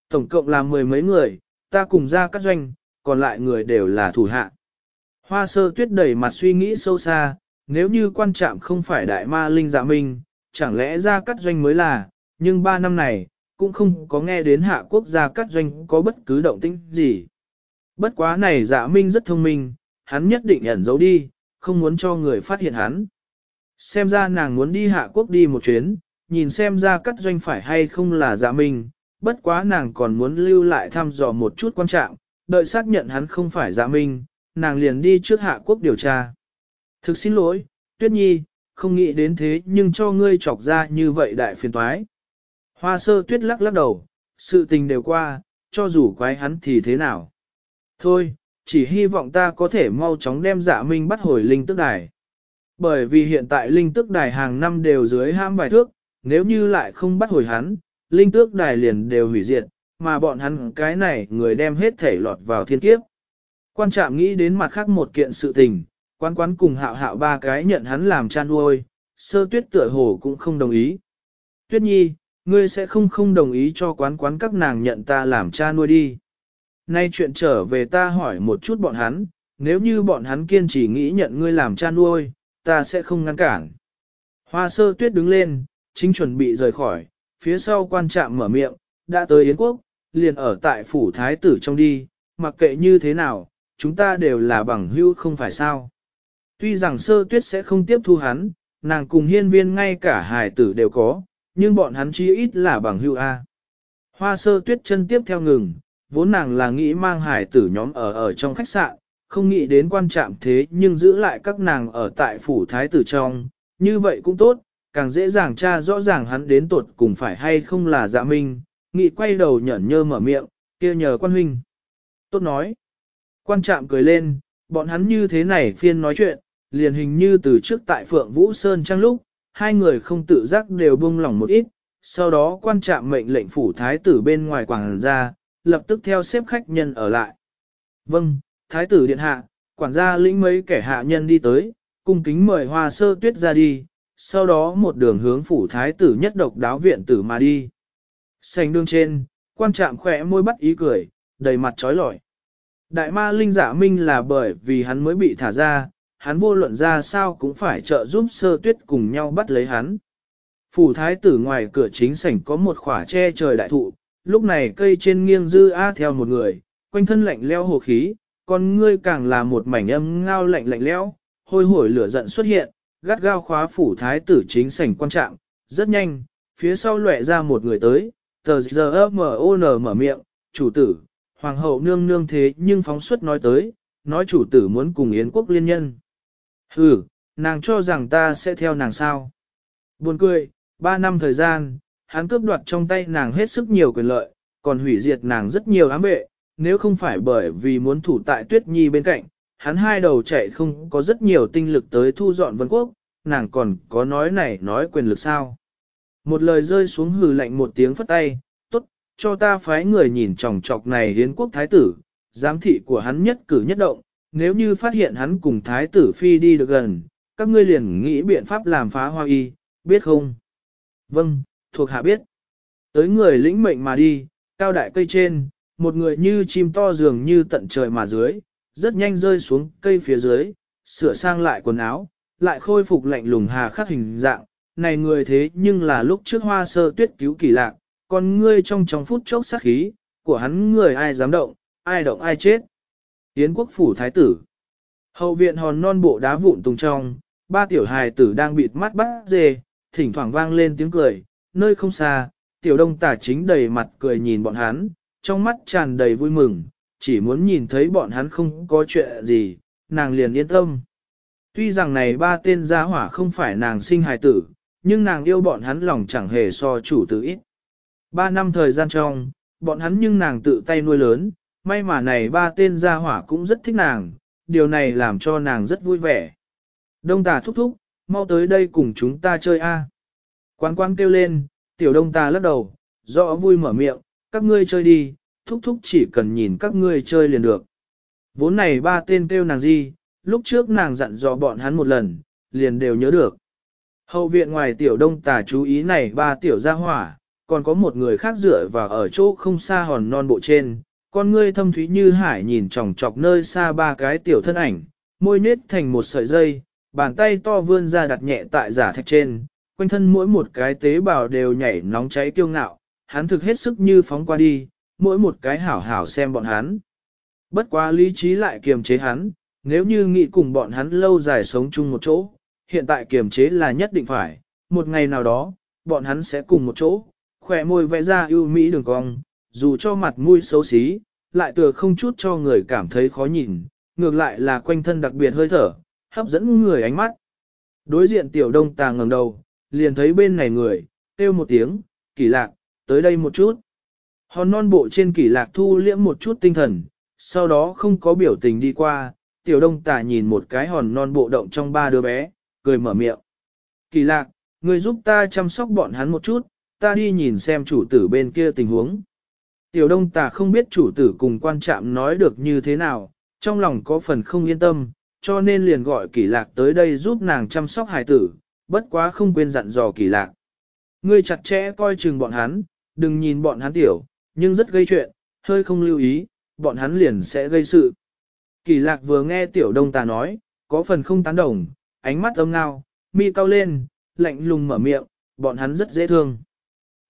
Tổng cộng là mười mấy người, ta cùng ra các doanh, còn lại người đều là thủ hạ. Hoa sơ tuyết đẩy mặt suy nghĩ sâu xa, nếu như quan trạm không phải đại ma linh dạ minh, chẳng lẽ ra cắt doanh mới là, nhưng ba năm này, cũng không có nghe đến hạ quốc gia cắt doanh có bất cứ động tĩnh gì. Bất quá này dạ minh rất thông minh, hắn nhất định ẩn giấu đi, không muốn cho người phát hiện hắn. Xem ra nàng muốn đi hạ quốc đi một chuyến, nhìn xem ra cắt doanh phải hay không là dạ minh, bất quá nàng còn muốn lưu lại thăm dò một chút quan trọng, đợi xác nhận hắn không phải dạ minh, nàng liền đi trước hạ quốc điều tra. Thực xin lỗi, Tuyết Nhi, không nghĩ đến thế nhưng cho ngươi chọc ra như vậy đại phiền toái. Hoa sơ tuyết lắc lắc đầu, sự tình đều qua, cho dù quái hắn thì thế nào. Thôi, chỉ hy vọng ta có thể mau chóng đem dạ minh bắt hồi linh tức đài. Bởi vì hiện tại linh tức đài hàng năm đều dưới ham vài thước, nếu như lại không bắt hồi hắn, linh tước đài liền đều hủy diệt, mà bọn hắn cái này người đem hết thể lọt vào thiên kiếp. Quan trạm nghĩ đến mặt khác một kiện sự tình, quan quán cùng hạo hạo ba cái nhận hắn làm chan nuôi, sơ tuyết tựa hồ cũng không đồng ý. Tuyết nhi, ngươi sẽ không không đồng ý cho quán quán các nàng nhận ta làm cha nuôi đi. Nay chuyện trở về ta hỏi một chút bọn hắn, nếu như bọn hắn kiên trì nghĩ nhận ngươi làm cha nuôi, ta sẽ không ngăn cản. Hoa sơ tuyết đứng lên, chính chuẩn bị rời khỏi, phía sau quan trạm mở miệng, đã tới Yến Quốc, liền ở tại phủ thái tử trong đi, mặc kệ như thế nào, chúng ta đều là bằng hữu không phải sao. Tuy rằng sơ tuyết sẽ không tiếp thu hắn, nàng cùng hiên viên ngay cả hài tử đều có, nhưng bọn hắn chí ít là bằng hữu A. Hoa sơ tuyết chân tiếp theo ngừng, vốn nàng là nghĩ mang hải tử nhóm ở ở trong khách sạn, không nghĩ đến quan trạm thế nhưng giữ lại các nàng ở tại phủ thái tử trong, như vậy cũng tốt, càng dễ dàng tra rõ ràng hắn đến tột cùng phải hay không là dạ minh, nghị quay đầu nhẫn nhơ mở miệng, kia nhờ quan huynh. Tốt nói, quan trạm cười lên, bọn hắn như thế này phiên nói chuyện, liền hình như từ trước tại Phượng Vũ Sơn trang lúc, hai người không tự giác đều buông lỏng một ít, sau đó quan trạm mệnh lệnh phủ thái tử bên ngoài quảng ra, lập tức theo xếp khách nhân ở lại. Vâng, thái tử điện hạ, quản gia lĩnh mấy kẻ hạ nhân đi tới, cung kính mời hoa sơ tuyết ra đi, sau đó một đường hướng phủ thái tử nhất độc đáo viện tử mà đi. Sành đường trên, quan trạm khỏe môi bắt ý cười, đầy mặt trói lọi. Đại ma linh giả minh là bởi vì hắn mới bị thả ra, hắn vô luận ra sao cũng phải trợ giúp sơ tuyết cùng nhau bắt lấy hắn. Phủ thái tử ngoài cửa chính sảnh có một khỏa che trời đại thụ, lúc này cây trên nghiêng dư a theo một người, quanh thân lạnh leo hồ khí, con ngươi càng là một mảnh âm ngao lạnh lạnh lẽo, hôi hổi lửa giận xuất hiện, gắt gao khóa phủ thái tử chính sảnh quan trạng, rất nhanh, phía sau lệ ra một người tới, tờ giờ M.O.N. mở miệng, chủ tử, hoàng hậu nương nương thế nhưng phóng xuất nói tới, nói chủ tử muốn cùng Yến quốc liên nhân. Hừ, nàng cho rằng ta sẽ theo nàng sao. Buồn cười, ba năm thời gian, hắn cướp đoạt trong tay nàng hết sức nhiều quyền lợi, còn hủy diệt nàng rất nhiều ám vệ, nếu không phải bởi vì muốn thủ tại Tuyết Nhi bên cạnh, hắn hai đầu chạy không có rất nhiều tinh lực tới thu dọn vân quốc, nàng còn có nói này nói quyền lực sao. Một lời rơi xuống hừ lạnh một tiếng phất tay, tốt, cho ta phái người nhìn chòng chọc này hiến quốc thái tử, giám thị của hắn nhất cử nhất động, nếu như phát hiện hắn cùng thái tử phi đi được gần, các ngươi liền nghĩ biện pháp làm phá hoa y, biết không? Vâng, thuộc hạ biết. Tới người lĩnh mệnh mà đi, cao đại cây trên, một người như chim to dường như tận trời mà dưới, rất nhanh rơi xuống cây phía dưới, sửa sang lại quần áo, lại khôi phục lạnh lùng hà khắc hình dạng, này người thế nhưng là lúc trước hoa sơ tuyết cứu kỳ lạc, còn ngươi trong trong phút chốc sát khí, của hắn người ai dám động, ai động ai chết. Yến quốc phủ thái tử. Hậu viện hòn non bộ đá vụn tung trong, ba tiểu hài tử đang bịt mắt bắt dê, thỉnh thoảng vang lên tiếng cười, nơi không xa, tiểu đông tả chính đầy mặt cười nhìn bọn hắn, trong mắt tràn đầy vui mừng, chỉ muốn nhìn thấy bọn hắn không có chuyện gì, nàng liền yên tâm. Tuy rằng này ba tên gia hỏa không phải nàng sinh hài tử, nhưng nàng yêu bọn hắn lòng chẳng hề so chủ tử ít. Ba năm thời gian trong, bọn hắn nhưng nàng tự tay nuôi lớn, may mà này ba tên gia hỏa cũng rất thích nàng, điều này làm cho nàng rất vui vẻ. Đông tà thúc thúc, mau tới đây cùng chúng ta chơi a. Quán quán kêu lên, tiểu đông ta lắc đầu, rõ vui mở miệng, các ngươi chơi đi, thúc thúc chỉ cần nhìn các ngươi chơi liền được. Vốn này ba tên kêu nàng gì, lúc trước nàng dặn dò bọn hắn một lần, liền đều nhớ được. Hậu viện ngoài tiểu đông tà chú ý này ba tiểu gia hỏa, còn có một người khác dựa vào ở chỗ không xa hòn non bộ trên, con ngươi thâm thúy như hải nhìn chòng chọc nơi xa ba cái tiểu thân ảnh, môi nết thành một sợi dây, bàn tay to vươn ra đặt nhẹ tại giả thạch trên, quanh thân mỗi một cái tế bào đều nhảy nóng cháy kiêu ngạo, hắn thực hết sức như phóng qua đi, mỗi một cái hảo hảo xem bọn hắn. Bất quá lý trí lại kiềm chế hắn, nếu như nghĩ cùng bọn hắn lâu dài sống chung một chỗ, hiện tại kiềm chế là nhất định phải, một ngày nào đó, bọn hắn sẽ cùng một chỗ, khỏe môi vẽ ra ưu mỹ đường cong, dù cho mặt mũi xấu xí, lại tựa không chút cho người cảm thấy khó nhìn, ngược lại là quanh thân đặc biệt hơi thở, hấp dẫn người ánh mắt. Đối diện tiểu đông tàng ngẩng đầu, liền thấy bên này người, kêu một tiếng, kỳ lạc, tới đây một chút. Hòn non bộ trên kỳ lạc thu liễm một chút tinh thần, sau đó không có biểu tình đi qua, tiểu đông tà nhìn một cái hòn non bộ động trong ba đứa bé, cười mở miệng. Kỳ lạc, người giúp ta chăm sóc bọn hắn một chút, ta đi nhìn xem chủ tử bên kia tình huống. Tiểu đông tà không biết chủ tử cùng quan trạm nói được như thế nào, trong lòng có phần không yên tâm, cho nên liền gọi kỳ lạc tới đây giúp nàng chăm sóc hài tử, bất quá không quên dặn dò kỳ lạc. Ngươi chặt chẽ coi chừng bọn hắn, đừng nhìn bọn hắn tiểu, nhưng rất gây chuyện, hơi không lưu ý, bọn hắn liền sẽ gây sự. Kỳ lạc vừa nghe tiểu đông tà nói, có phần không tán đồng, ánh mắt âm ngao, mi cao lên, lạnh lùng mở miệng, bọn hắn rất dễ thương.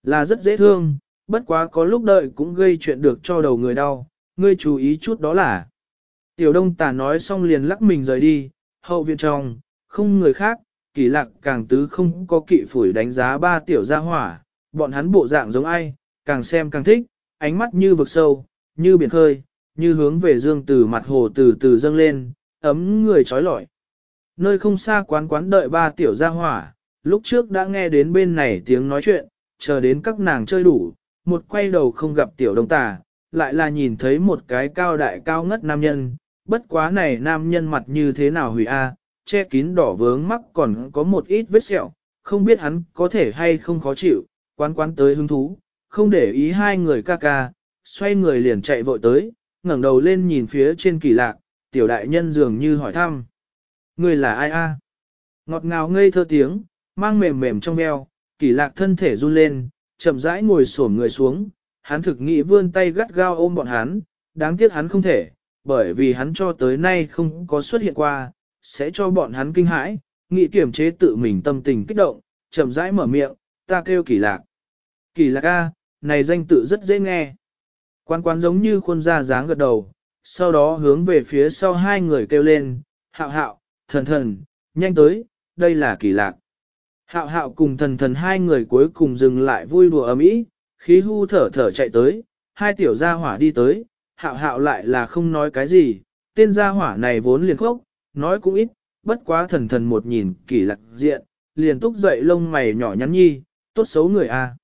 Là rất dễ thương, bất quá có lúc đợi cũng gây chuyện được cho đầu người đau, ngươi chú ý chút đó là. Tiểu đông tà nói xong liền lắc mình rời đi, hậu viện trong, không người khác, kỳ lạc càng tứ không có kỵ phủi đánh giá ba tiểu gia hỏa, bọn hắn bộ dạng giống ai, càng xem càng thích, ánh mắt như vực sâu, như biển khơi, như hướng về dương từ mặt hồ từ từ dâng lên, ấm người trói lọi. Nơi không xa quán quán đợi ba tiểu gia hỏa, lúc trước đã nghe đến bên này tiếng nói chuyện, chờ đến các nàng chơi đủ, một quay đầu không gặp tiểu đông tà, lại là nhìn thấy một cái cao đại cao ngất nam nhân, bất quá này nam nhân mặt như thế nào hủy a, che kín đỏ vướng mắt còn có một ít vết sẹo, không biết hắn có thể hay không khó chịu, quán quán tới hứng thú, không để ý hai người ca ca, xoay người liền chạy vội tới, ngẩng đầu lên nhìn phía trên kỳ lạc, tiểu đại nhân dường như hỏi thăm. Người là ai a? Ngọt ngào ngây thơ tiếng, mang mềm mềm trong veo, kỳ lạc thân thể run lên, chậm rãi ngồi xổm người xuống, hắn thực nghĩ vươn tay gắt gao ôm bọn hắn, đáng tiếc hắn không thể, bởi vì hắn cho tới nay không có xuất hiện qua, sẽ cho bọn hắn kinh hãi, nghị kiểm chế tự mình tâm tình kích động, chậm rãi mở miệng, ta kêu kỳ lạc. Kỳ lạc a, này danh tự rất dễ nghe. Quan quán giống như khuôn ra dáng gật đầu, sau đó hướng về phía sau hai người kêu lên, hạo hạo, thần thần, nhanh tới, đây là kỳ lạc. Hạo hạo cùng thần thần hai người cuối cùng dừng lại vui đùa ấm ý, khí hu thở thở chạy tới, hai tiểu gia hỏa đi tới, hạo hạo lại là không nói cái gì, tên gia hỏa này vốn liền khốc, nói cũng ít, bất quá thần thần một nhìn kỳ lạc diện, liền túc dậy lông mày nhỏ nhắn nhi, tốt xấu người a.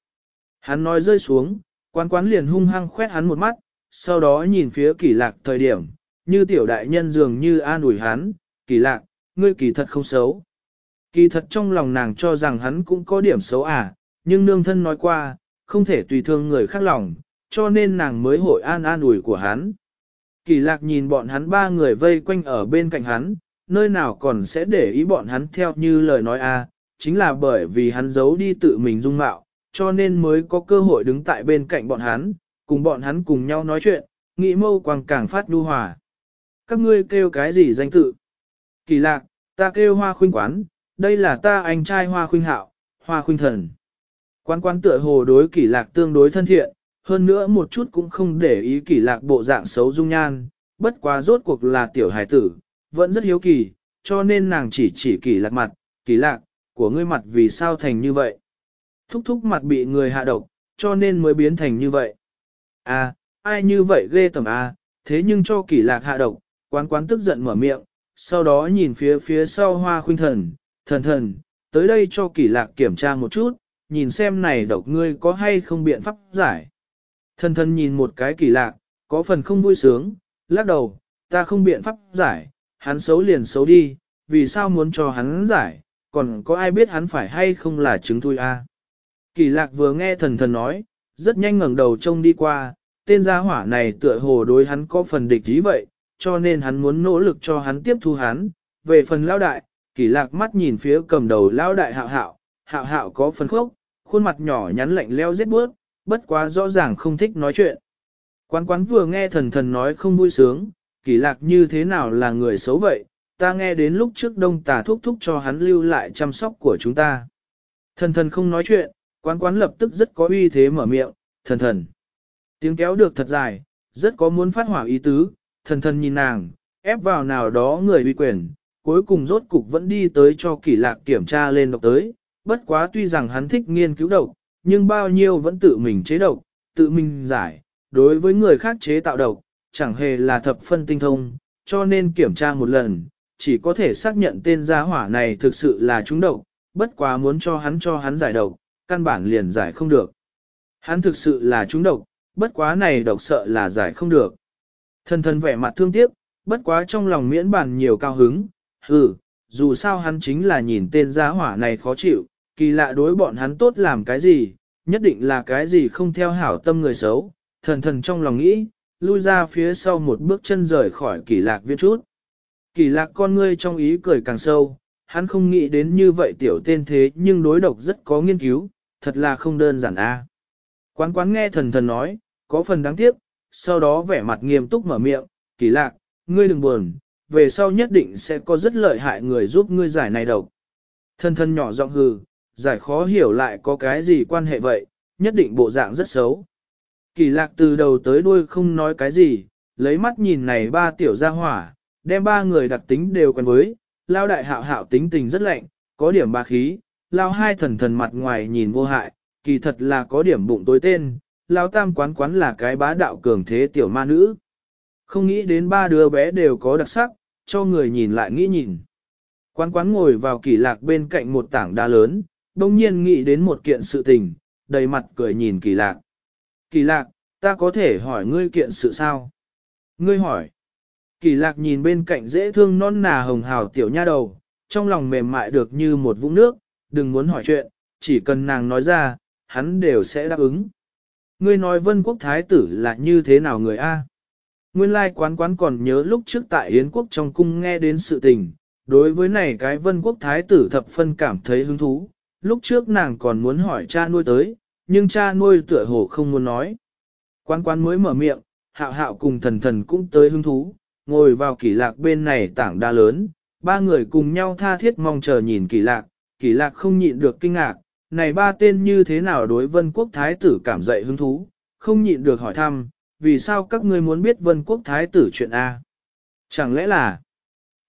Hắn nói rơi xuống, quan quán liền hung hăng khoét hắn một mắt, sau đó nhìn phía kỳ lạc thời điểm, như tiểu đại nhân dường như an ủi hắn, kỳ lạc, ngươi kỳ thật không xấu. Kỳ thật trong lòng nàng cho rằng hắn cũng có điểm xấu à, nhưng nương thân nói qua, không thể tùy thương người khác lòng, cho nên nàng mới hội an an ủi của hắn. Kỳ lạc nhìn bọn hắn ba người vây quanh ở bên cạnh hắn, nơi nào còn sẽ để ý bọn hắn theo như lời nói a, chính là bởi vì hắn giấu đi tự mình dung mạo, cho nên mới có cơ hội đứng tại bên cạnh bọn hắn, cùng bọn hắn cùng nhau nói chuyện, nghĩ mâu quang càng phát nhu hòa. Các ngươi kêu cái gì danh tự? Kỳ lạc, ta kêu hoa khuynh quán, đây là ta anh trai hoa khuynh hạo, hoa khuynh thần. Quan quan tựa hồ đối kỳ lạc tương đối thân thiện, hơn nữa một chút cũng không để ý kỷ lạc bộ dạng xấu dung nhan, bất quá rốt cuộc là tiểu hài tử, vẫn rất hiếu kỳ, cho nên nàng chỉ chỉ kỷ lạc mặt, kỷ lạc, của ngươi mặt vì sao thành như vậy. Thúc thúc mặt bị người hạ độc, cho nên mới biến thành như vậy. À, ai như vậy ghê tầm à, thế nhưng cho kỷ lạc hạ độc, quán quán tức giận mở miệng, sau đó nhìn phía phía sau hoa khuynh thần, thần thần, tới đây cho kỷ lạc kiểm tra một chút, nhìn xem này độc ngươi có hay không biện pháp giải. Thần thần nhìn một cái kỳ lạc, có phần không vui sướng, lắc đầu, ta không biện pháp giải, hắn xấu liền xấu đi, vì sao muốn cho hắn giải, còn có ai biết hắn phải hay không là chứng thui a? Kỳ lạc vừa nghe thần thần nói, rất nhanh ngẩng đầu trông đi qua, tên gia hỏa này tựa hồ đối hắn có phần địch ý vậy, cho nên hắn muốn nỗ lực cho hắn tiếp thu hắn. Về phần lao đại, kỳ lạc mắt nhìn phía cầm đầu lao đại hạo hạo, hạo hạo có phần khốc, khuôn mặt nhỏ nhắn lạnh leo rét bước, bất quá rõ ràng không thích nói chuyện. Quán quán vừa nghe thần thần nói không vui sướng, kỳ lạc như thế nào là người xấu vậy, ta nghe đến lúc trước đông tà thúc thúc cho hắn lưu lại chăm sóc của chúng ta. Thần thần không nói chuyện, quán quán lập tức rất có uy thế mở miệng, thần thần. Tiếng kéo được thật dài, rất có muốn phát hỏa ý tứ, thần thần nhìn nàng, ép vào nào đó người uy quyền, cuối cùng rốt cục vẫn đi tới cho kỳ lạc kiểm tra lên độc tới, bất quá tuy rằng hắn thích nghiên cứu độc, nhưng bao nhiêu vẫn tự mình chế độc, tự mình giải, đối với người khác chế tạo độc, chẳng hề là thập phân tinh thông, cho nên kiểm tra một lần, chỉ có thể xác nhận tên gia hỏa này thực sự là trúng độc, bất quá muốn cho hắn cho hắn giải độc, căn bản liền giải không được. Hắn thực sự là trúng độc, bất quá này độc sợ là giải không được. Thần thần vẻ mặt thương tiếc, bất quá trong lòng miễn bản nhiều cao hứng, hừ, dù sao hắn chính là nhìn tên gia hỏa này khó chịu, kỳ lạ đối bọn hắn tốt làm cái gì, nhất định là cái gì không theo hảo tâm người xấu, thần thần trong lòng nghĩ, lui ra phía sau một bước chân rời khỏi kỳ lạc viên chút. Kỳ lạc con ngươi trong ý cười càng sâu, hắn không nghĩ đến như vậy tiểu tên thế nhưng đối độc rất có nghiên cứu, thật là không đơn giản a. Quán quán nghe thần thần nói, có phần đáng tiếc, sau đó vẻ mặt nghiêm túc mở miệng, kỳ lạc, ngươi đừng buồn, về sau nhất định sẽ có rất lợi hại người giúp ngươi giải này độc. Thần thần nhỏ giọng hừ, giải khó hiểu lại có cái gì quan hệ vậy, nhất định bộ dạng rất xấu. Kỳ lạc từ đầu tới đuôi không nói cái gì, lấy mắt nhìn này ba tiểu gia hỏa, đem ba người đặc tính đều quen với, lao đại hạo hạo tính tình rất lạnh, có điểm ba khí, lao hai thần thần mặt ngoài nhìn vô hại, kỳ thật là có điểm bụng tối tên, lao tam quán quán là cái bá đạo cường thế tiểu ma nữ. Không nghĩ đến ba đứa bé đều có đặc sắc, cho người nhìn lại nghĩ nhìn. Quán quán ngồi vào kỳ lạc bên cạnh một tảng đá lớn, đông nhiên nghĩ đến một kiện sự tình, đầy mặt cười nhìn kỳ lạc. Kỳ lạc, ta có thể hỏi ngươi kiện sự sao? Ngươi hỏi. Kỳ lạc nhìn bên cạnh dễ thương non nà hồng hào tiểu nha đầu, trong lòng mềm mại được như một vũng nước, đừng muốn hỏi chuyện, chỉ cần nàng nói ra, hắn đều sẽ đáp ứng. Ngươi nói vân quốc thái tử là như thế nào người A? Nguyên lai quán quán còn nhớ lúc trước tại Yến quốc trong cung nghe đến sự tình, đối với này cái vân quốc thái tử thập phân cảm thấy hứng thú, lúc trước nàng còn muốn hỏi cha nuôi tới, nhưng cha nuôi tựa hồ không muốn nói. Quán quán mới mở miệng, hạo hạo cùng thần thần cũng tới hứng thú, ngồi vào kỷ lạc bên này tảng đa lớn, ba người cùng nhau tha thiết mong chờ nhìn kỷ lạc, kỷ lạc không nhịn được kinh ngạc, này ba tên như thế nào đối vân quốc thái tử cảm dậy hứng thú, không nhịn được hỏi thăm, vì sao các ngươi muốn biết vân quốc thái tử chuyện A? Chẳng lẽ là,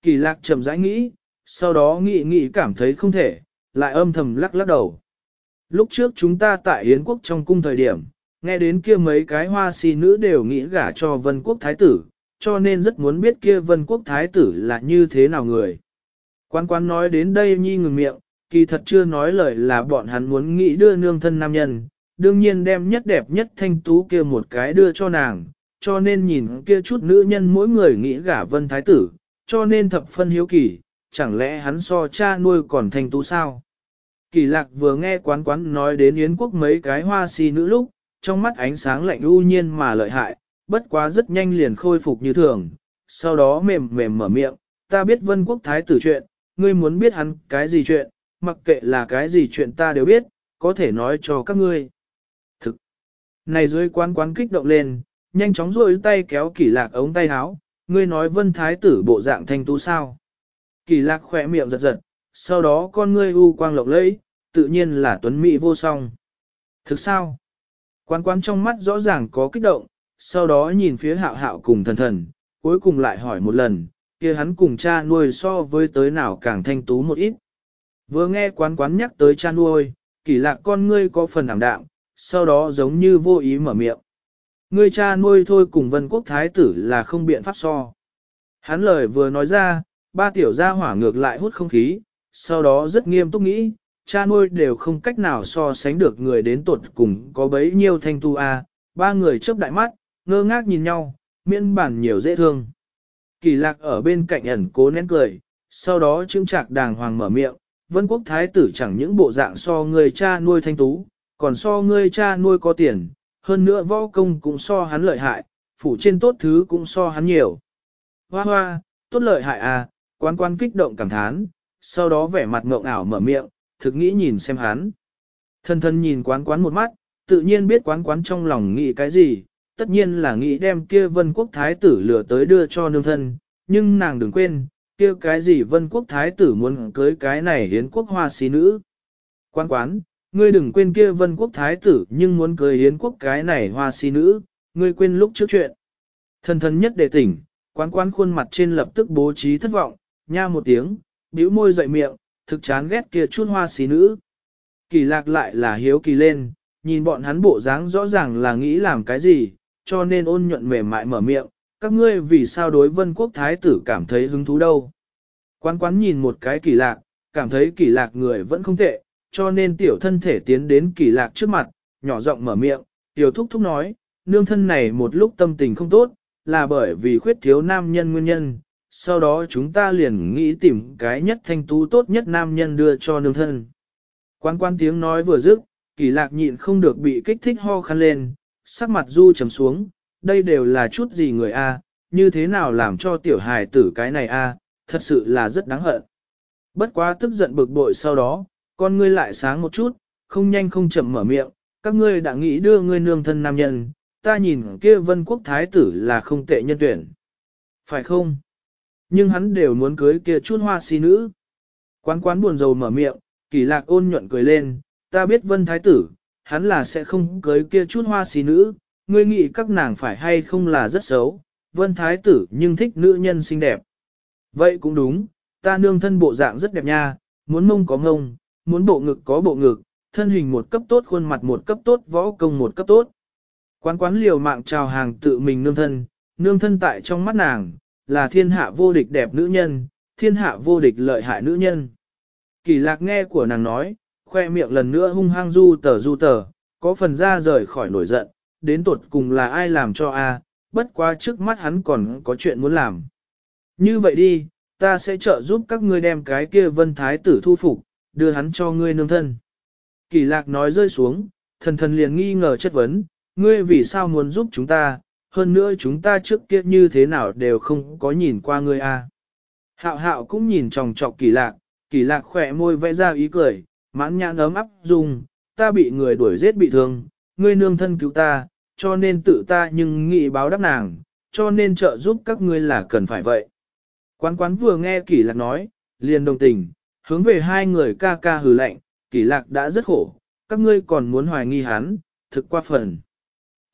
kỷ lạc chậm rãi nghĩ, sau đó nghĩ nghĩ cảm thấy không thể, lại âm thầm lắc lắc đầu. Lúc trước chúng ta tại Yến quốc trong cung thời điểm, nghe đến kia mấy cái hoa si nữ đều nghĩ gả cho vân quốc thái tử, cho nên rất muốn biết kia vân quốc thái tử là như thế nào người. Quan quan nói đến đây nhi ngừng miệng, kỳ thật chưa nói lời là bọn hắn muốn nghĩ đưa nương thân nam nhân, đương nhiên đem nhất đẹp nhất thanh tú kia một cái đưa cho nàng, cho nên nhìn kia chút nữ nhân mỗi người nghĩ gả vân thái tử, cho nên thập phân hiếu kỳ, chẳng lẽ hắn so cha nuôi còn thanh tú sao? Kỳ lạc vừa nghe quán quán nói đến Yến quốc mấy cái hoa si nữ lúc, trong mắt ánh sáng lạnh u nhiên mà lợi hại, bất quá rất nhanh liền khôi phục như thường, sau đó mềm mềm mở miệng, ta biết vân quốc thái tử chuyện, ngươi muốn biết hắn cái gì chuyện, mặc kệ là cái gì chuyện ta đều biết, có thể nói cho các ngươi. Thực, này dưới quán quán kích động lên, nhanh chóng rôi tay kéo Kỳ lạc ống tay áo, ngươi nói vân thái tử bộ dạng thanh tú sao. Kỳ lạc khỏe miệng giật giật, sau đó con ngươi u quang lộng lẫy, tự nhiên là tuấn mỹ vô song. Thực sao? Quán quán trong mắt rõ ràng có kích động, sau đó nhìn phía hạo hạo cùng thần thần, cuối cùng lại hỏi một lần, kia hắn cùng cha nuôi so với tới nào càng thanh tú một ít. Vừa nghe quán quán nhắc tới cha nuôi, kỳ lạc con ngươi có phần ảm đạm, sau đó giống như vô ý mở miệng. Ngươi cha nuôi thôi cùng vân quốc thái tử là không biện pháp so. Hắn lời vừa nói ra, ba tiểu gia hỏa ngược lại hút không khí, sau đó rất nghiêm túc nghĩ, cha nuôi đều không cách nào so sánh được người đến tuột cùng có bấy nhiêu thanh tu a. ba người chớp đại mắt, ngơ ngác nhìn nhau, miễn bản nhiều dễ thương. Kỳ lạc ở bên cạnh ẩn cố nén cười, sau đó trưng trạc đàng hoàng mở miệng, vân quốc thái tử chẳng những bộ dạng so người cha nuôi thanh tú, còn so người cha nuôi có tiền, hơn nữa võ công cũng so hắn lợi hại, phủ trên tốt thứ cũng so hắn nhiều. Hoa hoa, tốt lợi hại à, quan quan kích động cảm thán, sau đó vẻ mặt ngộng ảo mở miệng, thực nghĩ nhìn xem hắn. Thân thân nhìn quán quán một mắt, tự nhiên biết quán quán trong lòng nghĩ cái gì, tất nhiên là nghĩ đem kia vân quốc thái tử lừa tới đưa cho nương thân, nhưng nàng đừng quên, kia cái gì vân quốc thái tử muốn cưới cái này hiến quốc hoa xí nữ. Quán quán, ngươi đừng quên kia vân quốc thái tử nhưng muốn cưới hiến quốc cái này hoa xí nữ, ngươi quên lúc trước chuyện. Thân thân nhất đệ tỉnh, quán quán khuôn mặt trên lập tức bố trí thất vọng, nha một tiếng, bĩu môi dậy miệng, thực chán ghét kia chút hoa xí nữ. Kỳ lạc lại là hiếu kỳ lên, nhìn bọn hắn bộ dáng rõ ràng là nghĩ làm cái gì, cho nên ôn nhuận mềm mại mở miệng, các ngươi vì sao đối vân quốc thái tử cảm thấy hứng thú đâu. Quán quán nhìn một cái kỳ lạc, cảm thấy kỳ lạc người vẫn không tệ, cho nên tiểu thân thể tiến đến kỳ lạc trước mặt, nhỏ giọng mở miệng, tiểu thúc thúc nói, nương thân này một lúc tâm tình không tốt, là bởi vì khuyết thiếu nam nhân nguyên nhân, sau đó chúng ta liền nghĩ tìm cái nhất thanh tú tốt nhất nam nhân đưa cho nương thân. quan quan tiếng nói vừa dứt, kỳ lạc nhịn không được bị kích thích ho khăn lên, sắc mặt du trầm xuống, đây đều là chút gì người a, như thế nào làm cho tiểu hài tử cái này a, thật sự là rất đáng hận. Bất quá tức giận bực bội sau đó, con ngươi lại sáng một chút, không nhanh không chậm mở miệng, các ngươi đã nghĩ đưa ngươi nương thân nam nhân, ta nhìn kia vân quốc thái tử là không tệ nhân tuyển. Phải không? Nhưng hắn đều muốn cưới kia chút hoa si nữ. Quán quán buồn rầu mở miệng, kỳ lạc ôn nhuận cười lên, ta biết vân thái tử, hắn là sẽ không cưới kia chút hoa si nữ, ngươi nghĩ các nàng phải hay không là rất xấu, vân thái tử nhưng thích nữ nhân xinh đẹp. Vậy cũng đúng, ta nương thân bộ dạng rất đẹp nha, muốn mông có mông, muốn bộ ngực có bộ ngực, thân hình một cấp tốt khuôn mặt một cấp tốt võ công một cấp tốt. Quán quán liều mạng chào hàng tự mình nương thân, nương thân tại trong mắt nàng, là thiên hạ vô địch đẹp nữ nhân, thiên hạ vô địch lợi hại nữ nhân. Kỳ lạc nghe của nàng nói, khoe miệng lần nữa hung hăng du tờ du tờ, có phần ra rời khỏi nổi giận, đến tuột cùng là ai làm cho a? bất quá trước mắt hắn còn có chuyện muốn làm. Như vậy đi, ta sẽ trợ giúp các ngươi đem cái kia vân thái tử thu phục, đưa hắn cho ngươi nương thân. Kỳ lạc nói rơi xuống, thần thần liền nghi ngờ chất vấn, ngươi vì sao muốn giúp chúng ta, hơn nữa chúng ta trước kia như thế nào đều không có nhìn qua ngươi a. Hạo hạo cũng nhìn tròng trọc kỳ lạc, kỳ lạc khỏe môi vẽ ra ý cười, mãn nhãn ấm áp dùng, ta bị người đuổi giết bị thương, ngươi nương thân cứu ta, cho nên tự ta nhưng nghĩ báo đáp nàng, cho nên trợ giúp các ngươi là cần phải vậy. Quán quán vừa nghe kỳ lạc nói, liền đồng tình, hướng về hai người ca ca hừ lạnh, kỳ lạc đã rất khổ, các ngươi còn muốn hoài nghi hắn, thực qua phần.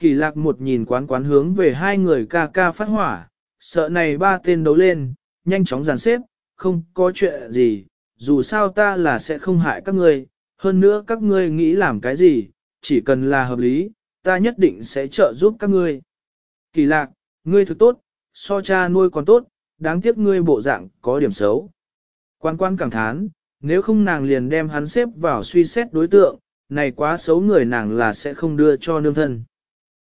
Kỳ lạc một nhìn quán quán hướng về hai người ca ca phát hỏa, sợ này ba tên đấu lên, nhanh chóng dàn xếp, không có chuyện gì, dù sao ta là sẽ không hại các ngươi, hơn nữa các ngươi nghĩ làm cái gì, chỉ cần là hợp lý, ta nhất định sẽ trợ giúp các ngươi. Kỳ lạc, ngươi thực tốt, so cha nuôi còn tốt, đáng tiếc ngươi bộ dạng có điểm xấu. Quan quan cảm thán, nếu không nàng liền đem hắn xếp vào suy xét đối tượng, này quá xấu người nàng là sẽ không đưa cho nương thân.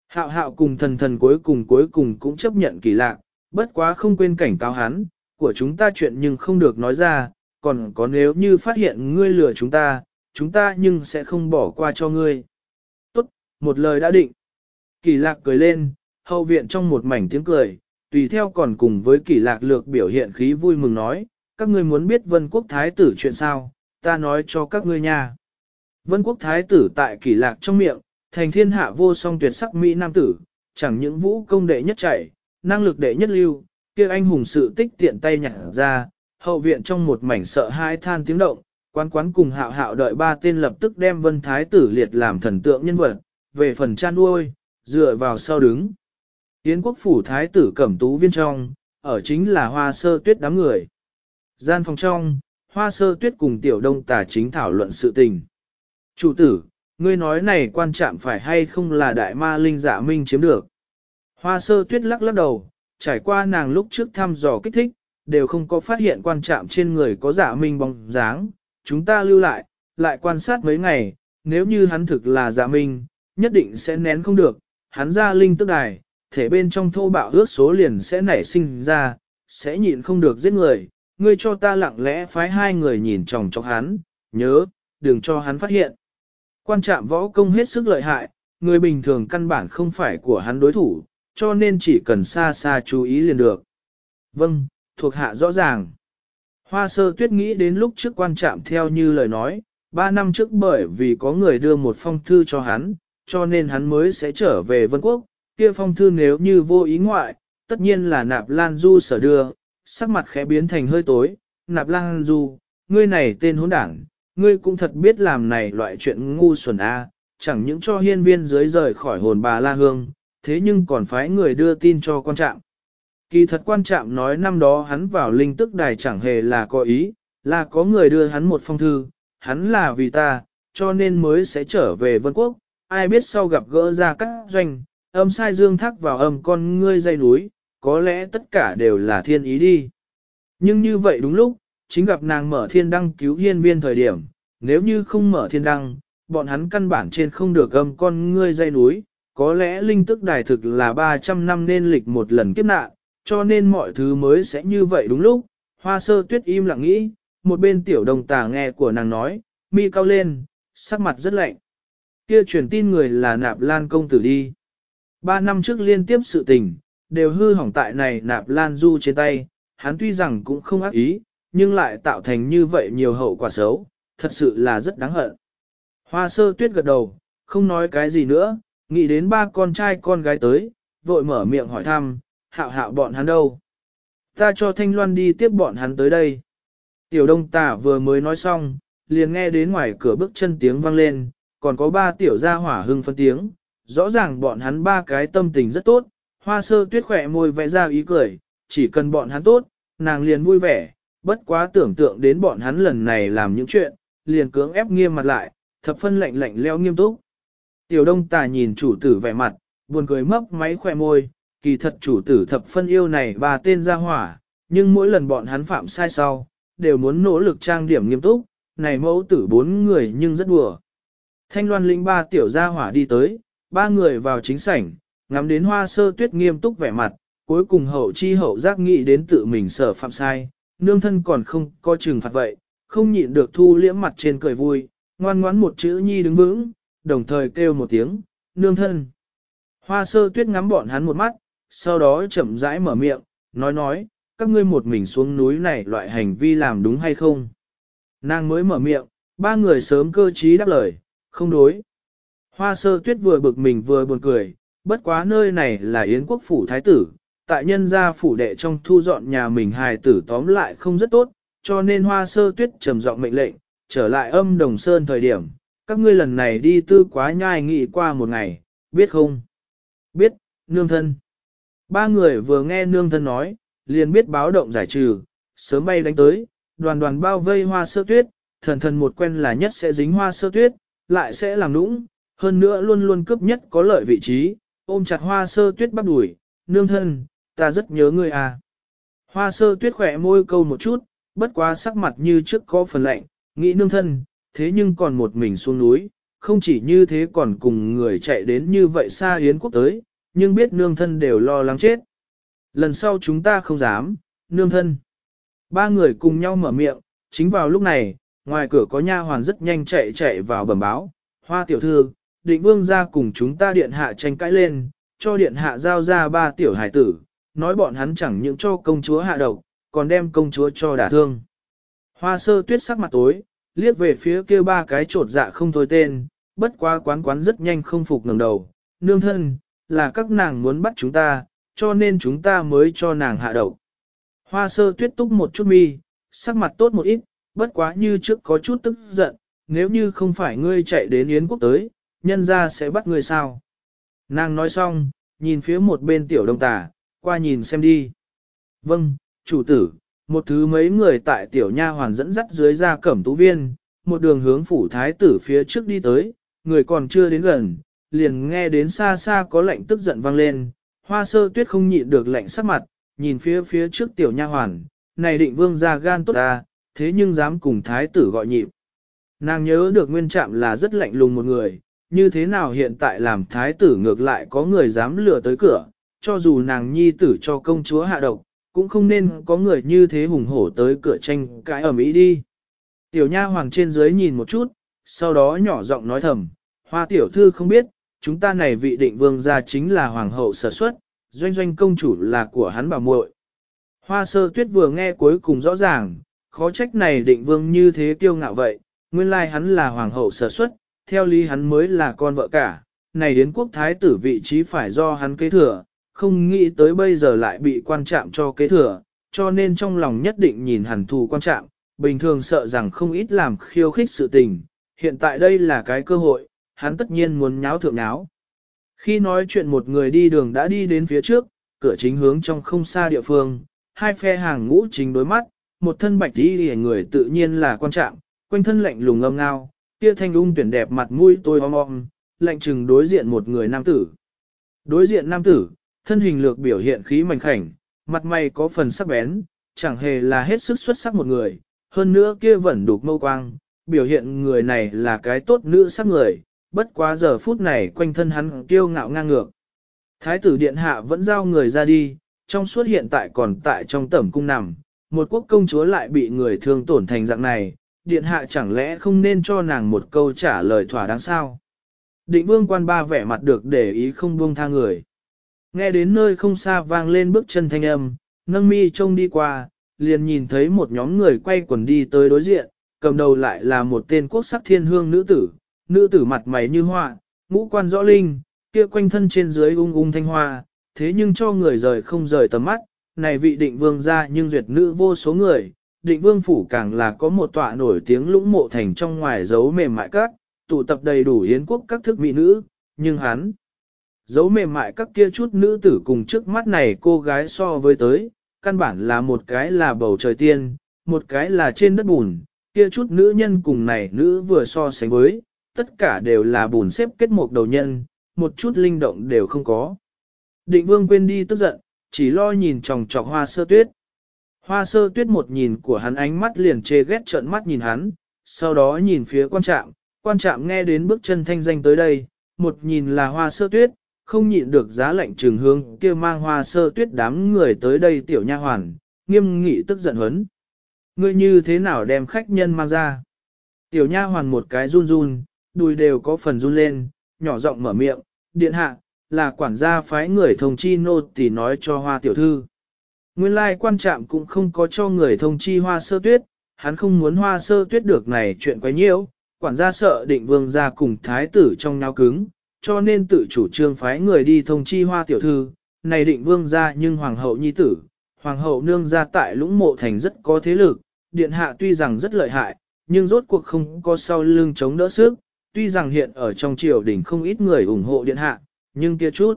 Hạo hạo cùng thần thần cuối cùng cuối cùng cũng chấp nhận kỳ lạc, bất quá không quên cảnh cáo hắn, của chúng ta chuyện nhưng không được nói ra, còn có nếu như phát hiện ngươi lừa chúng ta, chúng ta nhưng sẽ không bỏ qua cho ngươi. Tốt, một lời đã định. Kỳ lạc cười lên, hậu viện trong một mảnh tiếng cười, tùy theo còn cùng với kỳ lạc lược biểu hiện khí vui mừng nói, các ngươi muốn biết vân quốc thái tử chuyện sao, ta nói cho các ngươi nha. Vân quốc thái tử tại kỳ lạc trong miệng, thành thiên hạ vô song tuyệt sắc Mỹ nam tử, chẳng những vũ công đệ nhất chạy, năng lực đệ nhất lưu, kia anh hùng sự tích tiện tay nhặt ra, hậu viện trong một mảnh sợ hai than tiếng động, quán quán cùng hạo hạo đợi ba tên lập tức đem vân thái tử liệt làm thần tượng nhân vật, về phần chan nuôi, dựa vào sau đứng. Yến quốc phủ thái tử cẩm tú viên trong, ở chính là hoa sơ tuyết đám người. Gian phòng trong, hoa sơ tuyết cùng tiểu đông tà chính thảo luận sự tình. Chủ tử, ngươi nói này quan trọng phải hay không là đại ma linh giả minh chiếm được. Hoa sơ tuyết lắc lắc đầu, trải qua nàng lúc trước thăm dò kích thích, đều không có phát hiện quan trạm trên người có giả minh bóng dáng. Chúng ta lưu lại, lại quan sát mấy ngày, nếu như hắn thực là giả minh, nhất định sẽ nén không được, hắn ra linh tức đài, thể bên trong thô bạo ước số liền sẽ nảy sinh ra, sẽ nhịn không được giết người, ngươi cho ta lặng lẽ phái hai người nhìn chòng chọc hắn, nhớ, đừng cho hắn phát hiện. Quan trạm võ công hết sức lợi hại, người bình thường căn bản không phải của hắn đối thủ, cho nên chỉ cần xa xa chú ý liền được. Vâng, thuộc hạ rõ ràng. Hoa sơ tuyết nghĩ đến lúc trước quan trạm theo như lời nói, ba năm trước bởi vì có người đưa một phong thư cho hắn, cho nên hắn mới sẽ trở về Vân Quốc, kia phong thư nếu như vô ý ngoại, tất nhiên là nạp lan du sở đưa, sắc mặt khẽ biến thành hơi tối, nạp lan du, ngươi này tên hỗn đảng, ngươi cũng thật biết làm này loại chuyện ngu xuẩn a, chẳng những cho hiên viên dưới rời khỏi hồn bà La Hương, thế nhưng còn phái người đưa tin cho quan trạm. Kỳ thật quan trạm nói năm đó hắn vào linh tức đài chẳng hề là có ý, là có người đưa hắn một phong thư, hắn là vì ta, cho nên mới sẽ trở về Vân Quốc, ai biết sau gặp gỡ ra các doanh, âm sai dương thắc vào âm con ngươi dây núi, có lẽ tất cả đều là thiên ý đi. Nhưng như vậy đúng lúc, chính gặp nàng mở thiên đăng cứu hiên viên thời điểm, nếu như không mở thiên đăng, bọn hắn căn bản trên không được âm con ngươi dây núi, có lẽ linh tức đài thực là 300 năm nên lịch một lần kiếp nạn, cho nên mọi thứ mới sẽ như vậy đúng lúc. Hoa sơ tuyết im lặng nghĩ, một bên tiểu đồng tà nghe của nàng nói, mi cao lên, sắc mặt rất lạnh. Kia truyền tin người là nạp lan công tử đi. Ba năm trước liên tiếp sự tình, đều hư hỏng tại này nạp lan du trên tay, hắn tuy rằng cũng không ác ý, nhưng lại tạo thành như vậy nhiều hậu quả xấu, thật sự là rất đáng hận. Hoa sơ tuyết gật đầu, không nói cái gì nữa, nghĩ đến ba con trai con gái tới, vội mở miệng hỏi thăm, hạo hạo bọn hắn đâu. Ta cho Thanh Loan đi tiếp bọn hắn tới đây. Tiểu đông tả vừa mới nói xong, liền nghe đến ngoài cửa bước chân tiếng vang lên, còn có ba tiểu gia hỏa hưng phân tiếng. Rõ ràng bọn hắn ba cái tâm tình rất tốt, hoa sơ tuyết khỏe môi vẽ ra ý cười, chỉ cần bọn hắn tốt, nàng liền vui vẻ, bất quá tưởng tượng đến bọn hắn lần này làm những chuyện, liền cưỡng ép nghiêm mặt lại, thập phân lạnh lạnh leo nghiêm túc. Tiểu đông tà nhìn chủ tử vẻ mặt, buồn cười mấp máy khoe môi, kỳ thật chủ tử thập phân yêu này ba tên ra hỏa, nhưng mỗi lần bọn hắn phạm sai sau, đều muốn nỗ lực trang điểm nghiêm túc, này mẫu tử bốn người nhưng rất đùa. Thanh loan lĩnh ba tiểu gia hỏa đi tới, ba người vào chính sảnh, ngắm đến hoa sơ tuyết nghiêm túc vẻ mặt, cuối cùng hậu chi hậu giác nghĩ đến tự mình sở phạm sai, nương thân còn không có trừng phạt vậy, không nhịn được thu liễm mặt trên cười vui, ngoan ngoãn một chữ nhi đứng vững, đồng thời kêu một tiếng, nương thân. Hoa sơ tuyết ngắm bọn hắn một mắt, sau đó chậm rãi mở miệng, nói nói, các ngươi một mình xuống núi này loại hành vi làm đúng hay không. Nàng mới mở miệng, ba người sớm cơ trí đáp lời, không đối. Hoa sơ tuyết vừa bực mình vừa buồn cười, bất quá nơi này là Yến quốc phủ thái tử, tại nhân gia phủ đệ trong thu dọn nhà mình hài tử tóm lại không rất tốt, cho nên hoa sơ tuyết trầm giọng mệnh lệnh, trở lại âm đồng sơn thời điểm, các ngươi lần này đi tư quá nhai nghị qua một ngày, biết không? Biết, nương thân. Ba người vừa nghe nương thân nói, liền biết báo động giải trừ, sớm bay đánh tới, đoàn đoàn bao vây hoa sơ tuyết, thần thần một quen là nhất sẽ dính hoa sơ tuyết, lại sẽ làm nũng, hơn nữa luôn luôn cướp nhất có lợi vị trí, ôm chặt hoa sơ tuyết bắt đuổi, nương thân, ta rất nhớ ngươi à. Hoa sơ tuyết khỏe môi câu một chút, bất quá sắc mặt như trước có phần lạnh, nghĩ nương thân, thế nhưng còn một mình xuống núi, không chỉ như thế còn cùng người chạy đến như vậy xa Yến quốc tới, nhưng biết nương thân đều lo lắng chết. Lần sau chúng ta không dám, nương thân. Ba người cùng nhau mở miệng, chính vào lúc này, ngoài cửa có nha hoàn rất nhanh chạy chạy vào bẩm báo, hoa tiểu thư, định vương ra cùng chúng ta điện hạ tranh cãi lên, cho điện hạ giao ra ba tiểu hải tử, nói bọn hắn chẳng những cho công chúa hạ độc, còn đem công chúa cho đả thương. Hoa sơ tuyết sắc mặt tối, liếc về phía kia ba cái trột dạ không thôi tên, bất quá quán quán rất nhanh không phục ngẩng đầu, nương thân, là các nàng muốn bắt chúng ta, cho nên chúng ta mới cho nàng hạ độc. Hoa sơ tuyết túc một chút mi, sắc mặt tốt một ít, bất quá như trước có chút tức giận, nếu như không phải ngươi chạy đến Yến quốc tới, nhân ra sẽ bắt ngươi sao. Nàng nói xong, nhìn phía một bên tiểu đông tà, qua nhìn xem đi. Vâng, chủ tử, một thứ mấy người tại tiểu nha hoàn dẫn dắt dưới ra cẩm tú viên, một đường hướng phủ thái tử phía trước đi tới, người còn chưa đến gần, liền nghe đến xa xa có lệnh tức giận vang lên, hoa sơ tuyết không nhịn được lệnh sắc mặt, nhìn phía phía trước tiểu nha hoàn, này định vương ra gan tốt ta, thế nhưng dám cùng thái tử gọi nhịp. Nàng nhớ được nguyên trạm là rất lạnh lùng một người, như thế nào hiện tại làm thái tử ngược lại có người dám lừa tới cửa, cho dù nàng nhi tử cho công chúa hạ độc, cũng không nên có người như thế hùng hổ tới cửa tranh cãi ở Mỹ đi. Tiểu nha hoàng trên dưới nhìn một chút, sau đó nhỏ giọng nói thầm, hoa tiểu thư không biết, chúng ta này vị định vương gia chính là hoàng hậu sở xuất, doanh doanh công chủ là của hắn bà muội. Hoa sơ tuyết vừa nghe cuối cùng rõ ràng, khó trách này định vương như thế kiêu ngạo vậy, nguyên lai hắn là hoàng hậu sở xuất, theo lý hắn mới là con vợ cả, này đến quốc thái tử vị trí phải do hắn kế thừa, không nghĩ tới bây giờ lại bị quan trạm cho kế thừa, cho nên trong lòng nhất định nhìn hẳn thù quan trạm, bình thường sợ rằng không ít làm khiêu khích sự tình, hiện tại đây là cái cơ hội, hắn tất nhiên muốn nháo thượng nháo. Khi nói chuyện một người đi đường đã đi đến phía trước, cửa chính hướng trong không xa địa phương, hai phe hàng ngũ chính đối mắt, một thân bạch đi hề người tự nhiên là quan trọng, quanh thân lạnh lùng âm ngao, kia thanh ung tuyển đẹp mặt mũi tôi om om, lạnh chừng đối diện một người nam tử. Đối diện nam tử, thân hình lược biểu hiện khí mảnh khảnh, mặt mày có phần sắc bén, chẳng hề là hết sức xuất sắc một người, hơn nữa kia vẫn đục mâu quang, biểu hiện người này là cái tốt nữ sắc người, bất quá giờ phút này quanh thân hắn kiêu ngạo ngang ngược. Thái tử điện hạ vẫn giao người ra đi, trong suốt hiện tại còn tại trong tẩm cung nằm, một quốc công chúa lại bị người thương tổn thành dạng này, điện hạ chẳng lẽ không nên cho nàng một câu trả lời thỏa đáng sao? Định vương quan ba vẻ mặt được để ý không buông tha người. Nghe đến nơi không xa vang lên bước chân thanh âm, nâng mi trông đi qua, liền nhìn thấy một nhóm người quay quần đi tới đối diện, cầm đầu lại là một tên quốc sắc thiên hương nữ tử, nữ tử mặt mày như họa, ngũ quan rõ linh, kia quanh thân trên dưới ung ung thanh hoa, thế nhưng cho người rời không rời tầm mắt, này vị định vương gia nhưng duyệt nữ vô số người, định vương phủ càng là có một tọa nổi tiếng lũng mộ thành trong ngoài dấu mềm mại các, tụ tập đầy đủ hiến quốc các thức mỹ nữ, nhưng hắn, dấu mềm mại các kia chút nữ tử cùng trước mắt này cô gái so với tới, căn bản là một cái là bầu trời tiên, một cái là trên đất bùn, kia chút nữ nhân cùng này nữ vừa so sánh với, tất cả đều là bùn xếp kết một đầu nhân, một chút linh động đều không có. Định vương quên đi tức giận, chỉ lo nhìn tròng trọc hoa sơ tuyết. Hoa sơ tuyết một nhìn của hắn ánh mắt liền chê ghét trợn mắt nhìn hắn, sau đó nhìn phía quan trạm, quan trạm nghe đến bước chân thanh danh tới đây, một nhìn là hoa sơ tuyết, không nhịn được giá lạnh trường hương kia mang hoa sơ tuyết đám người tới đây tiểu nha hoàn, nghiêm nghị tức giận huấn. Ngươi như thế nào đem khách nhân mang ra? Tiểu nha hoàn một cái run run, đùi đều có phần run lên, nhỏ giọng mở miệng, điện hạ, là quản gia phái người thông chi nô tỳ nói cho hoa tiểu thư. Nguyên lai quan trạm cũng không có cho người thông chi hoa sơ tuyết, hắn không muốn hoa sơ tuyết được này chuyện quấy nhiễu, quản gia sợ định vương ra cùng thái tử trong nhau cứng, cho nên tự chủ trương phái người đi thông chi hoa tiểu thư, này định vương ra nhưng hoàng hậu nhi tử, hoàng hậu nương ra tại lũng mộ thành rất có thế lực, điện hạ tuy rằng rất lợi hại, nhưng rốt cuộc không có sau lưng chống đỡ sức, tuy rằng hiện ở trong triều đình không ít người ủng hộ điện hạ, nhưng kia chút,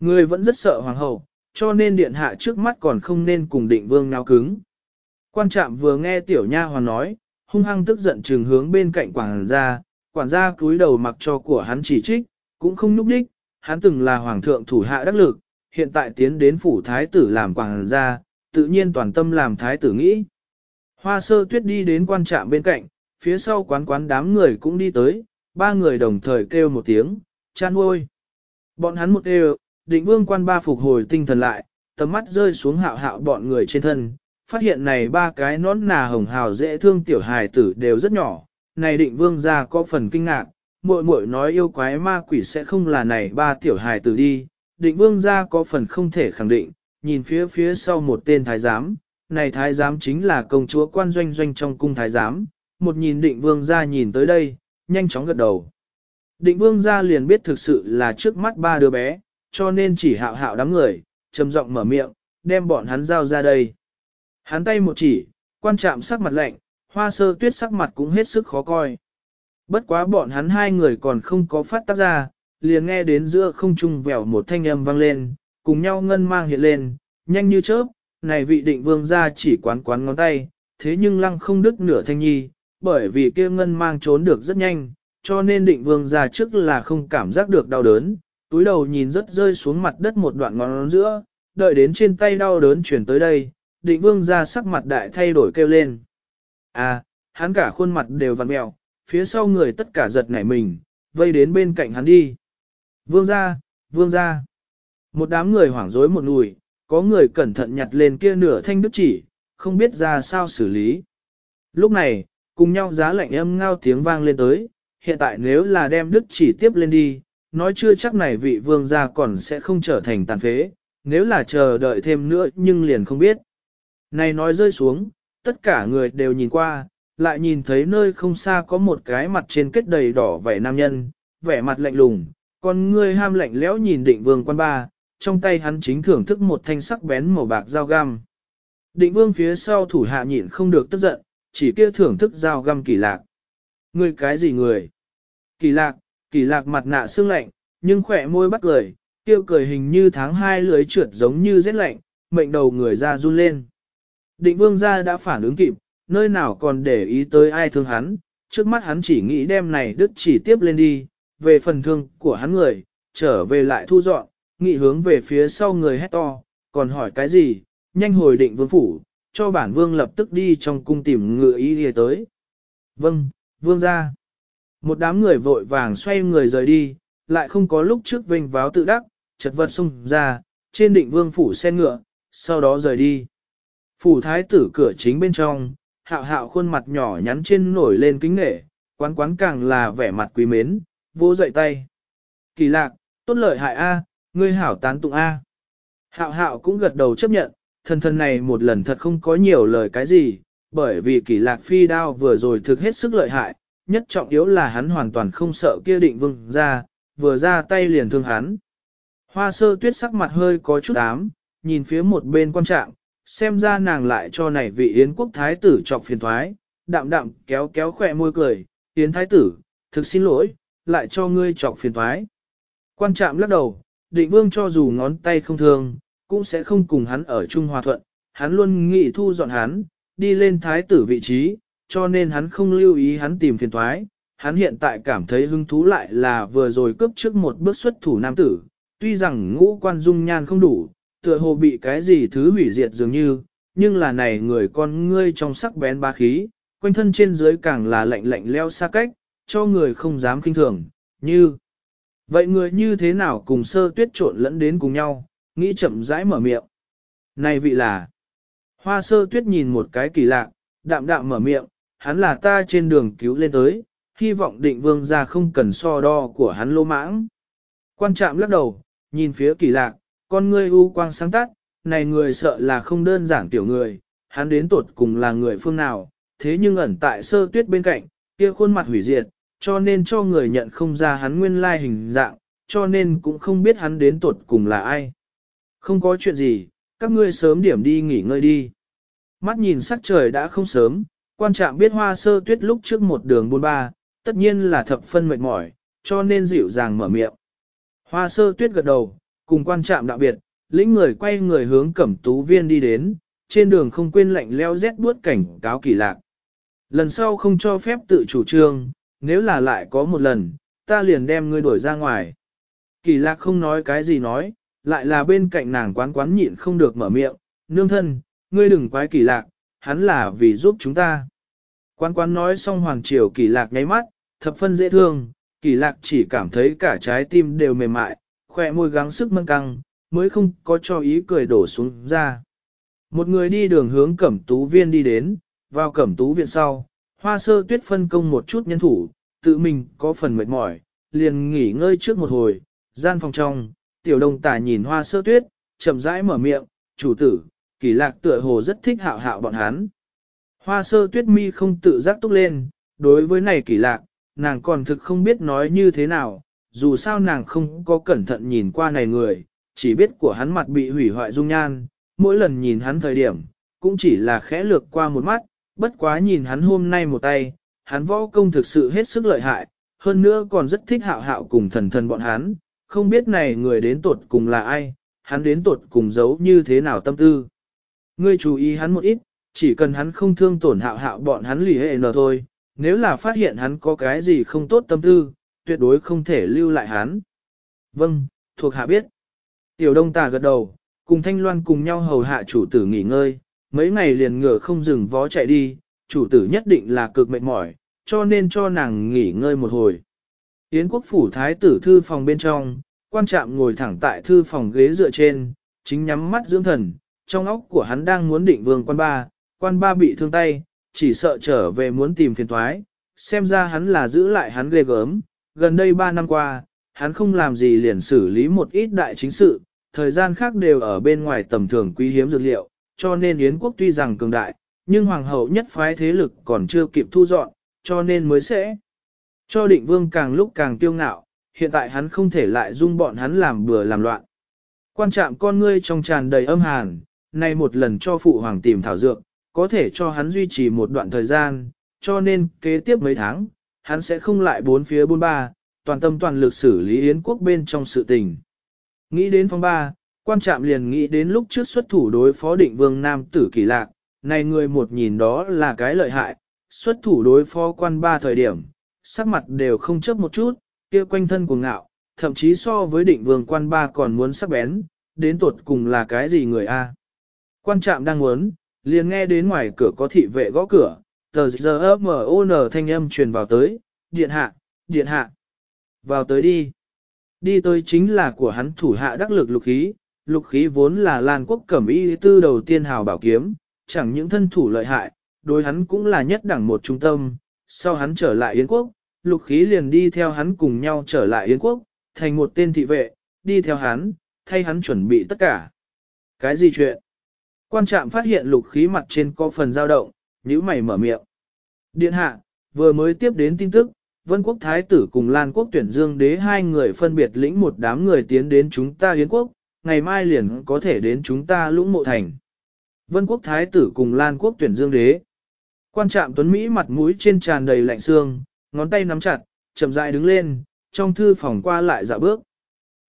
người vẫn rất sợ hoàng hậu, cho nên điện hạ trước mắt còn không nên cùng định vương nào cứng. Quan trạm vừa nghe tiểu nha hoàn nói, hung hăng tức giận trừng hướng bên cạnh quản gia, quản gia cúi đầu mặc cho của hắn chỉ trích, cũng không núp đích, hắn từng là hoàng thượng thủ hạ đắc lực, hiện tại tiến đến phủ thái tử làm quảng gia, tự nhiên toàn tâm làm thái tử nghĩ. Hoa sơ tuyết đi đến quan trạm bên cạnh, phía sau quán quán đám người cũng đi tới, ba người đồng thời kêu một tiếng, chan uôi. Bọn hắn một đều, định vương quan ba phục hồi tinh thần lại, tầm mắt rơi xuống hạo hạo bọn người trên thân, phát hiện này ba cái nón nà hồng hào dễ thương tiểu hài tử đều rất nhỏ, này định vương ra có phần kinh ngạc, muội muội nói yêu quái ma quỷ sẽ không là này ba tiểu hài tử đi, định vương gia có phần không thể khẳng định, nhìn phía phía sau một tên thái giám, này thái giám chính là công chúa quan doanh doanh trong cung thái giám, một nhìn định vương gia nhìn tới đây, nhanh chóng gật đầu. Định vương gia liền biết thực sự là trước mắt ba đứa bé, cho nên chỉ hạo hạo đám người, trầm giọng mở miệng, đem bọn hắn giao ra đây. Hắn tay một chỉ, quan trạm sắc mặt lạnh, hoa sơ tuyết sắc mặt cũng hết sức khó coi. Bất quá bọn hắn hai người còn không có phát tác ra, liền nghe đến giữa không trung vèo một thanh âm vang lên, cùng nhau ngân mang hiện lên, nhanh như chớp, này vị định vương ra chỉ quán quán ngón tay, thế nhưng lăng không đứt nửa thanh nhi, bởi vì kia ngân mang trốn được rất nhanh, cho nên định vương ra trước là không cảm giác được đau đớn, túi đầu nhìn rất rơi xuống mặt đất một đoạn ngón giữa, đợi đến trên tay đau đớn chuyển tới đây, định vương ra sắc mặt đại thay đổi kêu lên. À, hắn cả khuôn mặt đều vặn mẹo, phía sau người tất cả giật nảy mình, vây đến bên cạnh hắn đi. Vương ra, vương ra. Một đám người hoảng rối một nùi, có người cẩn thận nhặt lên kia nửa thanh đức chỉ, không biết ra sao xử lý. Lúc này, cùng nhau giá lạnh âm ngao tiếng vang lên tới, hiện tại nếu là đem đức chỉ tiếp lên đi, nói chưa chắc này vị vương gia còn sẽ không trở thành tàn phế, nếu là chờ đợi thêm nữa nhưng liền không biết. Này nói rơi xuống, tất cả người đều nhìn qua, lại nhìn thấy nơi không xa có một cái mặt trên kết đầy đỏ vẻ nam nhân, vẻ mặt lạnh lùng, con ngươi ham lạnh lẽo nhìn định vương quan ba, trong tay hắn chính thưởng thức một thanh sắc bén màu bạc dao găm. Định vương phía sau thủ hạ nhịn không được tức giận, chỉ kia thưởng thức dao găm kỳ lạc. Ngươi cái gì người? Kỳ lạc, kỳ lạc mặt nạ xương lạnh, nhưng khỏe môi bắt cười, tiêu cười hình như tháng hai lưới trượt giống như rét lạnh, mệnh đầu người ra run lên. Định vương gia đã phản ứng kịp, nơi nào còn để ý tới ai thương hắn, trước mắt hắn chỉ nghĩ đem này đứt chỉ tiếp lên đi, về phần thương của hắn người, trở về lại thu dọn, nghị hướng về phía sau người hét to, còn hỏi cái gì, nhanh hồi định vương phủ, cho bản vương lập tức đi trong cung tìm ngựa ý đi tới. Vâng, vương ra. Một đám người vội vàng xoay người rời đi, lại không có lúc trước vinh váo tự đắc, chật vật xung ra, trên định vương phủ xe ngựa, sau đó rời đi. Phủ thái tử cửa chính bên trong, hạo hạo khuôn mặt nhỏ nhắn trên nổi lên kính nghệ, quán quán càng là vẻ mặt quý mến, vô dậy tay. Kỳ lạc, tốt lợi hại A, ngươi hảo tán tụng A. Hạo hạo cũng gật đầu chấp nhận, thần thần này một lần thật không có nhiều lời cái gì, bởi vì kỳ lạc phi đao vừa rồi thực hết sức lợi hại, nhất trọng yếu là hắn hoàn toàn không sợ kia định vương ra, vừa ra tay liền thương hắn. Hoa sơ tuyết sắc mặt hơi có chút ám, nhìn phía một bên quan trạng, xem ra nàng lại cho này vị Yến quốc thái tử trọc phiền thoái, đạm đạm kéo kéo khỏe môi cười, Yến thái tử, thực xin lỗi, lại cho ngươi trọc phiền thoái. Quan trạm lắc đầu, định vương cho dù ngón tay không thương, cũng sẽ không cùng hắn ở Trung Hòa Thuận, hắn luôn nghĩ thu dọn hắn, đi lên thái tử vị trí, cho nên hắn không lưu ý hắn tìm phiền thoái. Hắn hiện tại cảm thấy hứng thú lại là vừa rồi cướp trước một bước xuất thủ nam tử, tuy rằng ngũ quan dung nhan không đủ, tựa hồ bị cái gì thứ hủy diệt dường như, nhưng là này người con ngươi trong sắc bén ba khí, quanh thân trên dưới càng là lạnh lạnh leo xa cách, cho người không dám kinh thường, như. Vậy người như thế nào cùng sơ tuyết trộn lẫn đến cùng nhau, nghĩ chậm rãi mở miệng. Này vị là, hoa sơ tuyết nhìn một cái kỳ lạ, đạm đạm mở miệng, hắn là ta trên đường cứu lên tới, hy vọng định vương ra không cần so đo của hắn lô mãng. Quan trạm lắc đầu, nhìn phía kỳ lạc, con ngươi u quang sáng tắt, này người sợ là không đơn giản tiểu người, hắn đến tột cùng là người phương nào, thế nhưng ẩn tại sơ tuyết bên cạnh, kia khuôn mặt hủy diệt, cho nên cho người nhận không ra hắn nguyên lai hình dạng, cho nên cũng không biết hắn đến tột cùng là ai. Không có chuyện gì, các ngươi sớm điểm đi nghỉ ngơi đi. Mắt nhìn sắc trời đã không sớm, quan trạng biết hoa sơ tuyết lúc trước một đường buôn ba, tất nhiên là thập phân mệt mỏi, cho nên dịu dàng mở miệng. Hoa sơ tuyết gật đầu, cùng quan trạm đạo biệt, lĩnh người quay người hướng cẩm tú viên đi đến, trên đường không quên lạnh leo rét buốt cảnh cáo kỳ lạc. Lần sau không cho phép tự chủ trương, nếu là lại có một lần, ta liền đem ngươi đuổi ra ngoài. Kỳ lạc không nói cái gì nói, lại là bên cạnh nàng quán quán nhịn không được mở miệng, nương thân, ngươi đừng quái kỳ lạc, hắn là vì giúp chúng ta. Quán quán nói xong hoàng triều kỳ lạc nháy mắt, thập phân dễ thương, kỳ lạc chỉ cảm thấy cả trái tim đều mềm mại, khỏe môi gắng sức mân căng, mới không có cho ý cười đổ xuống ra. Một người đi đường hướng cẩm tú viên đi đến, vào cẩm tú viện sau, hoa sơ tuyết phân công một chút nhân thủ, tự mình có phần mệt mỏi, liền nghỉ ngơi trước một hồi, gian phòng trong, tiểu đồng tả nhìn hoa sơ tuyết, chậm rãi mở miệng, chủ tử, kỳ lạc tựa hồ rất thích hạo hạo bọn hắn. Hoa sơ tuyết mi không tự giác túc lên, đối với này kỳ lạc, nàng còn thực không biết nói như thế nào, dù sao nàng không có cẩn thận nhìn qua này người, chỉ biết của hắn mặt bị hủy hoại dung nhan, mỗi lần nhìn hắn thời điểm, cũng chỉ là khẽ lược qua một mắt, bất quá nhìn hắn hôm nay một tay, hắn võ công thực sự hết sức lợi hại, hơn nữa còn rất thích hạo hạo cùng thần thần bọn hắn, không biết này người đến tột cùng là ai, hắn đến tột cùng giấu như thế nào tâm tư. Ngươi chú ý hắn một ít, chỉ cần hắn không thương tổn hạo hạo bọn hắn lì hệ nở thôi, nếu là phát hiện hắn có cái gì không tốt tâm tư, tuyệt đối không thể lưu lại hắn. Vâng, thuộc hạ biết. Tiểu đông tà gật đầu, cùng thanh loan cùng nhau hầu hạ chủ tử nghỉ ngơi, mấy ngày liền ngựa không dừng vó chạy đi, chủ tử nhất định là cực mệt mỏi, cho nên cho nàng nghỉ ngơi một hồi. Yến quốc phủ thái tử thư phòng bên trong, quan trạm ngồi thẳng tại thư phòng ghế dựa trên, chính nhắm mắt dưỡng thần, trong óc của hắn đang muốn định vương quan ba, quan ba bị thương tay, chỉ sợ trở về muốn tìm phiền thoái, xem ra hắn là giữ lại hắn ghê gớm, gần đây 3 năm qua, hắn không làm gì liền xử lý một ít đại chính sự, thời gian khác đều ở bên ngoài tầm thường quý hiếm dược liệu, cho nên Yến quốc tuy rằng cường đại, nhưng hoàng hậu nhất phái thế lực còn chưa kịp thu dọn, cho nên mới sẽ cho định vương càng lúc càng tiêu ngạo, hiện tại hắn không thể lại dung bọn hắn làm bừa làm loạn. Quan trạm con ngươi trong tràn đầy âm hàn, nay một lần cho phụ hoàng tìm thảo dược, có thể cho hắn duy trì một đoạn thời gian, cho nên kế tiếp mấy tháng, hắn sẽ không lại bốn phía bốn ba, toàn tâm toàn lực xử lý Yến quốc bên trong sự tình. Nghĩ đến phong ba, quan trạm liền nghĩ đến lúc trước xuất thủ đối phó định vương nam tử kỳ lạc, này người một nhìn đó là cái lợi hại, xuất thủ đối phó quan ba thời điểm, sắc mặt đều không chấp một chút, kia quanh thân của ngạo, thậm chí so với định vương quan ba còn muốn sắc bén, đến tuột cùng là cái gì người a? Quan trạm đang muốn, liền nghe đến ngoài cửa có thị vệ gõ cửa, tờ giờ M.O.N. thanh âm truyền vào tới, điện hạ, điện hạ, vào tới đi. Đi tới chính là của hắn thủ hạ đắc lực lục khí, lục khí vốn là Lan quốc cẩm y tư đầu tiên hào bảo kiếm, chẳng những thân thủ lợi hại, đối hắn cũng là nhất đẳng một trung tâm, sau hắn trở lại Yến quốc, lục khí liền đi theo hắn cùng nhau trở lại Yến quốc, thành một tên thị vệ, đi theo hắn, thay hắn chuẩn bị tất cả. Cái gì chuyện? Quan trạm phát hiện lục khí mặt trên có phần dao động, nhíu mày mở miệng. Điện hạ, vừa mới tiếp đến tin tức, Vân quốc thái tử cùng Lan quốc tuyển dương đế hai người phân biệt lĩnh một đám người tiến đến chúng ta Yến quốc, ngày mai liền có thể đến chúng ta lũng mộ thành. Vân quốc thái tử cùng Lan quốc tuyển dương đế. Quan trạm tuấn Mỹ mặt mũi trên tràn đầy lạnh xương, ngón tay nắm chặt, chậm rãi đứng lên, trong thư phòng qua lại dạo bước.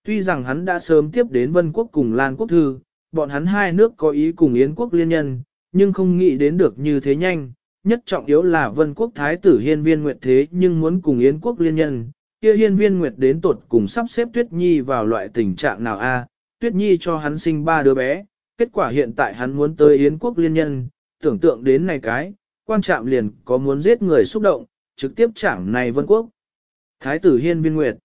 Tuy rằng hắn đã sớm tiếp đến Vân quốc cùng Lan quốc thư, bọn hắn hai nước có ý cùng Yến quốc liên nhân, nhưng không nghĩ đến được như thế nhanh. Nhất trọng yếu là Vân quốc thái tử hiên viên nguyệt thế nhưng muốn cùng Yến quốc liên nhân, kia hiên viên nguyệt đến tột cùng sắp xếp Tuyết Nhi vào loại tình trạng nào a? Tuyết Nhi cho hắn sinh ba đứa bé, kết quả hiện tại hắn muốn tới Yến quốc liên nhân, tưởng tượng đến này cái, quan trạm liền có muốn giết người xúc động, trực tiếp chạm này vân quốc. Thái tử hiên viên nguyệt.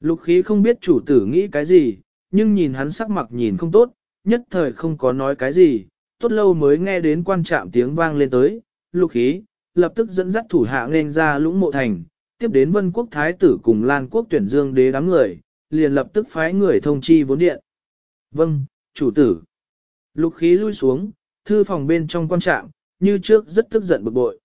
Lục khí không biết chủ tử nghĩ cái gì, nhưng nhìn hắn sắc mặt nhìn không tốt, nhất thời không có nói cái gì, tốt lâu mới nghe đến quan trạm tiếng vang lên tới, lục khí, lập tức dẫn dắt thủ hạ nên ra lũng mộ thành, tiếp đến vân quốc thái tử cùng lan quốc tuyển dương đế đám người, liền lập tức phái người thông chi vốn điện. Vâng, chủ tử. Lục khí lui xuống, thư phòng bên trong quan trạm, như trước rất tức giận bực bội.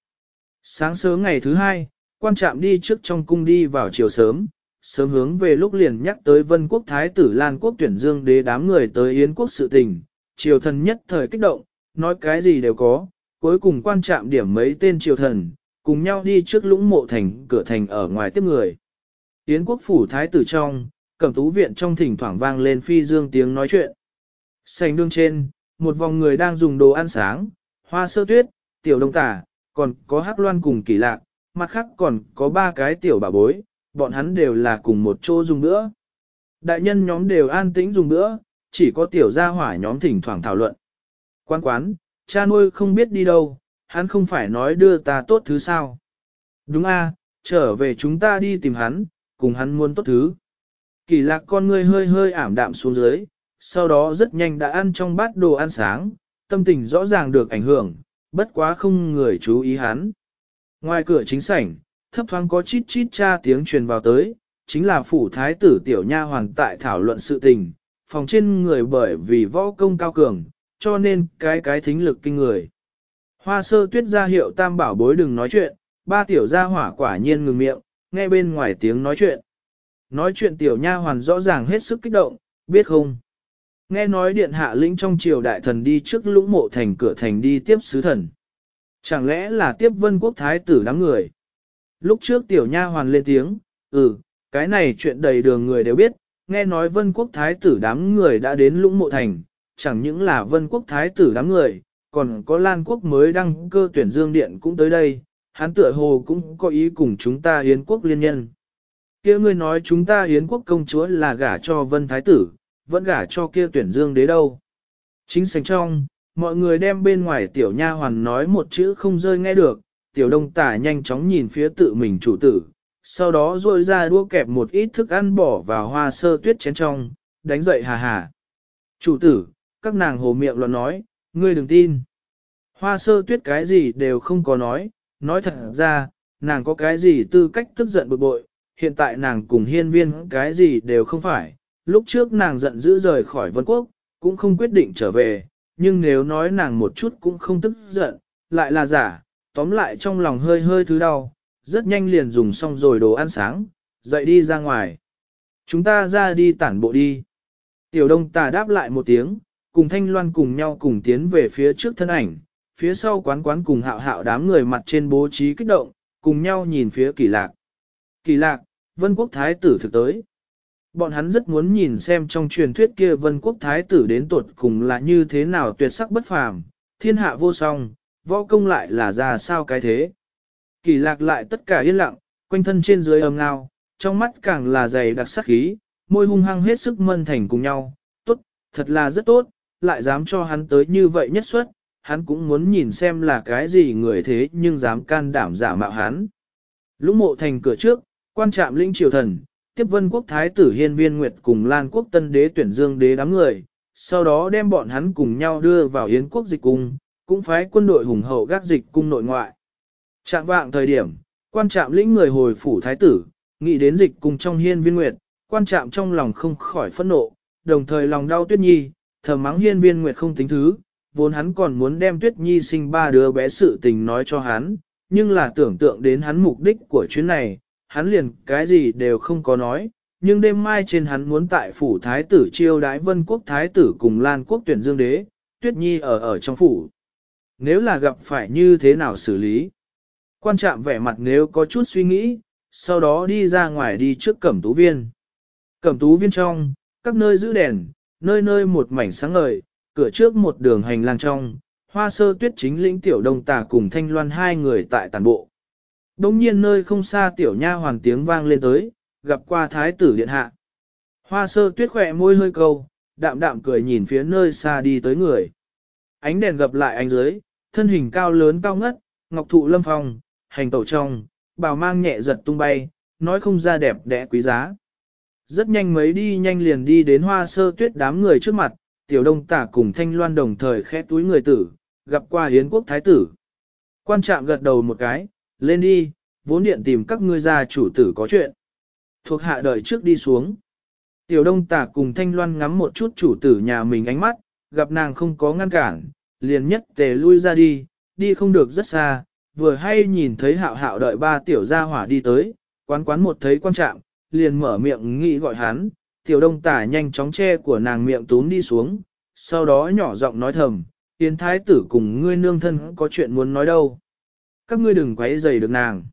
Sáng sớm ngày thứ hai, quan trạm đi trước trong cung đi vào chiều sớm, sớm hướng về lúc liền nhắc tới vân quốc thái tử Lan quốc tuyển dương đế đám người tới Yến quốc sự tình, triều thần nhất thời kích động, nói cái gì đều có, cuối cùng quan trạm điểm mấy tên triều thần, cùng nhau đi trước lũng mộ thành cửa thành ở ngoài tiếp người. Yến quốc phủ thái tử trong, cẩm tú viện trong thỉnh thoảng vang lên phi dương tiếng nói chuyện. Sành đương trên, một vòng người đang dùng đồ ăn sáng, hoa sơ tuyết, tiểu đông tả, còn có hắc loan cùng kỳ lạc, mặt khác còn có ba cái tiểu bà bối, bọn hắn đều là cùng một chỗ dùng nữa. Đại nhân nhóm đều an tĩnh dùng nữa, chỉ có tiểu gia hỏa nhóm thỉnh thoảng thảo luận. Quan quán, cha nuôi không biết đi đâu, hắn không phải nói đưa ta tốt thứ sao. Đúng a, trở về chúng ta đi tìm hắn, cùng hắn muốn tốt thứ. Kỳ lạc con ngươi hơi hơi ảm đạm xuống dưới, sau đó rất nhanh đã ăn trong bát đồ ăn sáng, tâm tình rõ ràng được ảnh hưởng, bất quá không người chú ý hắn. Ngoài cửa chính sảnh, thấp thoáng có chít chít cha tiếng truyền vào tới, chính là phủ thái tử tiểu nha hoàng tại thảo luận sự tình, phòng trên người bởi vì võ công cao cường, cho nên cái cái thính lực kinh người. Hoa sơ tuyết ra hiệu tam bảo bối đừng nói chuyện, ba tiểu gia hỏa quả nhiên ngừng miệng, nghe bên ngoài tiếng nói chuyện. Nói chuyện tiểu nha hoàn rõ ràng hết sức kích động, biết không? Nghe nói điện hạ lĩnh trong triều đại thần đi trước lũng mộ thành cửa thành đi tiếp sứ thần. Chẳng lẽ là tiếp vân quốc thái tử đám người? Lúc trước tiểu nha hoàn lên tiếng, ừ, cái này chuyện đầy đường người đều biết, nghe nói vân quốc thái tử đám người đã đến lũng mộ thành, chẳng những là vân quốc thái tử đám người, còn có lan quốc mới đăng cơ tuyển dương điện cũng tới đây, hắn tựa hồ cũng có ý cùng chúng ta hiến quốc liên nhân. kia ngươi nói chúng ta hiến quốc công chúa là gả cho vân thái tử, vẫn gả cho kia tuyển dương đế đâu. Chính sành trong, mọi người đem bên ngoài tiểu nha hoàn nói một chữ không rơi nghe được, tiểu đông tả nhanh chóng nhìn phía tự mình chủ tử, sau đó rôi ra đua kẹp một ít thức ăn bỏ vào hoa sơ tuyết chén trong, đánh dậy hà hà. Chủ tử, các nàng hồ miệng luận nói, ngươi đừng tin. Hoa sơ tuyết cái gì đều không có nói, nói thật ra, nàng có cái gì tư cách tức giận bực bội, hiện tại nàng cùng hiên viên cái gì đều không phải, lúc trước nàng giận dữ rời khỏi vân quốc, cũng không quyết định trở về, nhưng nếu nói nàng một chút cũng không tức giận, lại là giả, tóm lại trong lòng hơi hơi thứ đau, rất nhanh liền dùng xong rồi đồ ăn sáng, dậy đi ra ngoài. Chúng ta ra đi tản bộ đi. Tiểu đông tà đáp lại một tiếng, cùng thanh loan cùng nhau cùng tiến về phía trước thân ảnh, phía sau quán quán cùng hạo hạo đám người mặt trên bố trí kích động, cùng nhau nhìn phía kỳ lạc. Kỳ lạc, vân quốc thái tử thực tới. Bọn hắn rất muốn nhìn xem trong truyền thuyết kia vân quốc thái tử đến tuột cùng là như thế nào tuyệt sắc bất phàm, thiên hạ vô song, võ công lại là ra sao cái thế. Kỳ lạc lại tất cả yên lặng, quanh thân trên dưới ầm ngao, trong mắt càng là dày đặc sắc khí, môi hung hăng hết sức mân thành cùng nhau, tốt, thật là rất tốt, lại dám cho hắn tới như vậy nhất suất, hắn cũng muốn nhìn xem là cái gì người thế nhưng dám can đảm giả mạo hắn. Lũng mộ thành cửa trước, quan trạm linh triều thần, tiếp vân quốc thái tử hiên viên nguyệt cùng lan quốc tân đế tuyển dương đế đám người, sau đó đem bọn hắn cùng nhau đưa vào yến quốc dịch cung, cũng phái quân đội hùng hậu gác dịch cung nội ngoại. Trạng vạng thời điểm, quan trạm lĩnh người hồi phủ thái tử, nghĩ đến dịch cung trong hiên viên nguyệt, quan trạm trong lòng không khỏi phẫn nộ, đồng thời lòng đau tuyết nhi, thầm mắng hiên viên nguyệt không tính thứ, vốn hắn còn muốn đem tuyết nhi sinh ba đứa bé sự tình nói cho hắn, nhưng là tưởng tượng đến hắn mục đích của chuyến này, hắn liền cái gì đều không có nói, nhưng đêm mai trên hắn muốn tại phủ thái tử chiêu đái vân quốc thái tử cùng lan quốc tuyển dương đế, tuyết nhi ở ở trong phủ. Nếu là gặp phải như thế nào xử lý? Quan trạm vẻ mặt nếu có chút suy nghĩ, sau đó đi ra ngoài đi trước cẩm tú viên. Cẩm tú viên trong, các nơi giữ đèn, nơi nơi một mảnh sáng ngời, cửa trước một đường hành lang trong, hoa sơ tuyết chính lĩnh tiểu đông tà cùng thanh loan hai người tại tàn bộ. Đông nhiên nơi không xa tiểu nha hoàng tiếng vang lên tới, gặp qua thái tử điện hạ. Hoa sơ tuyết khỏe môi hơi câu, đạm đạm cười nhìn phía nơi xa đi tới người. Ánh đèn gặp lại ánh dưới, thân hình cao lớn cao ngất, ngọc thụ lâm phong, hành tẩu trong, bào mang nhẹ giật tung bay, nói không ra đẹp đẽ quý giá. Rất nhanh mấy đi nhanh liền đi đến hoa sơ tuyết đám người trước mặt, tiểu đông tả cùng thanh loan đồng thời khẽ túi người tử, gặp qua hiến quốc thái tử. Quan trạm gật đầu một cái, lên đi, vốn điện tìm các ngươi gia chủ tử có chuyện. Thuộc hạ đợi trước đi xuống. Tiểu đông tả cùng thanh loan ngắm một chút chủ tử nhà mình ánh mắt, gặp nàng không có ngăn cản, liền nhất tề lui ra đi, đi không được rất xa, vừa hay nhìn thấy hạo hạo đợi ba tiểu gia hỏa đi tới, quán quán một thấy quan trạng, liền mở miệng nghĩ gọi hắn, tiểu đông tả nhanh chóng che của nàng miệng túm đi xuống, sau đó nhỏ giọng nói thầm, tiến thái tử cùng ngươi nương thân có chuyện muốn nói đâu. Các ngươi đừng quấy rầy được nàng.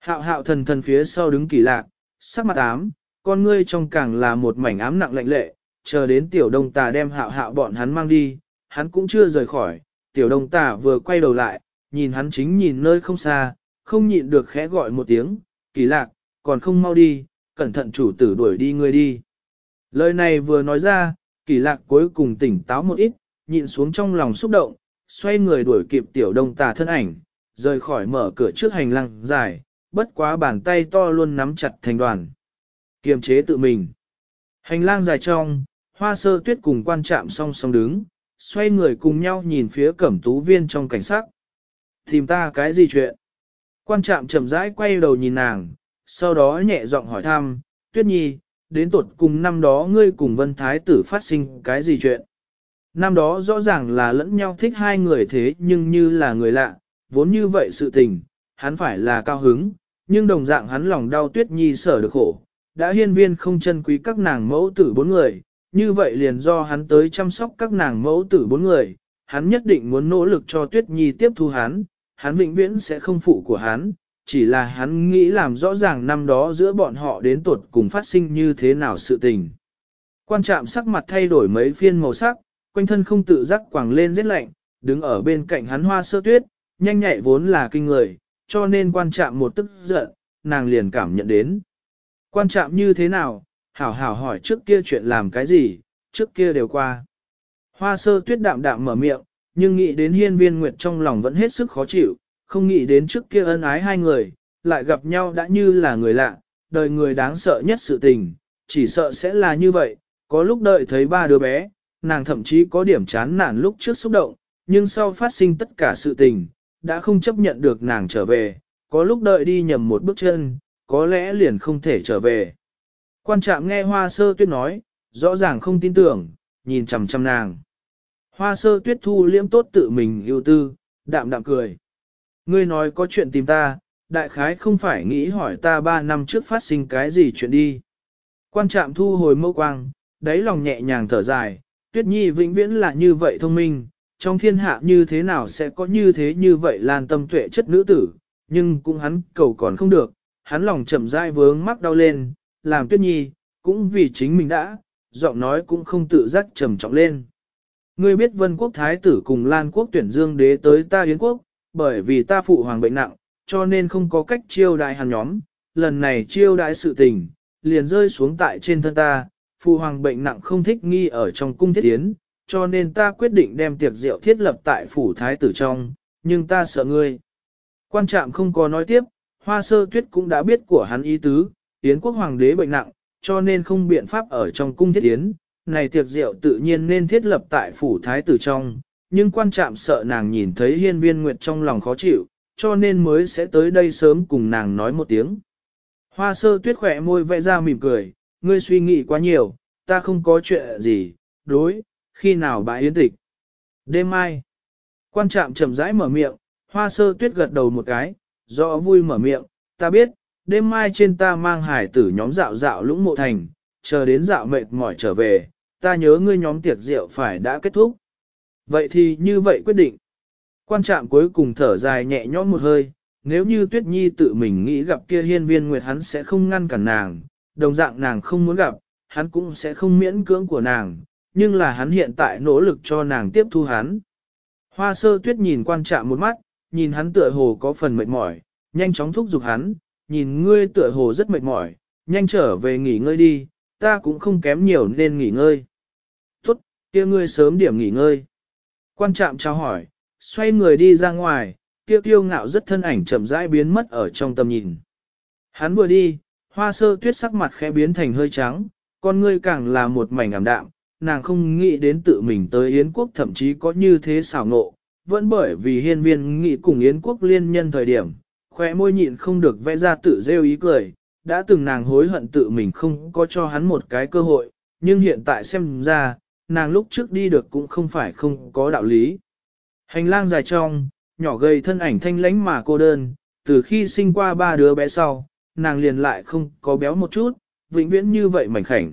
Hạo hạo thần thần phía sau đứng kỳ lạc, sắc mặt ám, con ngươi trong càng là một mảnh ám nặng lạnh lệ, chờ đến tiểu đông tà đem hạo hạo bọn hắn mang đi, hắn cũng chưa rời khỏi, tiểu đông tà vừa quay đầu lại, nhìn hắn chính nhìn nơi không xa, không nhịn được khẽ gọi một tiếng, kỳ lạc, còn không mau đi, cẩn thận chủ tử đuổi đi ngươi đi. Lời này vừa nói ra, kỳ lạc cuối cùng tỉnh táo một ít, nhịn xuống trong lòng xúc động, xoay người đuổi kịp tiểu đông tà thân ảnh, rời khỏi mở cửa trước hành lang dài, bất quá bàn tay to luôn nắm chặt thành đoàn. Kiềm chế tự mình. Hành lang dài trong, hoa sơ tuyết cùng quan chạm song song đứng, xoay người cùng nhau nhìn phía cẩm tú viên trong cảnh sắc Tìm ta cái gì chuyện? Quan trạm chậm rãi quay đầu nhìn nàng, sau đó nhẹ giọng hỏi thăm, tuyết nhi, đến tuột cùng năm đó ngươi cùng vân thái tử phát sinh cái gì chuyện? Năm đó rõ ràng là lẫn nhau thích hai người thế nhưng như là người lạ, vốn như vậy sự tình, hắn phải là cao hứng, nhưng đồng dạng hắn lòng đau tuyết nhi sở được khổ, đã hiên viên không chân quý các nàng mẫu tử bốn người, như vậy liền do hắn tới chăm sóc các nàng mẫu tử bốn người, hắn nhất định muốn nỗ lực cho tuyết nhi tiếp thu hắn, hắn vĩnh viễn sẽ không phụ của hắn, chỉ là hắn nghĩ làm rõ ràng năm đó giữa bọn họ đến tuột cùng phát sinh như thế nào sự tình. Quan trạm sắc mặt thay đổi mấy phiên màu sắc, quanh thân không tự giác quàng lên rất lạnh, đứng ở bên cạnh hắn hoa sơ tuyết, nhanh nhạy vốn là kinh người, cho nên quan trạm một tức giận, nàng liền cảm nhận đến. Quan trạm như thế nào, hảo hảo hỏi trước kia chuyện làm cái gì, trước kia đều qua. Hoa sơ tuyết đạm đạm mở miệng, nhưng nghĩ đến hiên viên nguyệt trong lòng vẫn hết sức khó chịu, không nghĩ đến trước kia ân ái hai người, lại gặp nhau đã như là người lạ, đời người đáng sợ nhất sự tình, chỉ sợ sẽ là như vậy, có lúc đợi thấy ba đứa bé, nàng thậm chí có điểm chán nản lúc trước xúc động, nhưng sau phát sinh tất cả sự tình, đã không chấp nhận được nàng trở về, có lúc đợi đi nhầm một bước chân, có lẽ liền không thể trở về. Quan trạm nghe hoa sơ tuyết nói, rõ ràng không tin tưởng, nhìn chằm chằm nàng. Hoa sơ tuyết thu liễm tốt tự mình yêu tư, đạm đạm cười. Ngươi nói có chuyện tìm ta, đại khái không phải nghĩ hỏi ta ba năm trước phát sinh cái gì chuyện đi. Quan trạm thu hồi mâu quang, đáy lòng nhẹ nhàng thở dài, tuyết nhi vĩnh viễn là như vậy thông minh, trong thiên hạ như thế nào sẽ có như thế như vậy lan tâm tuệ chất nữ tử, nhưng cũng hắn cầu còn không được, hắn lòng chậm rãi vướng mắc đau lên, làm tuyết nhi, cũng vì chính mình đã, giọng nói cũng không tự giác trầm trọng lên. Ngươi biết vân quốc thái tử cùng lan quốc tuyển dương đế tới ta yến quốc, bởi vì ta phụ hoàng bệnh nặng, cho nên không có cách chiêu đại hàn nhóm, lần này chiêu đại sự tình, liền rơi xuống tại trên thân ta, phụ hoàng bệnh nặng không thích nghi ở trong cung thiết tiến, cho nên ta quyết định đem tiệc rượu thiết lập tại phủ thái tử trong, nhưng ta sợ ngươi. Quan trạm không có nói tiếp, hoa sơ tuyết cũng đã biết của hắn ý tứ, Yến quốc hoàng đế bệnh nặng, cho nên không biện pháp ở trong cung thiết yến, này tiệc rượu tự nhiên nên thiết lập tại phủ thái tử trong, nhưng quan trạm sợ nàng nhìn thấy hiên viên nguyệt trong lòng khó chịu, cho nên mới sẽ tới đây sớm cùng nàng nói một tiếng. Hoa sơ tuyết khỏe môi vẽ ra mỉm cười, ngươi suy nghĩ quá nhiều, ta không có chuyện gì, đối, khi nào bà yến tịch. Đêm mai, quan trạm chậm rãi mở miệng, hoa sơ tuyết gật đầu một cái, rõ vui mở miệng, ta biết, đêm mai trên ta mang hải tử nhóm dạo dạo lũng mộ thành, chờ đến dạo mệt mỏi trở về, ta nhớ ngươi nhóm tiệc rượu phải đã kết thúc. Vậy thì như vậy quyết định. Quan trạm cuối cùng thở dài nhẹ nhõm một hơi, nếu như Tuyết Nhi tự mình nghĩ gặp kia hiên viên nguyệt hắn sẽ không ngăn cản nàng, đồng dạng nàng không muốn gặp, hắn cũng sẽ không miễn cưỡng của nàng, nhưng là hắn hiện tại nỗ lực cho nàng tiếp thu hắn. Hoa sơ tuyết nhìn quan trạm một mắt, nhìn hắn tựa hồ có phần mệt mỏi, nhanh chóng thúc giục hắn, nhìn ngươi tựa hồ rất mệt mỏi, nhanh trở về nghỉ ngơi đi, ta cũng không kém nhiều nên nghỉ ngơi. Tốt, kia ngươi sớm điểm nghỉ ngơi. Quan trạm chào hỏi, xoay người đi ra ngoài, kia kiêu ngạo rất thân ảnh chậm rãi biến mất ở trong tầm nhìn. Hắn vừa đi, hoa sơ tuyết sắc mặt khẽ biến thành hơi trắng, con ngươi càng là một mảnh ảm đạm, nàng không nghĩ đến tự mình tới Yến quốc thậm chí có như thế xảo ngộ, vẫn bởi vì hiên viên nghĩ cùng Yến quốc liên nhân thời điểm, khóe môi nhịn không được vẽ ra tự rêu ý cười, đã từng nàng hối hận tự mình không có cho hắn một cái cơ hội, nhưng hiện tại xem ra, nàng lúc trước đi được cũng không phải không có đạo lý. Hành lang dài trong, nhỏ gầy thân ảnh thanh lánh mà cô đơn, từ khi sinh qua ba đứa bé sau, nàng liền lại không có béo một chút, vĩnh viễn như vậy mảnh khảnh.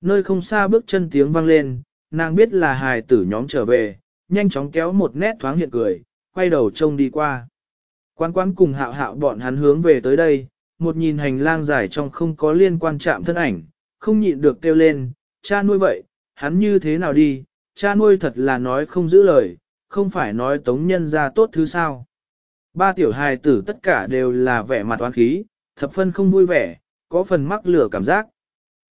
Nơi không xa bước chân tiếng vang lên, nàng biết là hài tử nhóm trở về, nhanh chóng kéo một nét thoáng hiện cười, quay đầu trông đi qua. Quan quán cùng hạo hạo bọn hắn hướng về tới đây, một nhìn hành lang dài trong không có liên quan chạm thân ảnh, không nhịn được kêu lên, cha nuôi vậy, hắn như thế nào đi, cha nuôi thật là nói không giữ lời, không phải nói tống nhân ra tốt thứ sao. Ba tiểu hài tử tất cả đều là vẻ mặt oán khí, thập phân không vui vẻ, có phần mắc lửa cảm giác.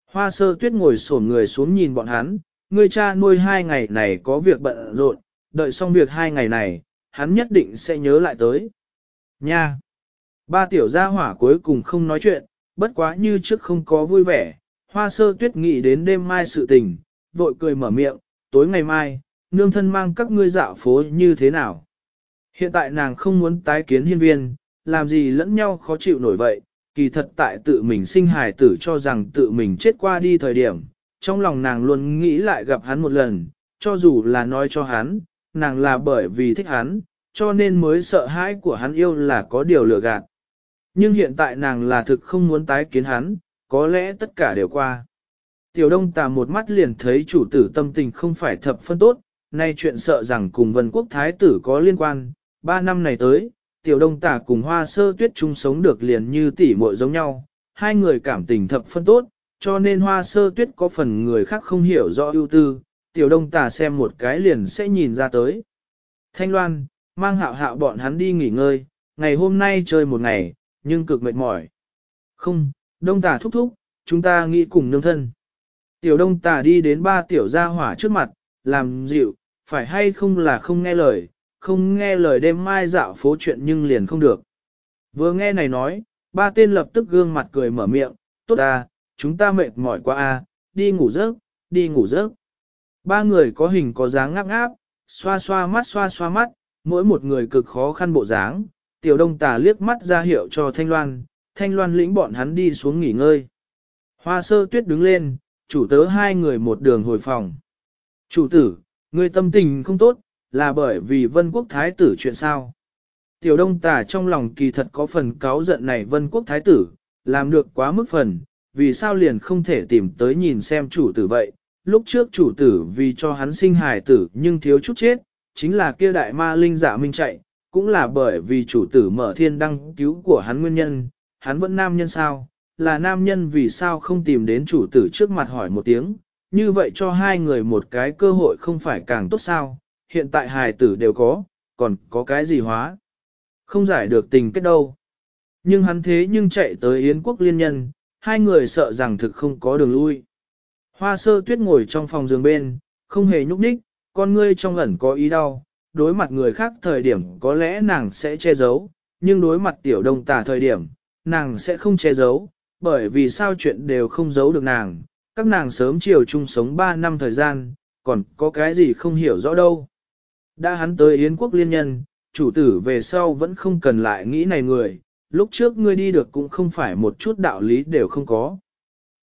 Hoa sơ tuyết ngồi sổn người xuống nhìn bọn hắn, người cha nuôi hai ngày này có việc bận rộn, đợi xong việc hai ngày này, hắn nhất định sẽ nhớ lại tới. Nha! Ba tiểu gia hỏa cuối cùng không nói chuyện, bất quá như trước không có vui vẻ, hoa sơ tuyết nghĩ đến đêm mai sự tình, vội cười mở miệng, tối ngày mai, nương thân mang các ngươi dạo phố như thế nào. Hiện tại nàng không muốn tái kiến hiên viên, làm gì lẫn nhau khó chịu nổi vậy, kỳ thật tại tự mình sinh hài tử cho rằng tự mình chết qua đi thời điểm, trong lòng nàng luôn nghĩ lại gặp hắn một lần, cho dù là nói cho hắn, nàng là bởi vì thích hắn, cho nên mới sợ hãi của hắn yêu là có điều lừa gạt. Nhưng hiện tại nàng là thực không muốn tái kiến hắn, có lẽ tất cả đều qua. Tiểu đông tà một mắt liền thấy chủ tử tâm tình không phải thập phân tốt, nay chuyện sợ rằng cùng vân quốc thái tử có liên quan, ba năm này tới, tiểu đông tả cùng hoa sơ tuyết chung sống được liền như tỷ muội giống nhau, hai người cảm tình thập phân tốt, cho nên hoa sơ tuyết có phần người khác không hiểu rõ ưu tư, tiểu đông tả xem một cái liền sẽ nhìn ra tới. Thanh Loan, mang hạo hạo bọn hắn đi nghỉ ngơi, ngày hôm nay chơi một ngày, nhưng cực mệt mỏi. Không, đông tả thúc thúc, chúng ta nghĩ cùng nương thân. Tiểu đông Tà đi đến ba tiểu gia hỏa trước mặt, làm dịu, phải hay không là không nghe lời, không nghe lời đêm mai dạo phố chuyện nhưng liền không được. Vừa nghe này nói, ba tên lập tức gương mặt cười mở miệng, tốt à, chúng ta mệt mỏi quá à, đi ngủ giấc, đi ngủ giấc. Ba người có hình có dáng ngáp ngáp, xoa xoa mắt xoa xoa mắt, mỗi một người cực khó khăn bộ dáng, tiểu đông tà liếc mắt ra hiệu cho Thanh Loan, Thanh Loan lĩnh bọn hắn đi xuống nghỉ ngơi. Hoa sơ tuyết đứng lên, chủ tớ hai người một đường hồi phòng. Chủ tử, người tâm tình không tốt, là bởi vì vân quốc thái tử chuyện sao. Tiểu đông tả trong lòng kỳ thật có phần cáo giận này vân quốc thái tử, làm được quá mức phần, vì sao liền không thể tìm tới nhìn xem chủ tử vậy. Lúc trước chủ tử vì cho hắn sinh hài tử nhưng thiếu chút chết, chính là kia đại ma linh giả minh chạy, cũng là bởi vì chủ tử mở thiên đăng cứu của hắn nguyên nhân, hắn vẫn nam nhân sao, là nam nhân vì sao không tìm đến chủ tử trước mặt hỏi một tiếng, như vậy cho hai người một cái cơ hội không phải càng tốt sao, hiện tại hài tử đều có, còn có cái gì hóa. Không giải được tình kết đâu. Nhưng hắn thế nhưng chạy tới Yến quốc liên nhân, hai người sợ rằng thực không có đường lui. Hoa sơ tuyết ngồi trong phòng giường bên, không hề nhúc nhích, con ngươi trong ẩn có ý đau, đối mặt người khác thời điểm có lẽ nàng sẽ che giấu, nhưng đối mặt tiểu đông tả thời điểm, nàng sẽ không che giấu, bởi vì sao chuyện đều không giấu được nàng, các nàng sớm chiều chung sống 3 năm thời gian, còn có cái gì không hiểu rõ đâu. Đã hắn tới Yến quốc liên nhân, chủ tử về sau vẫn không cần lại nghĩ này người, lúc trước ngươi đi được cũng không phải một chút đạo lý đều không có.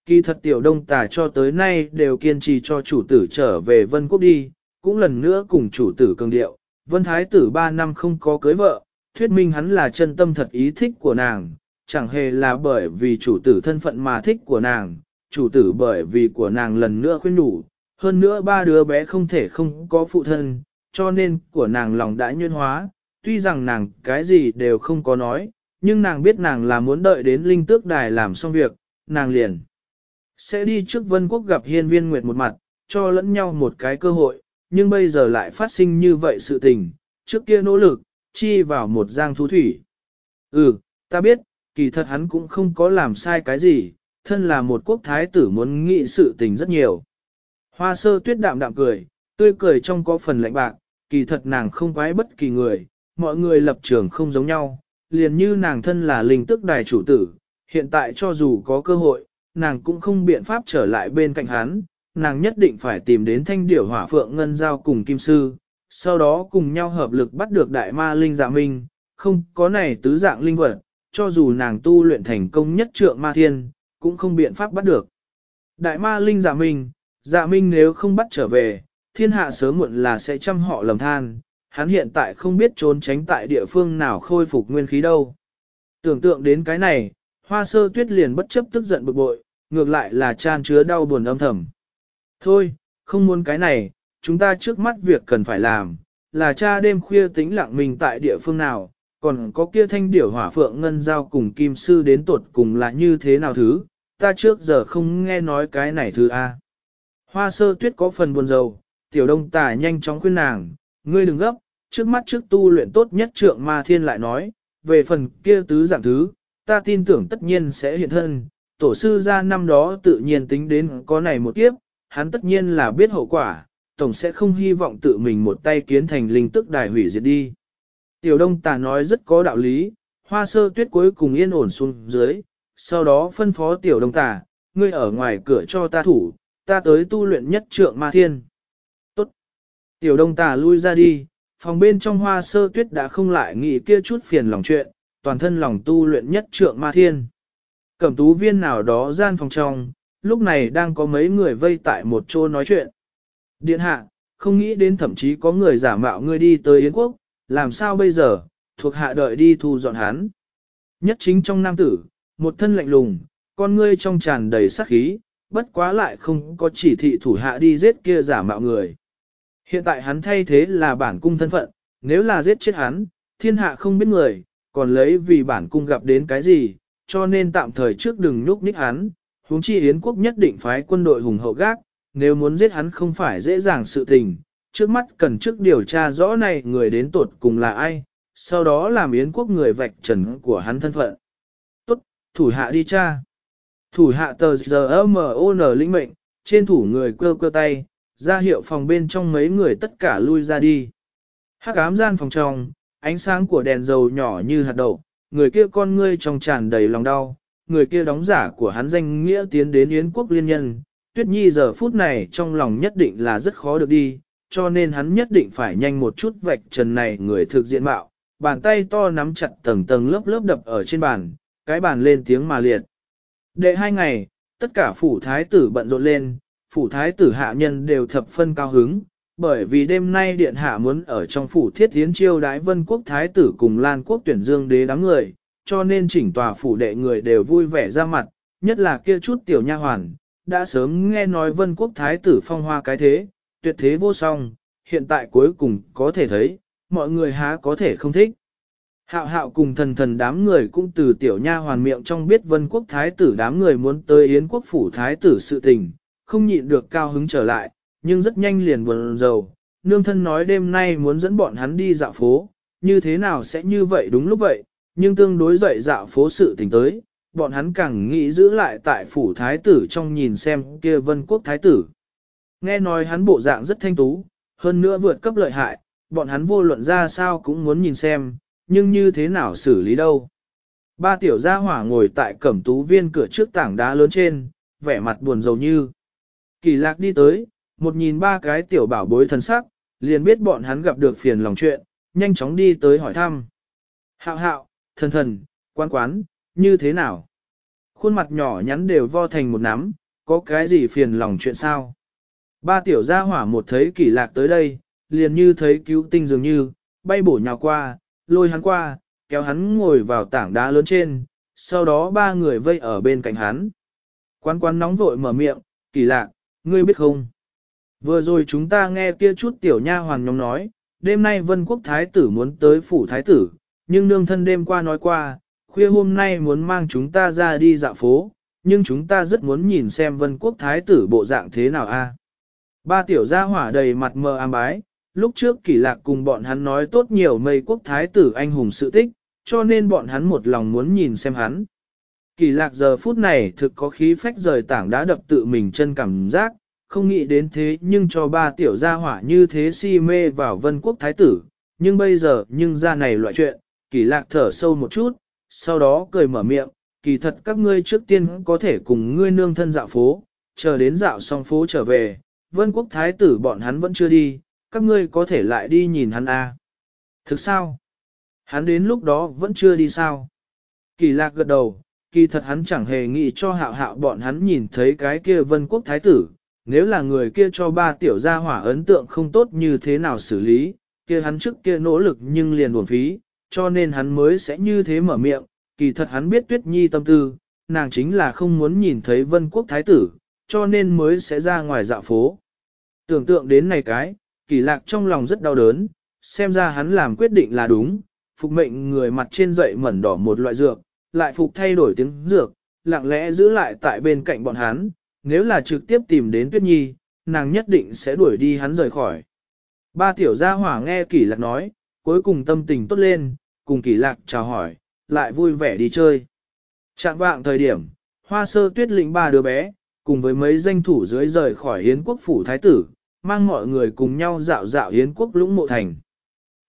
Kỳ thật tiểu đông tà cho tới nay đều kiên trì cho chủ tử trở về vân quốc đi, cũng lần nữa cùng chủ tử cường điệu, vân thái tử ba năm không có cưới vợ, thuyết minh hắn là chân tâm thật ý thích của nàng, chẳng hề là bởi vì chủ tử thân phận mà thích của nàng, chủ tử bởi vì của nàng lần nữa khuyên nhủ, hơn nữa ba đứa bé không thể không có phụ thân, cho nên của nàng lòng đã nhuyên hóa, tuy rằng nàng cái gì đều không có nói, nhưng nàng biết nàng là muốn đợi đến linh tước đài làm xong việc, nàng liền sẽ đi trước vân quốc gặp hiên viên nguyệt một mặt, cho lẫn nhau một cái cơ hội, nhưng bây giờ lại phát sinh như vậy sự tình, trước kia nỗ lực, chi vào một giang thú thủy. Ừ, ta biết, kỳ thật hắn cũng không có làm sai cái gì, thân là một quốc thái tử muốn nghị sự tình rất nhiều. Hoa sơ tuyết đạm đạm cười, tươi cười trong có phần lạnh bạc, kỳ thật nàng không quái bất kỳ người, mọi người lập trường không giống nhau, liền như nàng thân là linh tức đài chủ tử, hiện tại cho dù có cơ hội, nàng cũng không biện pháp trở lại bên cạnh hắn, nàng nhất định phải tìm đến thanh điểu hỏa phượng ngân giao cùng kim sư, sau đó cùng nhau hợp lực bắt được đại ma linh dạ minh, không có này tứ dạng linh vật, cho dù nàng tu luyện thành công nhất trượng ma thiên, cũng không biện pháp bắt được. Đại ma linh dạ minh, dạ minh nếu không bắt trở về, thiên hạ sớm muộn là sẽ chăm họ lầm than, hắn hiện tại không biết trốn tránh tại địa phương nào khôi phục nguyên khí đâu. Tưởng tượng đến cái này, hoa sơ tuyết liền bất chấp tức giận bực bội, ngược lại là chan chứa đau buồn âm thầm. Thôi, không muốn cái này, chúng ta trước mắt việc cần phải làm, là cha đêm khuya tính lặng mình tại địa phương nào, còn có kia thanh điểu hỏa phượng ngân giao cùng kim sư đến tuột cùng là như thế nào thứ, ta trước giờ không nghe nói cái này thứ A. Hoa sơ tuyết có phần buồn rầu, tiểu đông tà nhanh chóng khuyên nàng, ngươi đừng gấp, trước mắt trước tu luyện tốt nhất trượng ma thiên lại nói, về phần kia tứ dạng thứ, ta tin tưởng tất nhiên sẽ hiện thân, tổ sư ra năm đó tự nhiên tính đến có này một kiếp, hắn tất nhiên là biết hậu quả, tổng sẽ không hy vọng tự mình một tay kiến thành linh tức đài hủy diệt đi. Tiểu đông tà nói rất có đạo lý, hoa sơ tuyết cuối cùng yên ổn xuống dưới, sau đó phân phó tiểu đông tà, ngươi ở ngoài cửa cho ta thủ, ta tới tu luyện nhất trượng ma thiên. Tốt. Tiểu đông tà lui ra đi, phòng bên trong hoa sơ tuyết đã không lại nghĩ kia chút phiền lòng chuyện, toàn thân lòng tu luyện nhất trượng ma thiên. Cẩm tú viên nào đó gian phòng trong, lúc này đang có mấy người vây tại một chỗ nói chuyện. Điện hạ, không nghĩ đến thậm chí có người giả mạo ngươi đi tới Yến Quốc, làm sao bây giờ, thuộc hạ đợi đi thu dọn hắn. Nhất chính trong nam tử, một thân lạnh lùng, con ngươi trong tràn đầy sát khí, bất quá lại không có chỉ thị thủ hạ đi giết kia giả mạo người. Hiện tại hắn thay thế là bản cung thân phận, nếu là giết chết hắn, thiên hạ không biết người, còn lấy vì bản cung gặp đến cái gì, cho nên tạm thời trước đừng nhúc nhích hắn, huống chi Yến quốc nhất định phái quân đội hùng hậu gác, nếu muốn giết hắn không phải dễ dàng sự tình, trước mắt cần trước điều tra rõ này người đến tột cùng là ai, sau đó làm Yến quốc người vạch trần của hắn thân phận. Tốt, thủ hạ đi tra. Thủ hạ tờ giờ M.O.N. lĩnh mệnh, trên thủ người quơ quơ tay, ra hiệu phòng bên trong mấy người tất cả lui ra đi. Hắc ám gian phòng trong, ánh sáng của đèn dầu nhỏ như hạt đậu, người kia con ngươi trong tràn đầy lòng đau, người kia đóng giả của hắn danh nghĩa tiến đến Yến quốc liên nhân. Tuyết Nhi giờ phút này trong lòng nhất định là rất khó được đi, cho nên hắn nhất định phải nhanh một chút vạch trần này người thực diện mạo, bàn tay to nắm chặt tầng tầng lớp lớp đập ở trên bàn, cái bàn lên tiếng mà liệt. Đệ hai ngày, tất cả phủ thái tử bận rộn lên, phủ thái tử hạ nhân đều thập phân cao hứng, bởi vì đêm nay điện hạ muốn ở trong phủ thiết tiến chiêu đái vân quốc thái tử cùng lan quốc tuyển dương đế đám người, cho nên chỉnh tòa phủ đệ người đều vui vẻ ra mặt, nhất là kia chút tiểu nha hoàn, đã sớm nghe nói vân quốc thái tử phong hoa cái thế, tuyệt thế vô song, hiện tại cuối cùng có thể thấy, mọi người há có thể không thích. Hạo hạo cùng thần thần đám người cũng từ tiểu nha hoàn miệng trong biết vân quốc thái tử đám người muốn tới yến quốc phủ thái tử sự tình, không nhịn được cao hứng trở lại, nhưng rất nhanh liền buồn rầu. Nương thân nói đêm nay muốn dẫn bọn hắn đi dạo phố, như thế nào sẽ như vậy đúng lúc vậy, nhưng tương đối dậy dạo phố sự tình tới, bọn hắn càng nghĩ giữ lại tại phủ thái tử trong nhìn xem kia vân quốc thái tử. Nghe nói hắn bộ dạng rất thanh tú, hơn nữa vượt cấp lợi hại, bọn hắn vô luận ra sao cũng muốn nhìn xem, nhưng như thế nào xử lý đâu. Ba tiểu gia hỏa ngồi tại cẩm tú viên cửa trước tảng đá lớn trên, vẻ mặt buồn rầu như. Kỳ lạc đi tới, một nhìn ba cái tiểu bảo bối thân sắc, liền biết bọn hắn gặp được phiền lòng chuyện, nhanh chóng đi tới hỏi thăm. Hạo hạo, thần thần, quán quán, như thế nào? Khuôn mặt nhỏ nhắn đều vo thành một nắm, có cái gì phiền lòng chuyện sao? Ba tiểu gia hỏa một thấy kỳ lạc tới đây, liền như thấy cứu tinh dường như, bay bổ nhào qua, lôi hắn qua, kéo hắn ngồi vào tảng đá lớn trên, sau đó ba người vây ở bên cạnh hắn. Quán quán nóng vội mở miệng, kỳ lạc, ngươi biết không? Vừa rồi chúng ta nghe kia chút tiểu nha hoàng nhóm nói, đêm nay vân quốc thái tử muốn tới phủ thái tử, nhưng nương thân đêm qua nói qua, khuya hôm nay muốn mang chúng ta ra đi dạo phố, nhưng chúng ta rất muốn nhìn xem vân quốc thái tử bộ dạng thế nào a. Ba tiểu gia hỏa đầy mặt mờ ám bái, lúc trước kỷ lạc cùng bọn hắn nói tốt nhiều mây quốc thái tử anh hùng sự tích, cho nên bọn hắn một lòng muốn nhìn xem hắn. Kỳ lạc giờ phút này thực có khí phách rời tảng đá đập tự mình chân cảm giác, không nghĩ đến thế nhưng cho ba tiểu gia hỏa như thế si mê vào vân quốc thái tử, nhưng bây giờ nhưng ra này loại chuyện, kỳ lạc thở sâu một chút, sau đó cười mở miệng, kỳ thật các ngươi trước tiên có thể cùng ngươi nương thân dạo phố, chờ đến dạo xong phố trở về, vân quốc thái tử bọn hắn vẫn chưa đi, các ngươi có thể lại đi nhìn hắn a. À. Thực sao? Hắn đến lúc đó vẫn chưa đi sao? Kỳ lạc gật đầu, kỳ thật hắn chẳng hề nghĩ cho hạo hạo bọn hắn nhìn thấy cái kia vân quốc thái tử, nếu là người kia cho ba tiểu gia hỏa ấn tượng không tốt như thế nào xử lý, kia hắn trước kia nỗ lực nhưng liền buồn phí, cho nên hắn mới sẽ như thế mở miệng, kỳ thật hắn biết tuyết nhi tâm tư, nàng chính là không muốn nhìn thấy vân quốc thái tử, cho nên mới sẽ ra ngoài dạo phố. Tưởng tượng đến này cái, kỳ lạc trong lòng rất đau đớn, xem ra hắn làm quyết định là đúng, phục mệnh người mặt trên dậy mẩn đỏ một loại dược, lại phục thay đổi tiếng dược, lặng lẽ giữ lại tại bên cạnh bọn hắn, nếu là trực tiếp tìm đến Tuyết Nhi, nàng nhất định sẽ đuổi đi hắn rời khỏi. Ba tiểu gia hỏa nghe kỷ lạc nói, cuối cùng tâm tình tốt lên, cùng kỷ lạc chào hỏi, lại vui vẻ đi chơi. Trạng vạng thời điểm, hoa sơ tuyết lĩnh ba đứa bé, cùng với mấy danh thủ dưới rời khỏi hiến quốc phủ thái tử, mang mọi người cùng nhau dạo dạo hiến quốc lũng mộ thành.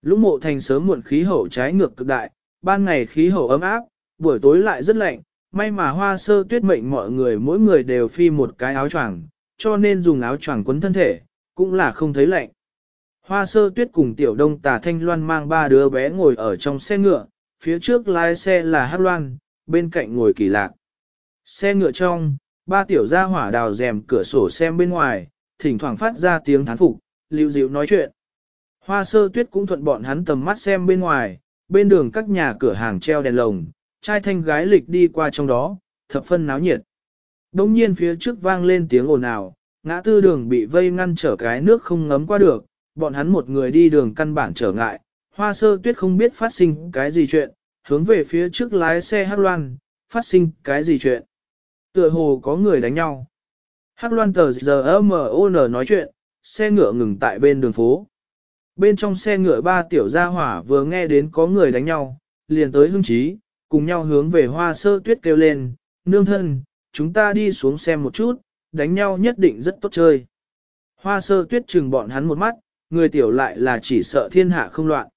Lũng mộ thành sớm muộn khí hậu trái ngược cực đại, ban ngày khí hậu ấm áp, buổi tối lại rất lạnh, may mà hoa sơ tuyết mệnh mọi người mỗi người đều phi một cái áo choàng, cho nên dùng áo choàng quấn thân thể, cũng là không thấy lạnh. Hoa sơ tuyết cùng tiểu đông tà thanh loan mang ba đứa bé ngồi ở trong xe ngựa, phía trước lái xe là hát loan, bên cạnh ngồi kỳ lạc. Xe ngựa trong, ba tiểu gia hỏa đào rèm cửa sổ xem bên ngoài, thỉnh thoảng phát ra tiếng thán phục, lưu dịu nói chuyện. Hoa sơ tuyết cũng thuận bọn hắn tầm mắt xem bên ngoài, bên đường các nhà cửa hàng treo đèn lồng, trai thanh gái lịch đi qua trong đó, thập phân náo nhiệt. Đông nhiên phía trước vang lên tiếng ồn ào, ngã tư đường bị vây ngăn trở cái nước không ngấm qua được, bọn hắn một người đi đường căn bản trở ngại, hoa sơ tuyết không biết phát sinh cái gì chuyện, hướng về phía trước lái xe hát loan, phát sinh cái gì chuyện. Tựa hồ có người đánh nhau. Hắc loan tờ giờ M.O.N nói chuyện, xe ngựa ngừng tại bên đường phố. Bên trong xe ngựa ba tiểu gia hỏa vừa nghe đến có người đánh nhau, liền tới hưng trí, cùng nhau hướng về hoa sơ tuyết kêu lên, nương thân, chúng ta đi xuống xem một chút, đánh nhau nhất định rất tốt chơi. Hoa sơ tuyết chừng bọn hắn một mắt, người tiểu lại là chỉ sợ thiên hạ không loạn.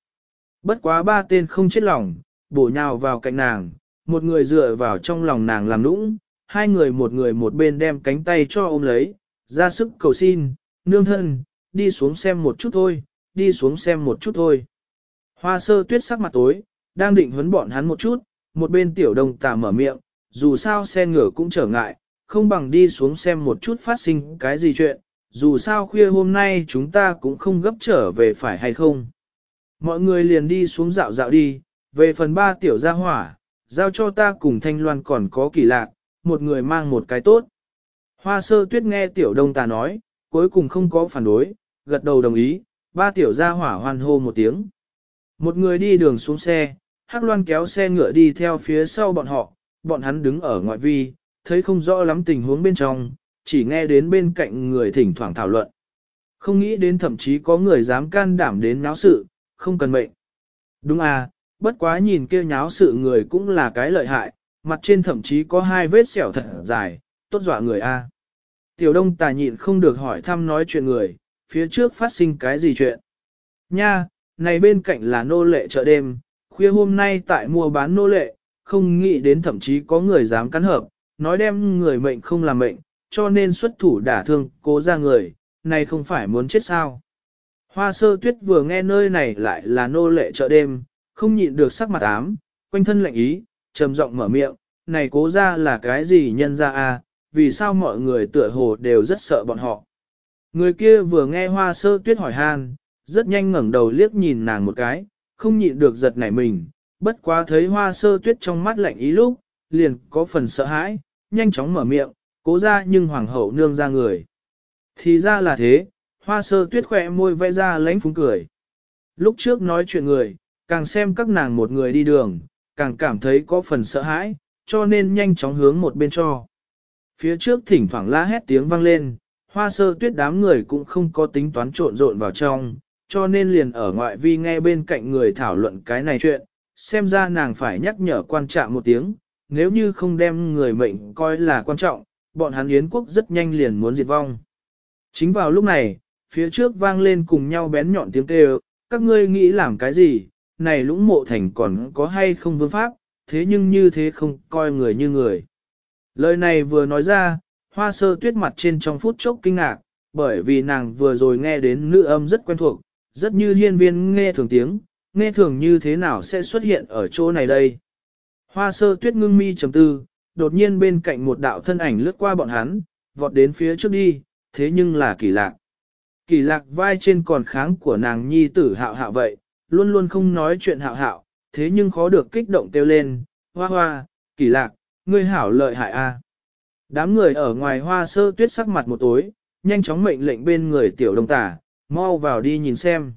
Bất quá ba tên không chết lòng, bổ nhào vào cạnh nàng, một người dựa vào trong lòng nàng làm nũng, hai người một người một bên đem cánh tay cho ôm lấy, ra sức cầu xin, nương thân, đi xuống xem một chút thôi, đi xuống xem một chút thôi. Hoa sơ tuyết sắc mặt tối, đang định huấn bọn hắn một chút, một bên tiểu đồng tà mở miệng, dù sao xe ngựa cũng trở ngại, không bằng đi xuống xem một chút phát sinh cái gì chuyện, dù sao khuya hôm nay chúng ta cũng không gấp trở về phải hay không. Mọi người liền đi xuống dạo dạo đi, về phần ba tiểu gia hỏa, giao cho ta cùng thanh loan còn có kỳ lạc, một người mang một cái tốt. Hoa sơ tuyết nghe tiểu đông tà nói, cuối cùng không có phản đối, gật đầu đồng ý, ba tiểu gia hỏa hoan hô một tiếng. Một người đi đường xuống xe, Hắc Loan kéo xe ngựa đi theo phía sau bọn họ, bọn hắn đứng ở ngoại vi, thấy không rõ lắm tình huống bên trong, chỉ nghe đến bên cạnh người thỉnh thoảng thảo luận. Không nghĩ đến thậm chí có người dám can đảm đến náo sự, không cần mệnh. Đúng à, bất quá nhìn kia nháo sự người cũng là cái lợi hại, mặt trên thậm chí có hai vết sẹo thật dài, tốt dọa người a. Tiểu đông tà nhịn không được hỏi thăm nói chuyện người, phía trước phát sinh cái gì chuyện. Nha, này bên cạnh là nô lệ chợ đêm, khuya hôm nay tại mua bán nô lệ, không nghĩ đến thậm chí có người dám cắn hợp, nói đem người mệnh không làm mệnh, cho nên xuất thủ đả thương cố ra người, này không phải muốn chết sao. Hoa sơ tuyết vừa nghe nơi này lại là nô lệ chợ đêm, không nhịn được sắc mặt ám, quanh thân lạnh ý, trầm giọng mở miệng, này cố ra là cái gì nhân ra à? vì sao mọi người tựa hồ đều rất sợ bọn họ. Người kia vừa nghe hoa sơ tuyết hỏi han, rất nhanh ngẩng đầu liếc nhìn nàng một cái, không nhịn được giật nảy mình, bất quá thấy hoa sơ tuyết trong mắt lạnh ý lúc, liền có phần sợ hãi, nhanh chóng mở miệng, cố ra nhưng hoàng hậu nương ra người. Thì ra là thế, hoa sơ tuyết khỏe môi vẽ ra lánh phúng cười. Lúc trước nói chuyện người, càng xem các nàng một người đi đường, càng cảm thấy có phần sợ hãi, cho nên nhanh chóng hướng một bên cho. Phía trước thỉnh thoảng la hét tiếng vang lên, hoa sơ tuyết đám người cũng không có tính toán trộn rộn vào trong, cho nên liền ở ngoại vi nghe bên cạnh người thảo luận cái này chuyện, xem ra nàng phải nhắc nhở quan trọng một tiếng, nếu như không đem người mệnh coi là quan trọng, bọn hắn Yến quốc rất nhanh liền muốn diệt vong. Chính vào lúc này, phía trước vang lên cùng nhau bén nhọn tiếng kêu, các ngươi nghĩ làm cái gì, này lũng mộ thành còn có hay không vương pháp, thế nhưng như thế không coi người như người. Lời này vừa nói ra, hoa sơ tuyết mặt trên trong phút chốc kinh ngạc, bởi vì nàng vừa rồi nghe đến nữ âm rất quen thuộc, rất như hiên viên nghe thường tiếng, nghe thường như thế nào sẽ xuất hiện ở chỗ này đây. Hoa sơ tuyết ngưng mi trầm tư, đột nhiên bên cạnh một đạo thân ảnh lướt qua bọn hắn, vọt đến phía trước đi, thế nhưng là kỳ lạc. Kỳ lạc vai trên còn kháng của nàng nhi tử hạo hạo vậy, luôn luôn không nói chuyện hạo hạo, thế nhưng khó được kích động kêu lên, hoa hoa, kỳ lạc, ngươi hảo lợi hại a. Đám người ở ngoài hoa sơ tuyết sắc mặt một tối, nhanh chóng mệnh lệnh bên người tiểu đông tả, mau vào đi nhìn xem.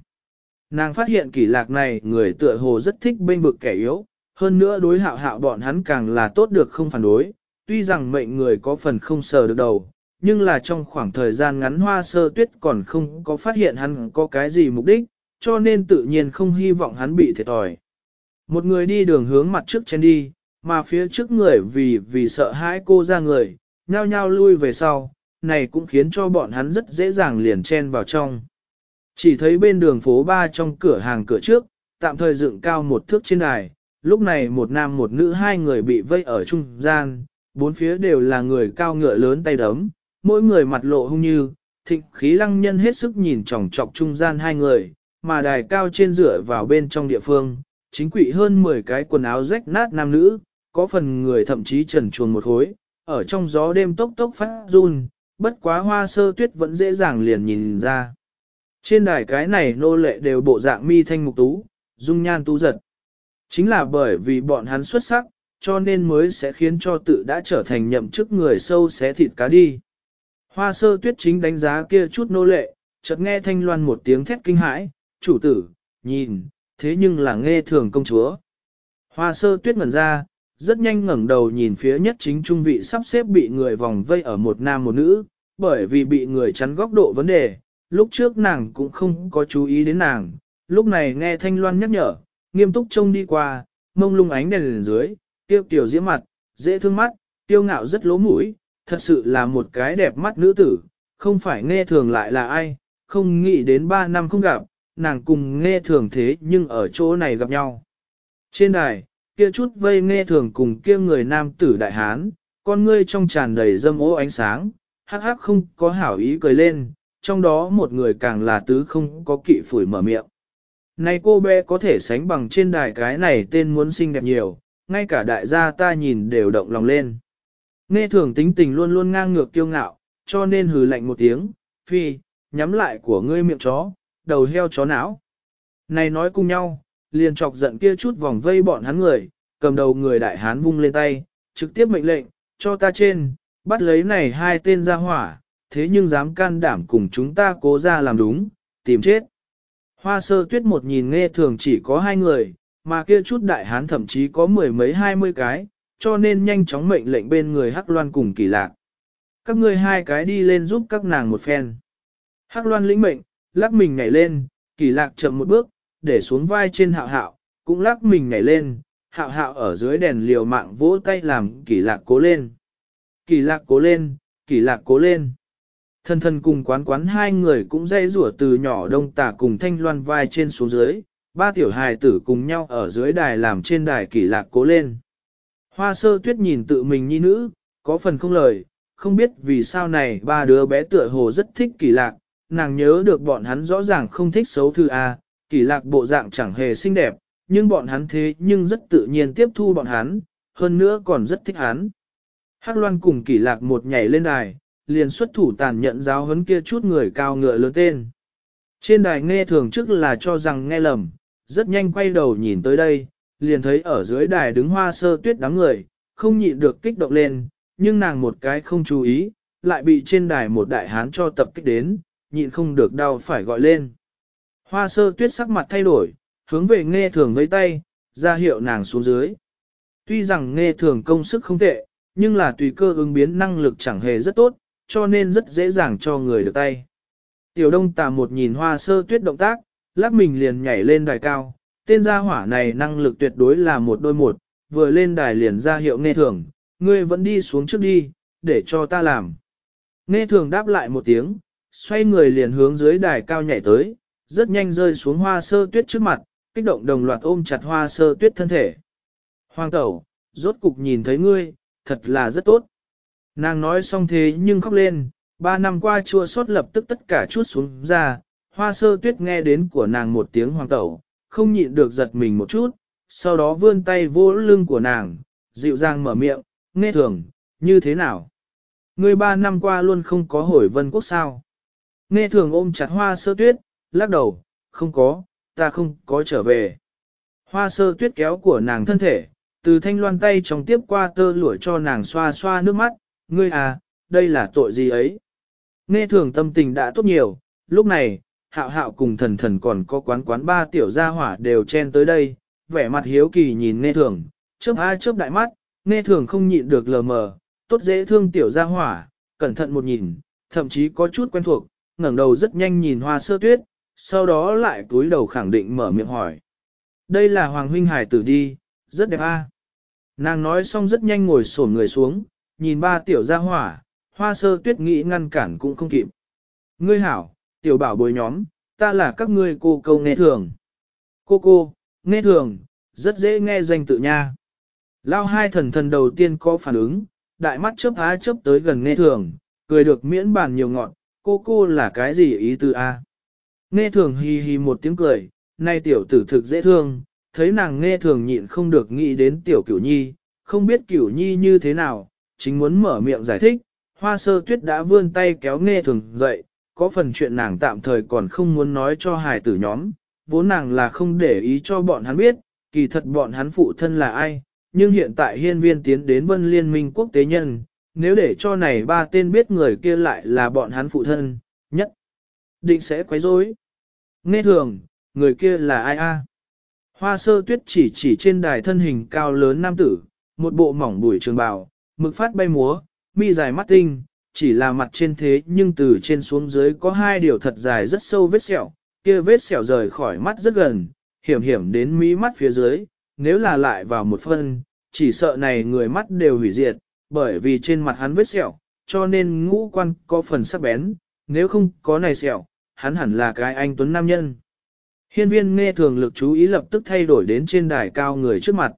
Nàng phát hiện kỳ lạc này người tựa hồ rất thích bên vực kẻ yếu, hơn nữa đối hạo hạo bọn hắn càng là tốt được không phản đối, tuy rằng mệnh người có phần không sờ được đầu, nhưng là trong khoảng thời gian ngắn hoa sơ tuyết còn không có phát hiện hắn có cái gì mục đích, cho nên tự nhiên không hy vọng hắn bị thiệt thòi. Một người đi đường hướng mặt trước trên đi, mà phía trước người vì vì sợ hãi cô ra người, nhao nhao lui về sau, này cũng khiến cho bọn hắn rất dễ dàng liền chen vào trong. Chỉ thấy bên đường phố ba trong cửa hàng cửa trước, tạm thời dựng cao một thước trên đài, lúc này một nam một nữ hai người bị vây ở trung gian, bốn phía đều là người cao ngựa lớn tay đấm, mỗi người mặt lộ hung như, thịnh khí lăng nhân hết sức nhìn tròng trọc trung gian hai người, mà đài cao trên dựa vào bên trong địa phương, chính quỷ hơn 10 cái quần áo rách nát nam nữ, có phần người thậm chí trần chuồn một hối, ở trong gió đêm tốc tốc phát run, bất quá hoa sơ tuyết vẫn dễ dàng liền nhìn ra. Trên đài cái này nô lệ đều bộ dạng mi thanh mục tú, dung nhan tú giật. Chính là bởi vì bọn hắn xuất sắc, cho nên mới sẽ khiến cho tự đã trở thành nhậm chức người sâu xé thịt cá đi. Hoa sơ tuyết chính đánh giá kia chút nô lệ, chợt nghe thanh loan một tiếng thét kinh hãi, chủ tử, nhìn, thế nhưng là nghe thường công chúa. Hoa sơ tuyết ngẩn ra, rất nhanh ngẩng đầu nhìn phía nhất chính trung vị sắp xếp bị người vòng vây ở một nam một nữ, bởi vì bị người chắn góc độ vấn đề, lúc trước nàng cũng không có chú ý đến nàng, lúc này nghe thanh loan nhắc nhở, nghiêm túc trông đi qua, mông lung ánh đèn lên dưới, tiêu tiểu diễm mặt, dễ thương mắt, tiêu ngạo rất lố mũi, thật sự là một cái đẹp mắt nữ tử, không phải nghe thường lại là ai, không nghĩ đến ba năm không gặp, nàng cùng nghe thường thế nhưng ở chỗ này gặp nhau. Trên đài, kia chút vây nghe thường cùng kia người nam tử đại hán, con ngươi trong tràn đầy dâm ố ánh sáng, hắc hắc không có hảo ý cười lên, trong đó một người càng là tứ không có kỵ phủi mở miệng. Này cô bé có thể sánh bằng trên đài cái này tên muốn xinh đẹp nhiều, ngay cả đại gia ta nhìn đều động lòng lên. Nghe thường tính tình luôn luôn ngang ngược kiêu ngạo, cho nên hừ lạnh một tiếng, phi, nhắm lại của ngươi miệng chó, đầu heo chó não. Này nói cùng nhau, liền chọc giận kia chút vòng vây bọn hắn người, cầm đầu người đại hán vung lên tay, trực tiếp mệnh lệnh, cho ta trên, bắt lấy này hai tên ra hỏa, thế nhưng dám can đảm cùng chúng ta cố ra làm đúng, tìm chết. Hoa sơ tuyết một nhìn nghe thường chỉ có hai người, mà kia chút đại hán thậm chí có mười mấy hai mươi cái, cho nên nhanh chóng mệnh lệnh bên người Hắc Loan cùng kỳ lạc. Các ngươi hai cái đi lên giúp các nàng một phen. Hắc Loan lĩnh mệnh, lắc mình nhảy lên, kỳ lạc chậm một bước, để xuống vai trên hạo hạo, cũng lắc mình nhảy lên, hạo hạo ở dưới đèn liều mạng vỗ tay làm kỳ lạc cố lên. Kỳ lạc cố lên, kỳ lạc cố lên. Thần thần cùng quán quán hai người cũng dây rủa từ nhỏ đông tả cùng thanh loan vai trên xuống dưới, ba tiểu hài tử cùng nhau ở dưới đài làm trên đài kỳ lạc cố lên. Hoa sơ tuyết nhìn tự mình nhi nữ, có phần không lời, không biết vì sao này ba đứa bé tựa hồ rất thích kỳ lạc, nàng nhớ được bọn hắn rõ ràng không thích xấu thư A, kỳ lạc bộ dạng chẳng hề xinh đẹp, nhưng bọn hắn thế nhưng rất tự nhiên tiếp thu bọn hắn, hơn nữa còn rất thích hắn. Hắc loan cùng kỳ lạc một nhảy lên đài, liền xuất thủ tàn nhận giáo huấn kia chút người cao ngựa lớn tên. Trên đài nghe thường trước là cho rằng nghe lầm, rất nhanh quay đầu nhìn tới đây, liền thấy ở dưới đài đứng hoa sơ tuyết đám người, không nhịn được kích động lên, nhưng nàng một cái không chú ý, lại bị trên đài một đại hán cho tập kích đến, nhịn không được đau phải gọi lên. Hoa sơ tuyết sắc mặt thay đổi, hướng về nghe thường với tay, ra hiệu nàng xuống dưới. Tuy rằng nghe thường công sức không tệ, nhưng là tùy cơ ứng biến năng lực chẳng hề rất tốt, cho nên rất dễ dàng cho người được tay. Tiểu đông tà một nhìn hoa sơ tuyết động tác, lắc mình liền nhảy lên đài cao, tên gia hỏa này năng lực tuyệt đối là một đôi một, vừa lên đài liền ra hiệu nghe thường, ngươi vẫn đi xuống trước đi, để cho ta làm. Nghe thường đáp lại một tiếng, xoay người liền hướng dưới đài cao nhảy tới, rất nhanh rơi xuống hoa sơ tuyết trước mặt, kích động đồng loạt ôm chặt hoa sơ tuyết thân thể. Hoàng tẩu, rốt cục nhìn thấy ngươi, thật là rất tốt. Nàng nói xong thế nhưng khóc lên, ba năm qua chua sót lập tức tất cả chút xuống ra, hoa sơ tuyết nghe đến của nàng một tiếng hoàng tẩu, không nhịn được giật mình một chút, sau đó vươn tay vô lưng của nàng, dịu dàng mở miệng, nghe thường, như thế nào? Ngươi ba năm qua luôn không có hồi vân quốc sao? Nghe thường ôm chặt hoa sơ tuyết, lắc đầu, không có, ta không có trở về. Hoa sơ tuyết kéo của nàng thân thể, từ thanh loan tay trong tiếp qua tơ lụa cho nàng xoa xoa nước mắt, ngươi à, đây là tội gì ấy? Nghe thường tâm tình đã tốt nhiều, lúc này, hạo hạo cùng thần thần còn có quán quán ba tiểu gia hỏa đều chen tới đây, vẻ mặt hiếu kỳ nhìn nghe thường, chớp hai chớp đại mắt, nghe thường không nhịn được lờ mờ, tốt dễ thương tiểu gia hỏa, cẩn thận một nhìn, thậm chí có chút quen thuộc, ngẩng đầu rất nhanh nhìn hoa sơ tuyết, sau đó lại cúi đầu khẳng định mở miệng hỏi. Đây là Hoàng huynh hải tử đi, rất đẹp a. Nàng nói xong rất nhanh ngồi xổm người xuống, nhìn ba tiểu gia hỏa, hoa sơ tuyết nghĩ ngăn cản cũng không kịp. Ngươi hảo, tiểu bảo bồi nhóm, ta là các ngươi cô câu nghe thường. Cô cô, nghe thường, rất dễ nghe danh tự nha. Lao hai thần thần đầu tiên có phản ứng, đại mắt chớp á chớp tới gần nghe thường, cười được miễn bàn nhiều ngọn, cô cô là cái gì ý tư a? Nghe thường hì hì một tiếng cười, nay tiểu tử thực dễ thương, thấy nàng nghe thường nhịn không được nghĩ đến tiểu cửu nhi, không biết cửu nhi như thế nào, chính muốn mở miệng giải thích, hoa sơ tuyết đã vươn tay kéo nghe thường dậy, có phần chuyện nàng tạm thời còn không muốn nói cho hài tử nhóm, vốn nàng là không để ý cho bọn hắn biết, kỳ thật bọn hắn phụ thân là ai, nhưng hiện tại hiên viên tiến đến vân liên minh quốc tế nhân, nếu để cho này ba tên biết người kia lại là bọn hắn phụ thân, nhất định sẽ quấy rối. Nghe thường, người kia là ai a? Hoa sơ tuyết chỉ chỉ trên đài thân hình cao lớn nam tử, một bộ mỏng bùi trường bào, mực phát bay múa, mi dài mắt tinh, chỉ là mặt trên thế nhưng từ trên xuống dưới có hai điều thật dài rất sâu vết sẹo, kia vết sẹo rời khỏi mắt rất gần, hiểm hiểm đến mí mắt phía dưới, nếu là lại vào một phân, chỉ sợ này người mắt đều hủy diệt, bởi vì trên mặt hắn vết sẹo, cho nên ngũ quan có phần sắc bén, nếu không có này sẹo, hắn hẳn là cái anh tuấn nam nhân. Hiên viên nghe thường lực chú ý lập tức thay đổi đến trên đài cao người trước mặt.